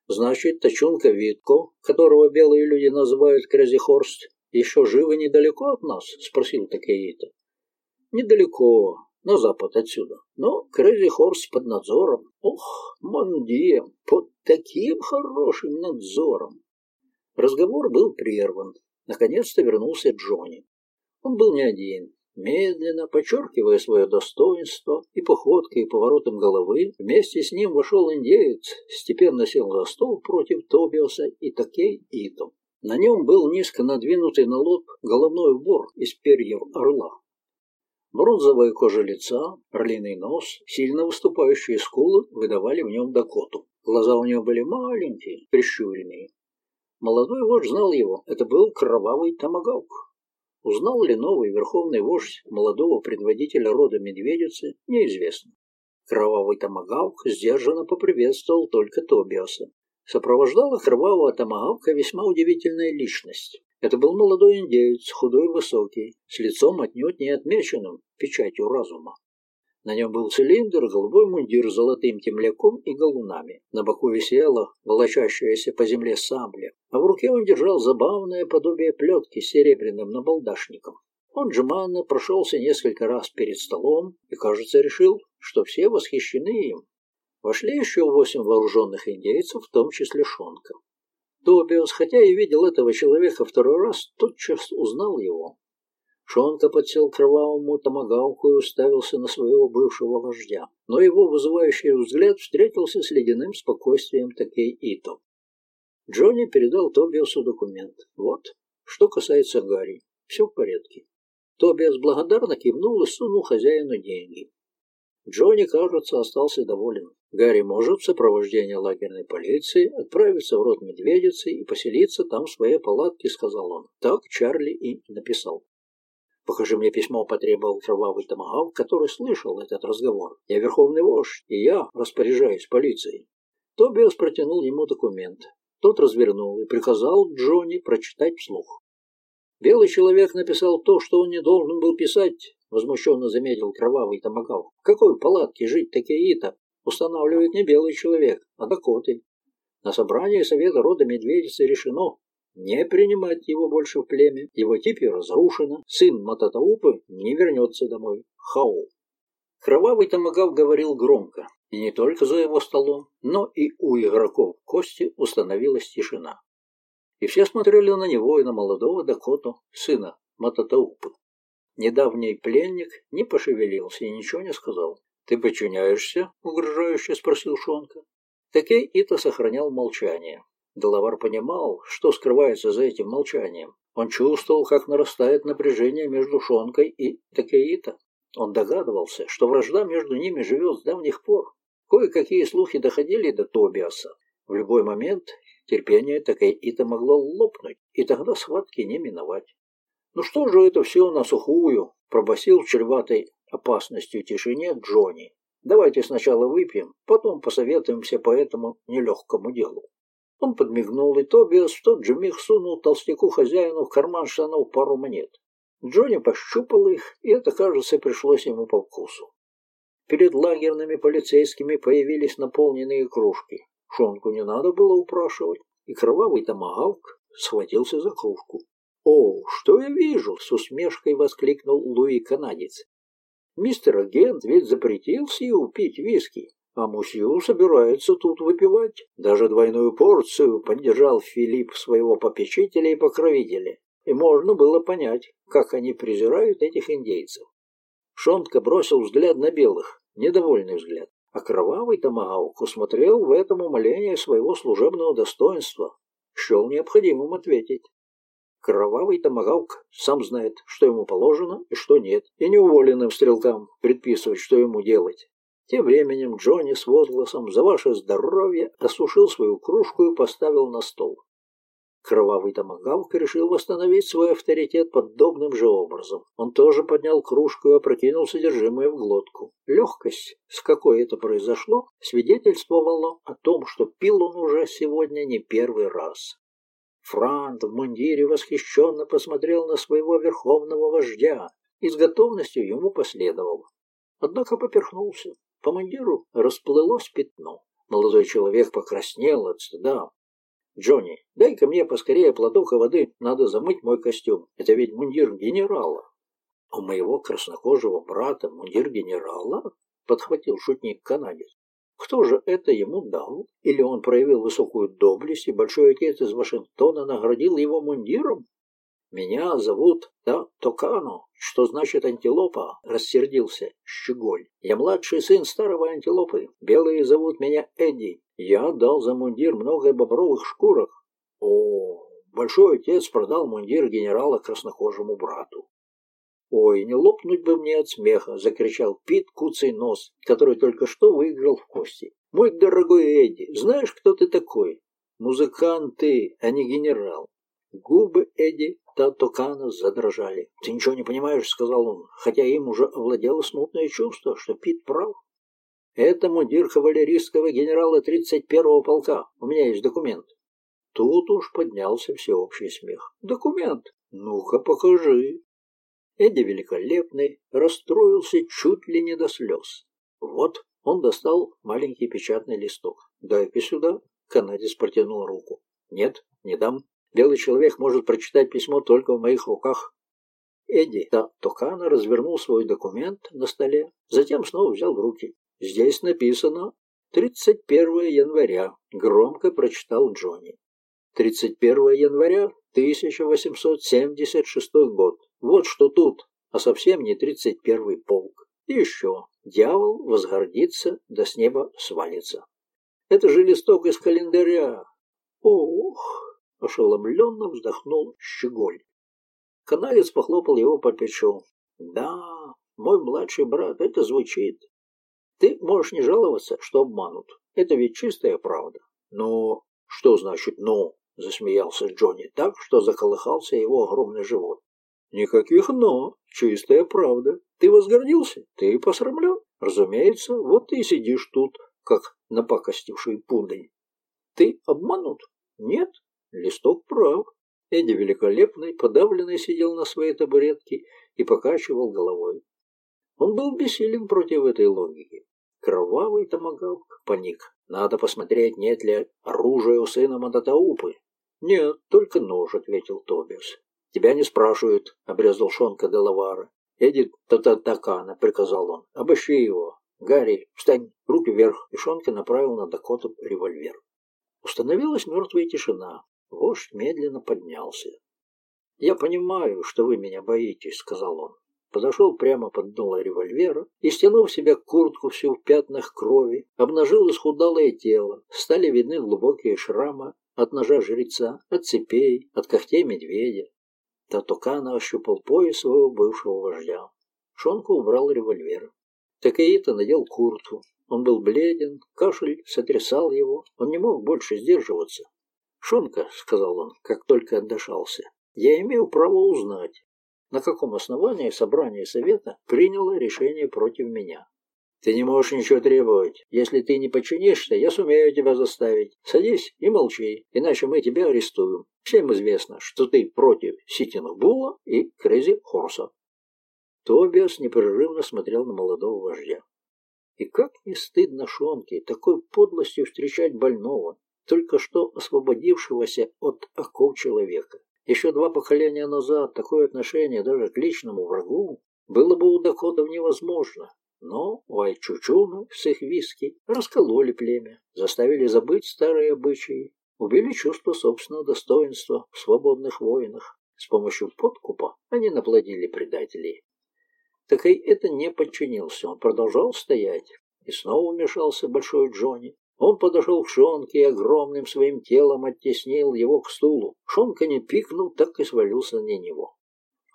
«Значит, Тачунка Витко, которого белые люди называют Кразихорст, еще живы недалеко от нас?» — спросил Такеита. «Недалеко на запад отсюда. Но Крейзи Хорс под надзором. Ох, Мондия, под таким хорошим надзором. Разговор был прерван. Наконец-то вернулся Джонни. Он был не один. Медленно, подчеркивая свое достоинство и походкой и поворотом головы, вместе с ним вошел индеец, степенно сел за стол против Тобиоса и Такей Ито. На нем был низко надвинутый на лоб головной убор из перьев орла. Бронзовая кожа лица, орлиный нос, сильно выступающие скулы выдавали в нем Дакоту. Глаза у него были маленькие, прищуренные. Молодой вождь знал его. Это был кровавый томагавк. Узнал ли новый верховный вождь молодого предводителя рода медведицы, неизвестно. Кровавый томагавк сдержанно поприветствовал только Тобиаса. Сопровождала кровавого томагавка весьма удивительная личность. Это был молодой индеец, худой и высокий, с лицом отнюдь не отмеченным печатью разума. На нем был цилиндр, голубой мундир с золотым темляком и галунами. На боку висела волочащаяся по земле сабля, а в руке он держал забавное подобие плетки с серебряным набалдашником. Он жеманно прошелся несколько раз перед столом и, кажется, решил, что все восхищены им. Вошли еще восемь вооруженных индейцев, в том числе Шонка. Тобиас, хотя и видел этого человека второй раз, тотчас узнал его. Шонка подсел к кровавому томагавку и уставился на своего бывшего вождя. Но его вызывающий взгляд встретился с ледяным спокойствием Такей Ито. Джонни передал Тобиасу документ. Вот, что касается Гарри, все в порядке. Тобиас благодарно кивнул и сунул хозяину деньги. Джонни, кажется, остался доволен. Гарри может в сопровождении лагерной полиции отправиться в рот Медведицы и поселиться там в своей палатке, сказал он. Так Чарли и написал. «Покажи мне письмо», — потребовал кровавый томагав, который слышал этот разговор. «Я верховный вождь, и я распоряжаюсь полицией». Тобиас протянул ему документ. Тот развернул и приказал Джонни прочитать вслух. Белый человек написал то, что он не должен был писать, возмущенно заметил кровавый томагав. В какой палатке жить такие-то? Устанавливает не белый человек, а дакоты. На собрании Совета рода Медведицы решено не принимать его больше в племя. Его типи разрушено. Сын Мататаупы не вернется домой. Хау. Кровавый томагав говорил громко. И не только за его столом, но и у игроков кости установилась тишина. И все смотрели на него и на молодого Дакоту, сына Мататаупы. Недавний пленник не пошевелился и ничего не сказал. «Ты подчиняешься?» — угрожающе спросил Шонка. Такей Ита сохранял молчание. Делавар понимал, что скрывается за этим молчанием. Он чувствовал, как нарастает напряжение между Шонкой и Такеита. Он догадывался, что вражда между ними живет с давних пор. Кое-какие слухи доходили до Тобиаса. В любой момент терпение Такеита могло лопнуть, и тогда схватки не миновать. «Ну что же это все на сухую?» – пробасил чреватый опасностью тишине Джонни. Давайте сначала выпьем, потом посоветуемся по этому нелегкому делу. Он подмигнул, и Тобиас в тот же миг сунул толстяку-хозяину в карман штанов пару монет. Джонни пощупал их, и это, кажется, пришлось ему по вкусу. Перед лагерными полицейскими появились наполненные кружки. Шонку не надо было упрашивать, и кровавый томагавк схватился за кружку. «О, что я вижу!» — с усмешкой воскликнул Луи-канадец. «Мистер агент ведь запретил Сью пить виски, а мусью собирается тут выпивать. Даже двойную порцию поддержал Филипп своего попечителя и покровителя. И можно было понять, как они презирают этих индейцев. Шонка бросил взгляд на белых, недовольный взгляд. А кровавый томагавк усмотрел в этом умоление своего служебного достоинства. Счел необходимым ответить. Кровавый томагавк сам знает, что ему положено и что нет, и не уволенным стрелкам предписывать, что ему делать. Тем временем Джонни с возгласом «За ваше здоровье!» осушил свою кружку и поставил на стол. Кровавый томагавк решил восстановить свой авторитет подобным же образом. Он тоже поднял кружку и опрокинул содержимое в глотку. Легкость, с какой это произошло, свидетельствовала о том, что пил он уже сегодня не первый раз. Франт в мундире восхищенно посмотрел на своего верховного вождя и с готовностью ему последовал. Однако поперхнулся. По мундиру расплылось пятно. Молодой человек покраснел от стыда. «Джонни, дай-ка мне поскорее платок и воды, надо замыть мой костюм. Это ведь мундир генерала». «У моего краснокожего брата мундир генерала?» — подхватил шутник-канадец. «Кто же это ему дал? Или он проявил высокую доблесть, и большой отец из Вашингтона наградил его мундиром?» «Меня зовут да, Токано, что значит антилопа», — рассердился Щеголь. «Я младший сын старого антилопы. Белые зовут меня Эдди. Я отдал за мундир много бобровых шкурок». «О, большой отец продал мундир генерала краснокожему брату». «Ой, не лопнуть бы мне от смеха!» — закричал Пит Куцый Нос, который только что выиграл в кости. «Мой дорогой Эдди, знаешь, кто ты такой? Музыкант ты, а не генерал. Губы Эдди Татокана задрожали. «Ты ничего не понимаешь», — сказал он, хотя им уже овладело смутное чувство, что Пит прав. «Это мундир кавалерийского генерала 31-го полка. У меня есть документ». Тут уж поднялся всеобщий смех. «Документ? Ну-ка, покажи». Эдди Великолепный расстроился чуть ли не до слез. Вот он достал маленький печатный листок. «Дай-ка сюда». Канадец протянул руку. «Нет, не дам. Белый человек может прочитать письмо только в моих руках. Эдди Токана развернул свой документ на столе, затем снова взял в руки. Здесь написано 31 января, громко прочитал Джонни. 31 января 1876 год. Вот что тут, а совсем не 31 полк. И еще, дьявол возгордится, да с неба свалится. Это же листок из календаря. Ох! Ошеломленно вздохнул Щеголь. Каналец похлопал его по плечу. «Да, мой младший брат, это звучит. Ты можешь не жаловаться, что обманут. Это ведь чистая правда. Но что значит «но»?» — засмеялся Джонни так, что заколыхался его огромный живот. «Никаких «но». Чистая правда. Ты возгордился? Ты посрамлен? Разумеется, вот ты и сидишь тут, как напакостивший пудень. Ты обманут? Нет? Листок прав. Эдди Великолепный, подавленный, сидел на своей табуретке и покачивал головой. Он был бессилен против этой логики. Кровавый томагавк паник. Надо посмотреть, нет ли оружия у сына Мататаупы. Нет, только нож, ответил Тобиас. Тебя не спрашивают, обрезал Шонка Делавара. Эдди Тататакана, приказал он. Обыщи его. Гарри, встань, руки вверх. И Шонка направил на Дакоту револьвер. Установилась мертвая тишина. Вождь медленно поднялся. «Я понимаю, что вы меня боитесь», — сказал он. Подошел прямо под дуло револьвера и, стянув себе куртку всю в пятнах крови, обнажил исхудалое тело. Стали видны глубокие шрамы от ножа жреца, от цепей, от когтей медведя. Татукана ощупал пояс своего бывшего вождя. Шонку убрал револьвер. Такаита надел куртку. Он был бледен, кашель сотрясал его, он не мог больше сдерживаться. «Шонка», — сказал он, как только отдышался, — «я имею право узнать, на каком основании собрание совета приняло решение против меня. Ты не можешь ничего требовать. Если ты не подчинишься, я сумею тебя заставить. Садись и молчи, иначе мы тебя арестуем. Всем известно, что ты против Ситина Була и Крейзи Хорса. Тобиас непрерывно смотрел на молодого вождя. И как не стыдно Шонке такой подлостью встречать больного, только что освободившегося от оков человека. Еще два поколения назад такое отношение даже к личному врагу было бы у Дакотов невозможно. Но Вайчучуны с их виски раскололи племя, заставили забыть старые обычаи, убили чувство собственного достоинства в свободных воинах. С помощью подкупа они наплодили предателей. Так и это не подчинился, он продолжал стоять. И снова вмешался Большой Джонни. Он подошел к Шонке и огромным своим телом оттеснил его к стулу. Шонка не пикнул, так и свалился на него.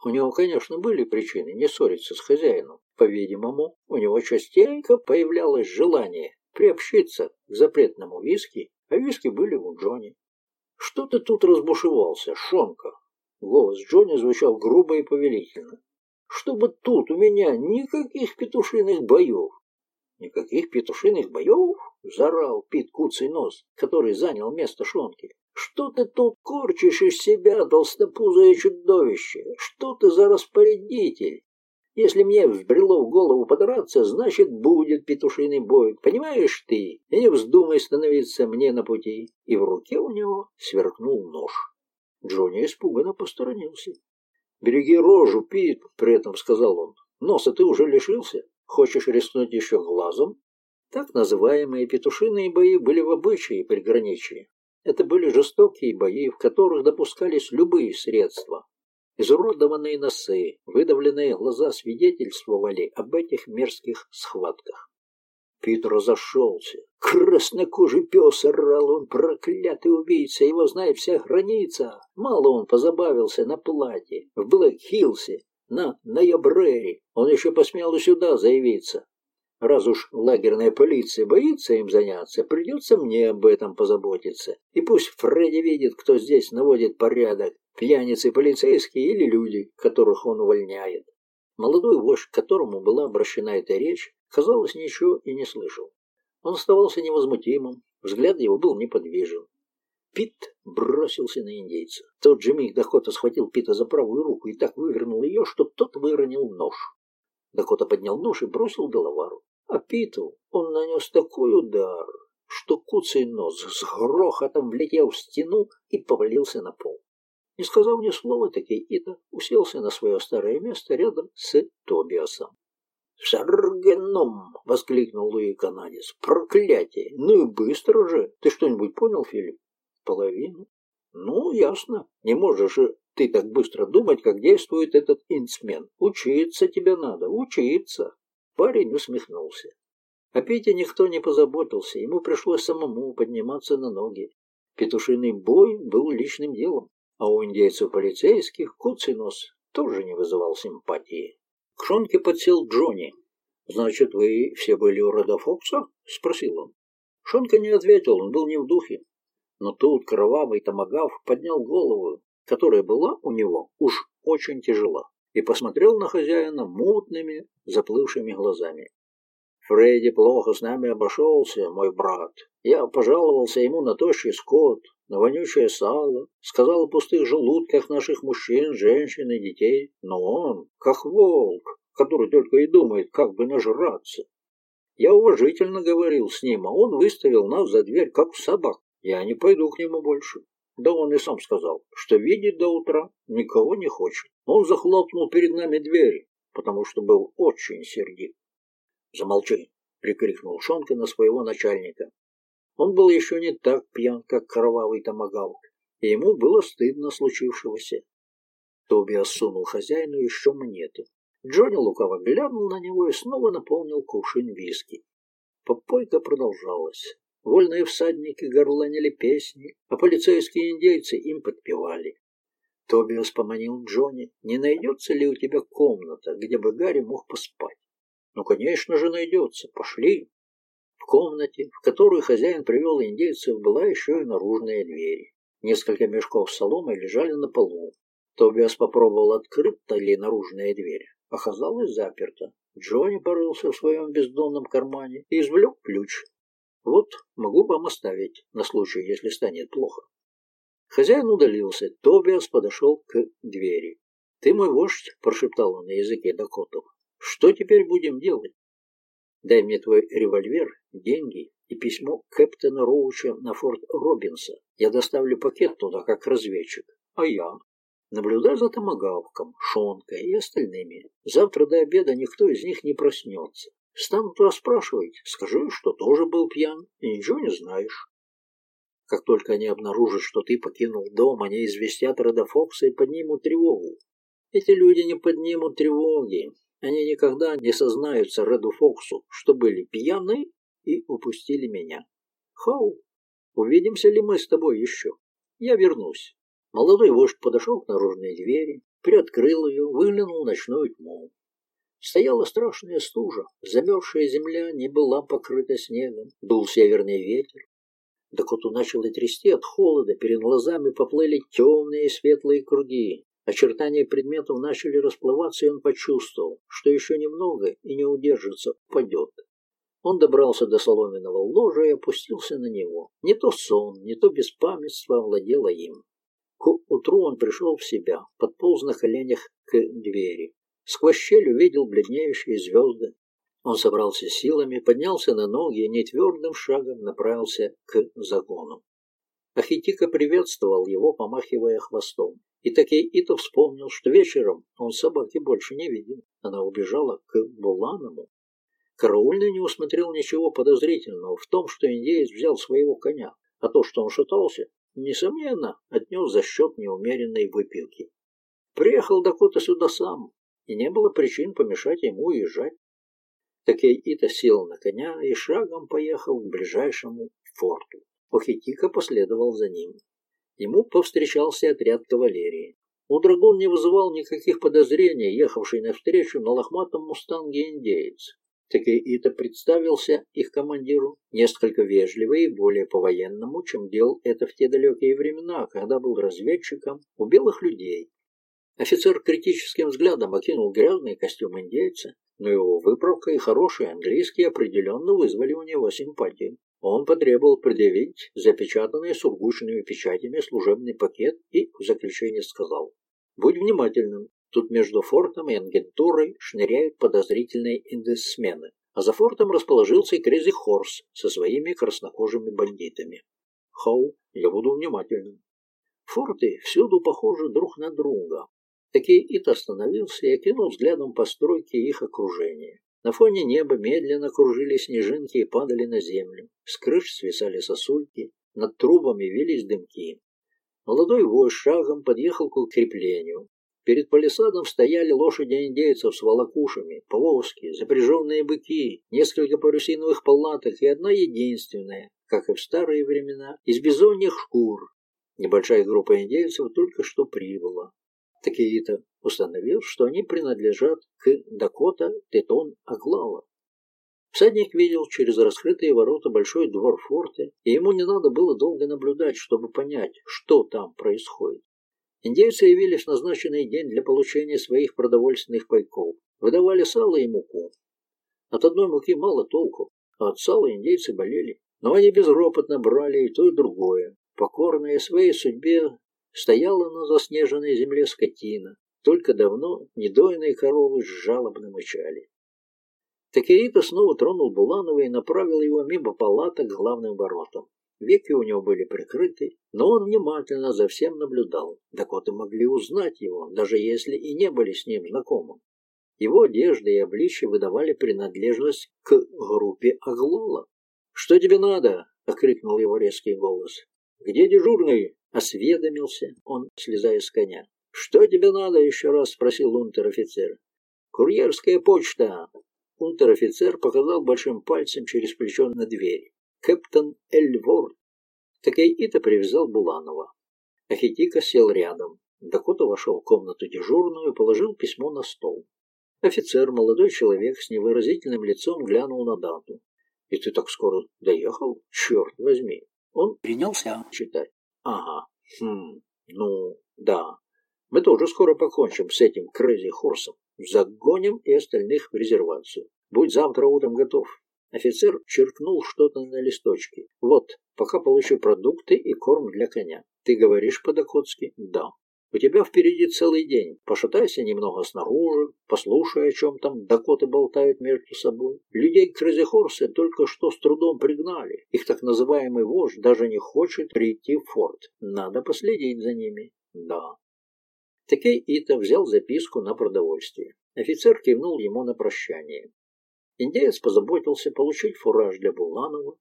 У него, конечно, были причины не ссориться с хозяином. По-видимому, у него частенько появлялось желание приобщиться к запретному виски, а виски были у Джонни. «Что ты тут разбушевался, Шонка?» Голос Джонни звучал грубо и повелительно. «Чтобы тут у меня никаких петушиных боев!» «Никаких петушиных боев?» — зарал Пит Куцый Нос, который занял место Шонки. Что ты тут корчишь из себя, толстопузое чудовище? Что ты за распорядитель? Если мне взбрело в голову подраться, значит, будет петушиный бой. Понимаешь ты? И не вздумай становиться мне на пути. И в руке у него сверкнул нож. Джонни испуганно посторонился. «Береги рожу, Пит», — при этом сказал он. «Носа ты уже лишился? Хочешь рискнуть еще глазом?» Так называемые петушиные бои были в обычае приграничья. Это были жестокие бои, в которых допускались любые средства. Изуродованные носы, выдавленные глаза свидетельствовали об этих мерзких схватках. Питер разошелся. Краснокожий пес орал он, проклятый убийца, его знает вся граница. Мало он позабавился на Платте, в Блэк-Хиллсе, на Ноябрере. Он еще посмел сюда заявиться. Раз уж лагерная полиция боится им заняться, придется мне об этом позаботиться. И пусть Фредди видит, кто здесь наводит порядок, пьяницы полицейские или люди, которых он увольняет. Молодой вождь, к которому была обращена эта речь, казалось, ничего и не слышал. Он оставался невозмутимым, взгляд его был неподвижен. Пит бросился на индейца. Тот же миг Дакота схватил Пита за правую руку и так вывернул ее, что тот выронил нож. Дакота поднял нож и бросил Делавару. А Питу он нанес такой удар, что куцый нос с грохотом влетел в стену и повалился на пол. Не сказав ни слова, таки Ита уселся на свое старое место рядом с Тобиасом. «Саргеном!» — воскликнул Луи Канадец. «Проклятие! Ну и быстро же! Ты что-нибудь понял, Филипп?» «Половину?» «Ну, ясно. Не можешь же ты так быстро думать, как действует этот инсмен. Учиться тебе надо, учиться!» Парень усмехнулся. О Пете никто не позаботился, ему пришлось самому подниматься на ноги. Петушиный бой был личным делом, а у индейцев полицейских куцый нос тоже не вызывал симпатии. К Шонке подсел Джонни. «Значит, вы все были у рода Фокса?» — спросил он. Шонка не ответил, он был не в духе. Но тут кровавый томагав поднял голову, которая была у него уж очень тяжела и посмотрел на хозяина мутными, заплывшими глазами. «Фредди плохо с нами обошелся, мой брат. Я пожаловался ему на тощий скот, на вонючее сало, сказал о пустых желудках наших мужчин, женщин и детей. Но он, как волк, который только и думает, как бы нажраться. Я уважительно говорил с ним, а он выставил нас за дверь, как собак. Я не пойду к нему больше. Да он и сам сказал, что видеть до утра никого не хочет. Он захлопнул перед нами двери, потому что был очень сердит. «Замолчи!» — прикрикнул Шонка на своего начальника. Он был еще не так пьян, как кровавый томагавк, и ему было стыдно случившегося. Тоби сунул хозяину еще монету. Джонни лукаво глянул на него и снова наполнил кувшин виски. Попойка продолжалась. Вольные всадники горланили песни, а полицейские индейцы им подпевали. Тобиас поманил Джонни, не найдется ли у тебя комната, где бы Гарри мог поспать. Ну, конечно же, найдется. Пошли. В комнате, в которую хозяин привел индейцев, была еще и наружная дверь. Несколько мешков с соломой лежали на полу. Тобиас попробовал открыта ли наружная дверь. Оказалось заперта. Джонни порылся в своем бездонном кармане и извлек ключ. Вот, могу вам оставить, на случай, если станет плохо. Хозяин удалился. Тобиас подошел к двери. «Ты мой вождь», — прошептал он на языке дакотов. «Что теперь будем делать?» «Дай мне твой револьвер, деньги и письмо капитана Роуча на форт Робинса. Я доставлю пакет туда, как разведчик. А я?» Наблюдай за томагавком, Шонкой и остальными. Завтра до обеда никто из них не проснется. Станут расспрашивать, скажи, что тоже был пьян и ничего не знаешь. Как только они обнаружат, что ты покинул дом, они известят Реда Фокса и поднимут тревогу. Эти люди не поднимут тревоги. Они никогда не сознаются Реду Фоксу, что были пьяны и упустили меня. Хау, увидимся ли мы с тобой еще? Я вернусь. Молодой вождь подошел к наружной двери, приоткрыл ее, выглянул в ночную тьму. Стояла страшная стужа, замерзшая земля не была покрыта снегом, дул северный ветер, да коту начало трясти от холода, перед глазами поплыли темные светлые круги. Очертания предметов начали расплываться, и он почувствовал, что еще немного и не удержится, упадет. Он добрался до соломенного ложа и опустился на него. Не то сон, не то беспамятство овладело им. К утру он пришел в себя, подполз на коленях к двери. Сквозь щель увидел бледнеющие звезды, он собрался силами, поднялся на ноги и нетвердым шагом направился к загону. Ахитика приветствовал его, помахивая хвостом. И таки Ито вспомнил, что вечером он собаки больше не видел. Она убежала к Буланому. Караульный не усмотрел ничего подозрительного в том, что индеец взял своего коня, а то, что он шатался, несомненно, отнес за счет неумеренной выпилки. Приехал Дакота сюда сам, и не было причин помешать ему уезжать. Такей-Ита сел на коня и шагом поехал к ближайшему форту. Охитика последовал за ним. Ему повстречался отряд кавалерии. У драгун не вызывал никаких подозрений, ехавший навстречу на лохматом мустанге индеец. Такей-Ита представился их командиру несколько вежливый и более по-военному, чем делал это в те далекие времена, когда был разведчиком у белых людей. Офицер критическим взглядом окинул грязный костюм индейца, но его выправка и хороший английский определенно вызвали у него симпатию. Он потребовал предъявить запечатанный сургучными печатями служебный пакет и в заключение сказал «Будь внимательным, тут между фортом и агентурой шныряют подозрительные индесмены, а за фортом расположился и Крези Хорс со своими краснокожими бандитами. Хау, я буду внимательным. Форты всюду похожи друг на друга, Таки Ит остановился и окинул взглядом постройки их окружения. На фоне неба медленно кружили снежинки и падали на землю. С крыш свисали сосульки, над трубами вились дымки. Молодой вождь шагом подъехал к укреплению. Перед палисадом стояли лошади индейцев с волокушами, повозки, запряженные быки, несколько парусиновых палаток и одна единственная, как и в старые времена, из бизоньих шкур. Небольшая группа индейцев только что прибыла. Такие-то установил, что они принадлежат к Дакота Тетон Аглала. Всадник видел через раскрытые ворота большой двор форта, и ему не надо было долго наблюдать, чтобы понять, что там происходит. Индейцы явились в назначенный день для получения своих продовольственных пайков. Выдавали сало и муку. От одной муки мало толку, а от сала индейцы болели. Но они безропотно брали и то, и другое, покорные своей судьбе Стояла на заснеженной земле скотина, только давно недойные коровы жалобно мычали. Такеита снова тронул Буланова и направил его мимо палата к главным воротам. Веки у него были прикрыты, но он внимательно за всем наблюдал. Дакоты могли узнать его, даже если и не были с ним знакомы. Его одежда и обличье выдавали принадлежность к группе Аглола. «Что тебе надо?» — окрикнул его резкий голос. «Где дежурный?» Осведомился он, слезая с коня. «Что тебе надо?» — еще раз спросил унтер-офицер. «Курьерская почта!» Унтер-офицер показал большим пальцем через плечо на дверь. «Кэптон Эльворд!» Такей-то привязал Буланова. Ахитика сел рядом. Дакота вошел в комнату дежурную и положил письмо на стол. Офицер, молодой человек с невыразительным лицом, глянул на дату. «И ты так скоро доехал? Черт возьми!» Он принялся читать. Ага, хм, ну, да. Мы тоже скоро покончим с этим Крейзи Хорсом. Загоним и остальных в резервацию. Будь завтра утром готов. Офицер черкнул что-то на листочке. Вот, пока получу продукты и корм для коня. Ты говоришь по-докотски? Да. У тебя впереди целый день. Пошатайся немного снаружи, послушай, о чем там дакоты болтают между собой. Людей к Крезихорсе только что с трудом пригнали. Их так называемый вождь даже не хочет прийти в форт. Надо последить за ними. Да. Такей Ита взял записку на продовольствие. Офицер кивнул ему на прощание. Индеец позаботился получить фураж для Буланова.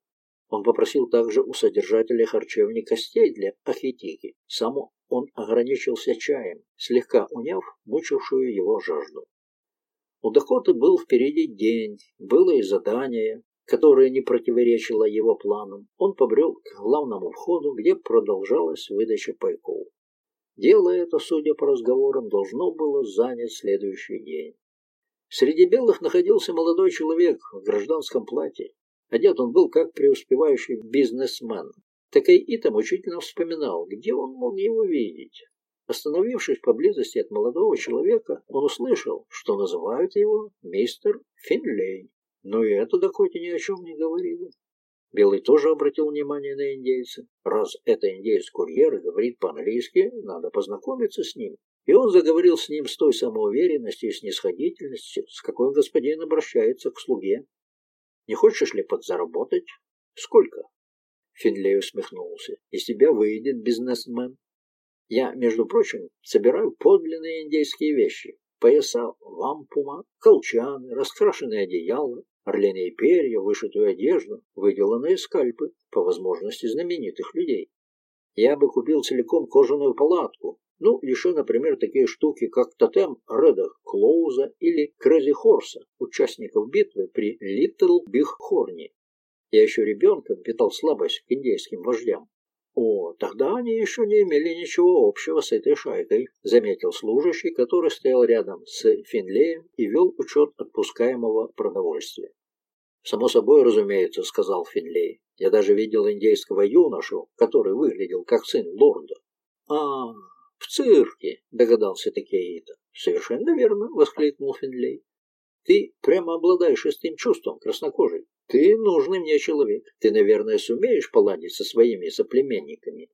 Он попросил также у содержателя харчевни костей для ахитики. Сам он ограничился чаем, слегка уняв мучившую его жажду. У Дакоты был впереди день, было и задание, которое не противоречило его планам. Он побрел к главному входу, где продолжалась выдача пайков. Дело это, судя по разговорам, должно было занять следующий день. Среди белых находился молодой человек в гражданском платье. Одет он был как преуспевающий бизнесмен. Такой Ита мучительно вспоминал, где он мог его видеть. Остановившись поблизости от молодого человека, он услышал, что называют его мистер Финлей. Но и это Дакоте ни о чем не говорило. Белый тоже обратил внимание на индейца. Раз это индеец-курьер и говорит по-английски, надо познакомиться с ним. И он заговорил с ним с той самоуверенностью и снисходительностью, с какой господин обращается к слуге. «Не хочешь ли подзаработать? Сколько?» Финлей усмехнулся. «Из тебя выйдет бизнесмен. Я, между прочим, собираю подлинные индейские вещи. Пояса вампума, колчаны, раскрашенные одеяла, орлиные перья, вышитую одежду, выделанные скальпы, по возможности знаменитых людей. Я бы купил целиком кожаную палатку, ну, еще, например, такие штуки, как тотем Реда Клауда или Крэзи Хорса, участников битвы при Литл Биг Хорне. Я еще ребенком питал слабость к индейским вождям. «О, тогда они еще не имели ничего общего с этой шайкой», заметил служащий, который стоял рядом с Финлеем и вел учет отпускаемого продовольствия. «Само собой, разумеется», — сказал Финлей. «Я даже видел индейского юношу, который выглядел как сын лорда». «А, в цирке», — догадался Такеита. «Совершенно верно», — воскликнул Финлей. «Ты прямо обладаешь шестым чувством, краснокожий. Ты нужный мне человек. Ты, наверное, сумеешь поладить со своими соплеменниками.